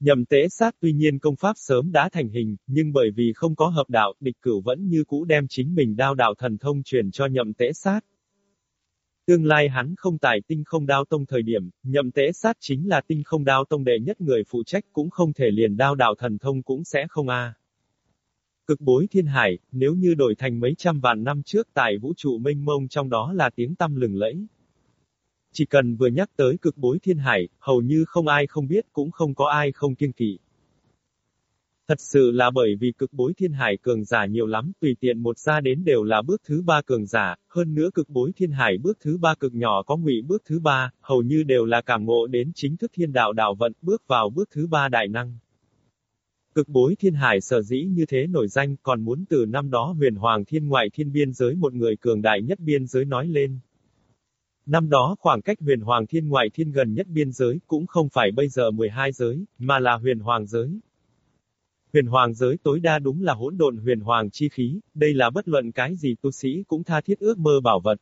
Nhậm tế sát tuy nhiên công pháp sớm đã thành hình, nhưng bởi vì không có hợp đạo, địch cửu vẫn như cũ đem chính mình đao đạo thần thông truyền cho nhậm tế sát. Tương lai hắn không tài tinh không đao tông thời điểm, nhậm tế sát chính là tinh không đao tông đệ nhất người phụ trách cũng không thể liền đao đạo thần thông cũng sẽ không a. Cực bối thiên hải, nếu như đổi thành mấy trăm vạn năm trước tại vũ trụ mênh mông trong đó là tiếng tăm lừng lẫy. Chỉ cần vừa nhắc tới cực bối thiên hải, hầu như không ai không biết cũng không có ai không kiên kỵ. Thật sự là bởi vì cực bối thiên hải cường giả nhiều lắm, tùy tiện một ra đến đều là bước thứ ba cường giả, hơn nữa cực bối thiên hải bước thứ ba cực nhỏ có ngụy bước thứ ba, hầu như đều là cảm ngộ đến chính thức thiên đạo đạo vận, bước vào bước thứ ba đại năng. Cực bối thiên hải sở dĩ như thế nổi danh còn muốn từ năm đó huyền hoàng thiên ngoại thiên biên giới một người cường đại nhất biên giới nói lên. Năm đó khoảng cách huyền hoàng thiên ngoại thiên gần nhất biên giới cũng không phải bây giờ 12 giới, mà là huyền hoàng giới. Huyền hoàng giới tối đa đúng là hỗn độn huyền hoàng chi khí, đây là bất luận cái gì tu sĩ cũng tha thiết ước mơ bảo vật.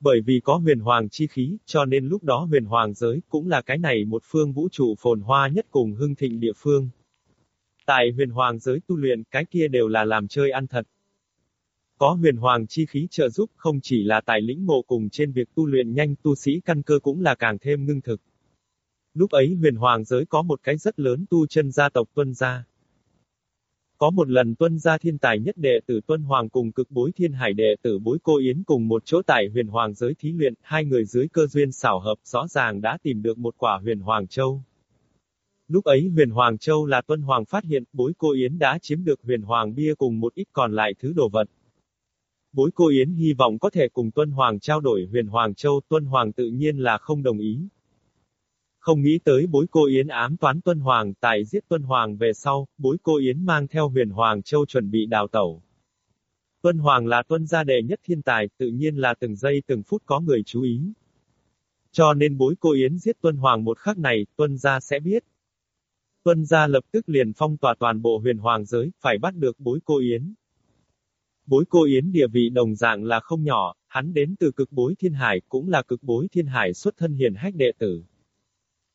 Bởi vì có huyền hoàng chi khí, cho nên lúc đó huyền hoàng giới cũng là cái này một phương vũ trụ phồn hoa nhất cùng hưng thịnh địa phương. Tại huyền hoàng giới tu luyện, cái kia đều là làm chơi ăn thật. Có huyền hoàng chi khí trợ giúp không chỉ là tài lĩnh ngộ cùng trên việc tu luyện nhanh tu sĩ căn cơ cũng là càng thêm ngưng thực. Lúc ấy huyền hoàng giới có một cái rất lớn tu chân gia tộc tuân gia. Có một lần tuân gia thiên tài nhất đệ tử tuân hoàng cùng cực bối thiên hải đệ tử bối cô Yến cùng một chỗ tại huyền hoàng giới thí luyện, hai người dưới cơ duyên xảo hợp rõ ràng đã tìm được một quả huyền hoàng châu. Lúc ấy huyền Hoàng Châu là Tuân Hoàng phát hiện bối cô Yến đã chiếm được huyền Hoàng bia cùng một ít còn lại thứ đồ vật. Bối cô Yến hy vọng có thể cùng Tuân Hoàng trao đổi huyền Hoàng Châu, Tuân Hoàng tự nhiên là không đồng ý. Không nghĩ tới bối cô Yến ám toán Tuân Hoàng, tại giết Tuân Hoàng về sau, bối cô Yến mang theo huyền Hoàng Châu chuẩn bị đào tẩu. Tuân Hoàng là tuân gia đệ nhất thiên tài, tự nhiên là từng giây từng phút có người chú ý. Cho nên bối cô Yến giết Tuân Hoàng một khắc này, Tuân gia sẽ biết, Tuân gia lập tức liền phong tỏa toàn bộ huyền hoàng giới, phải bắt được bối cô Yến. Bối cô Yến địa vị đồng dạng là không nhỏ, hắn đến từ cực bối thiên hải, cũng là cực bối thiên hải xuất thân hiền hách đệ tử.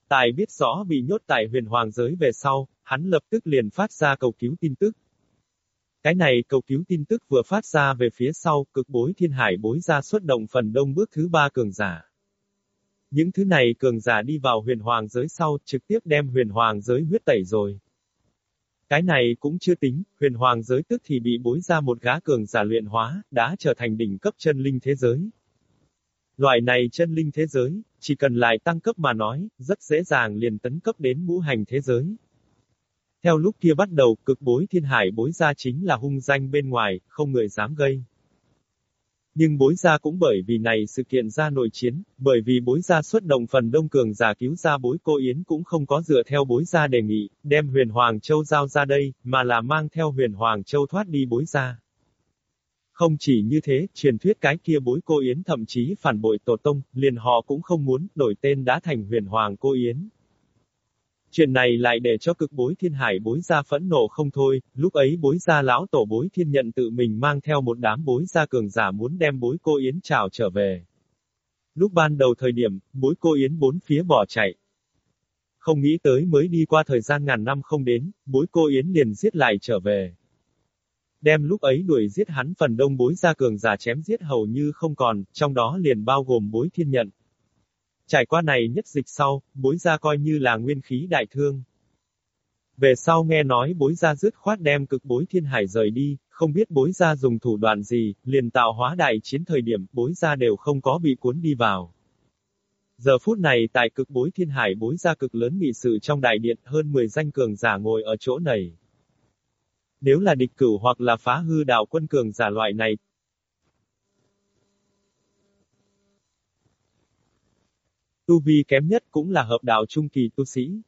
Tài biết rõ bị nhốt tại huyền hoàng giới về sau, hắn lập tức liền phát ra cầu cứu tin tức. Cái này cầu cứu tin tức vừa phát ra về phía sau, cực bối thiên hải bối ra xuất động phần đông bước thứ ba cường giả. Những thứ này cường giả đi vào huyền hoàng giới sau, trực tiếp đem huyền hoàng giới huyết tẩy rồi. Cái này cũng chưa tính, huyền hoàng giới tức thì bị bối ra một gã cường giả luyện hóa, đã trở thành đỉnh cấp chân linh thế giới. Loại này chân linh thế giới, chỉ cần lại tăng cấp mà nói, rất dễ dàng liền tấn cấp đến ngũ hành thế giới. Theo lúc kia bắt đầu, cực bối thiên hải bối ra chính là hung danh bên ngoài, không người dám gây. Nhưng bối gia cũng bởi vì này sự kiện ra nội chiến, bởi vì bối gia xuất động phần đông cường giả cứu ra bối cô Yến cũng không có dựa theo bối gia đề nghị, đem huyền Hoàng Châu giao ra đây, mà là mang theo huyền Hoàng Châu thoát đi bối gia. Không chỉ như thế, truyền thuyết cái kia bối cô Yến thậm chí phản bội tổ tông, liền họ cũng không muốn, đổi tên đã thành huyền Hoàng cô Yến. Chuyện này lại để cho cực bối thiên hải bối ra phẫn nộ không thôi, lúc ấy bối ra lão tổ bối thiên nhận tự mình mang theo một đám bối ra cường giả muốn đem bối cô Yến trào trở về. Lúc ban đầu thời điểm, bối cô Yến bốn phía bỏ chạy. Không nghĩ tới mới đi qua thời gian ngàn năm không đến, bối cô Yến liền giết lại trở về. Đem lúc ấy đuổi giết hắn phần đông bối ra cường giả chém giết hầu như không còn, trong đó liền bao gồm bối thiên nhận. Trải qua này nhất dịch sau, bối ra coi như là nguyên khí đại thương. Về sau nghe nói bối ra dứt khoát đem cực bối thiên hải rời đi, không biết bối ra dùng thủ đoạn gì, liền tạo hóa đại chiến thời điểm, bối ra đều không có bị cuốn đi vào. Giờ phút này tại cực bối thiên hải bối ra cực lớn nghị sự trong đại điện hơn 10 danh cường giả ngồi ở chỗ này. Nếu là địch cửu hoặc là phá hư đạo quân cường giả loại này, tu vi kém nhất cũng là hợp đạo trung kỳ tu sĩ.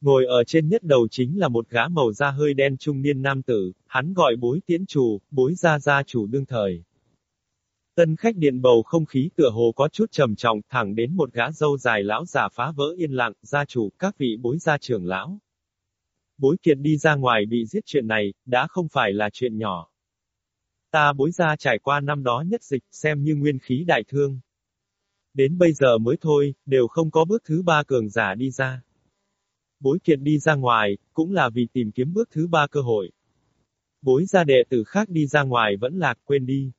Ngồi ở trên nhất đầu chính là một gã màu da hơi đen trung niên nam tử, hắn gọi bối tiễn chủ, bối gia gia chủ đương thời. Tân khách điện bầu không khí tựa hồ có chút trầm trọng, thẳng đến một gã dâu dài lão giả phá vỡ yên lặng, gia chủ, các vị bối gia trưởng lão. Bối kiệt đi ra ngoài bị giết chuyện này, đã không phải là chuyện nhỏ. Ta bối gia trải qua năm đó nhất dịch, xem như nguyên khí đại thương. Đến bây giờ mới thôi, đều không có bước thứ ba cường giả đi ra. Bối kiệt đi ra ngoài, cũng là vì tìm kiếm bước thứ ba cơ hội. Bối gia đệ tử khác đi ra ngoài vẫn lạc quên đi.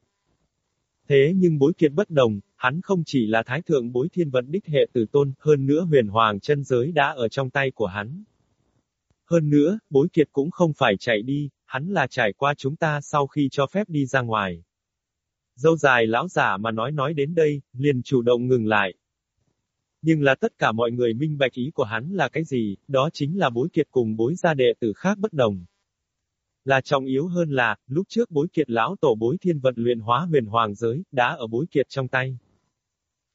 Thế nhưng bối kiệt bất đồng, hắn không chỉ là thái thượng bối thiên vận đích hệ tử tôn, hơn nữa huyền hoàng chân giới đã ở trong tay của hắn. Hơn nữa, bối kiệt cũng không phải chạy đi, hắn là trải qua chúng ta sau khi cho phép đi ra ngoài. Dâu dài lão giả mà nói nói đến đây, liền chủ động ngừng lại. Nhưng là tất cả mọi người minh bạch ý của hắn là cái gì, đó chính là bối kiệt cùng bối gia đệ tử khác bất đồng. Là trọng yếu hơn là, lúc trước bối kiệt lão tổ bối thiên vận luyện hóa huyền hoàng giới, đã ở bối kiệt trong tay.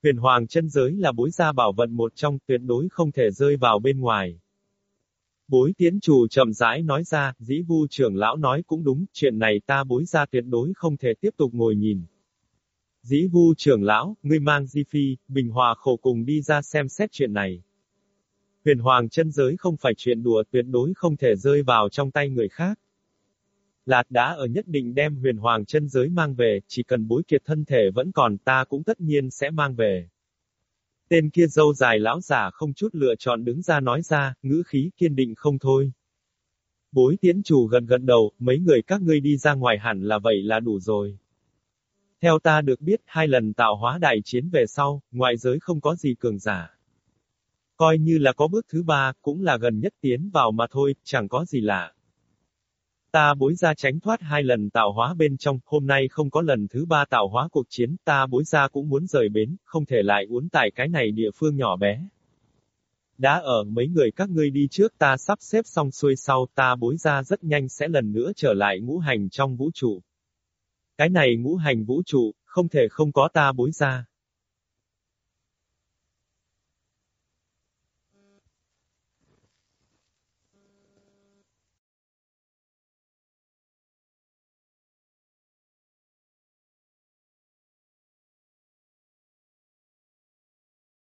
Huyền hoàng chân giới là bối gia bảo vận một trong tuyệt đối không thể rơi vào bên ngoài. Bối tiến chủ chậm rãi nói ra, dĩ vu trưởng lão nói cũng đúng, chuyện này ta bối ra tuyệt đối không thể tiếp tục ngồi nhìn. Dĩ vu trưởng lão, ngươi mang Di Phi, Bình Hòa khổ cùng đi ra xem xét chuyện này. Huyền hoàng chân giới không phải chuyện đùa tuyệt đối không thể rơi vào trong tay người khác. Lạt đã ở nhất định đem huyền hoàng chân giới mang về, chỉ cần bối kiệt thân thể vẫn còn ta cũng tất nhiên sẽ mang về. Tên kia dâu dài lão giả không chút lựa chọn đứng ra nói ra, ngữ khí kiên định không thôi. Bối tiễn chủ gần gần đầu, mấy người các ngươi đi ra ngoài hẳn là vậy là đủ rồi. Theo ta được biết, hai lần tạo hóa đại chiến về sau, ngoại giới không có gì cường giả. Coi như là có bước thứ ba, cũng là gần nhất tiến vào mà thôi, chẳng có gì lạ. Ta bối ra tránh thoát hai lần tạo hóa bên trong, hôm nay không có lần thứ ba tạo hóa cuộc chiến, ta bối ra cũng muốn rời bến, không thể lại uốn tại cái này địa phương nhỏ bé. Đã ở mấy người các ngươi đi trước ta sắp xếp xong xuôi sau ta bối ra rất nhanh sẽ lần nữa trở lại ngũ hành trong vũ trụ. Cái này ngũ hành vũ trụ, không thể không có ta bối ra.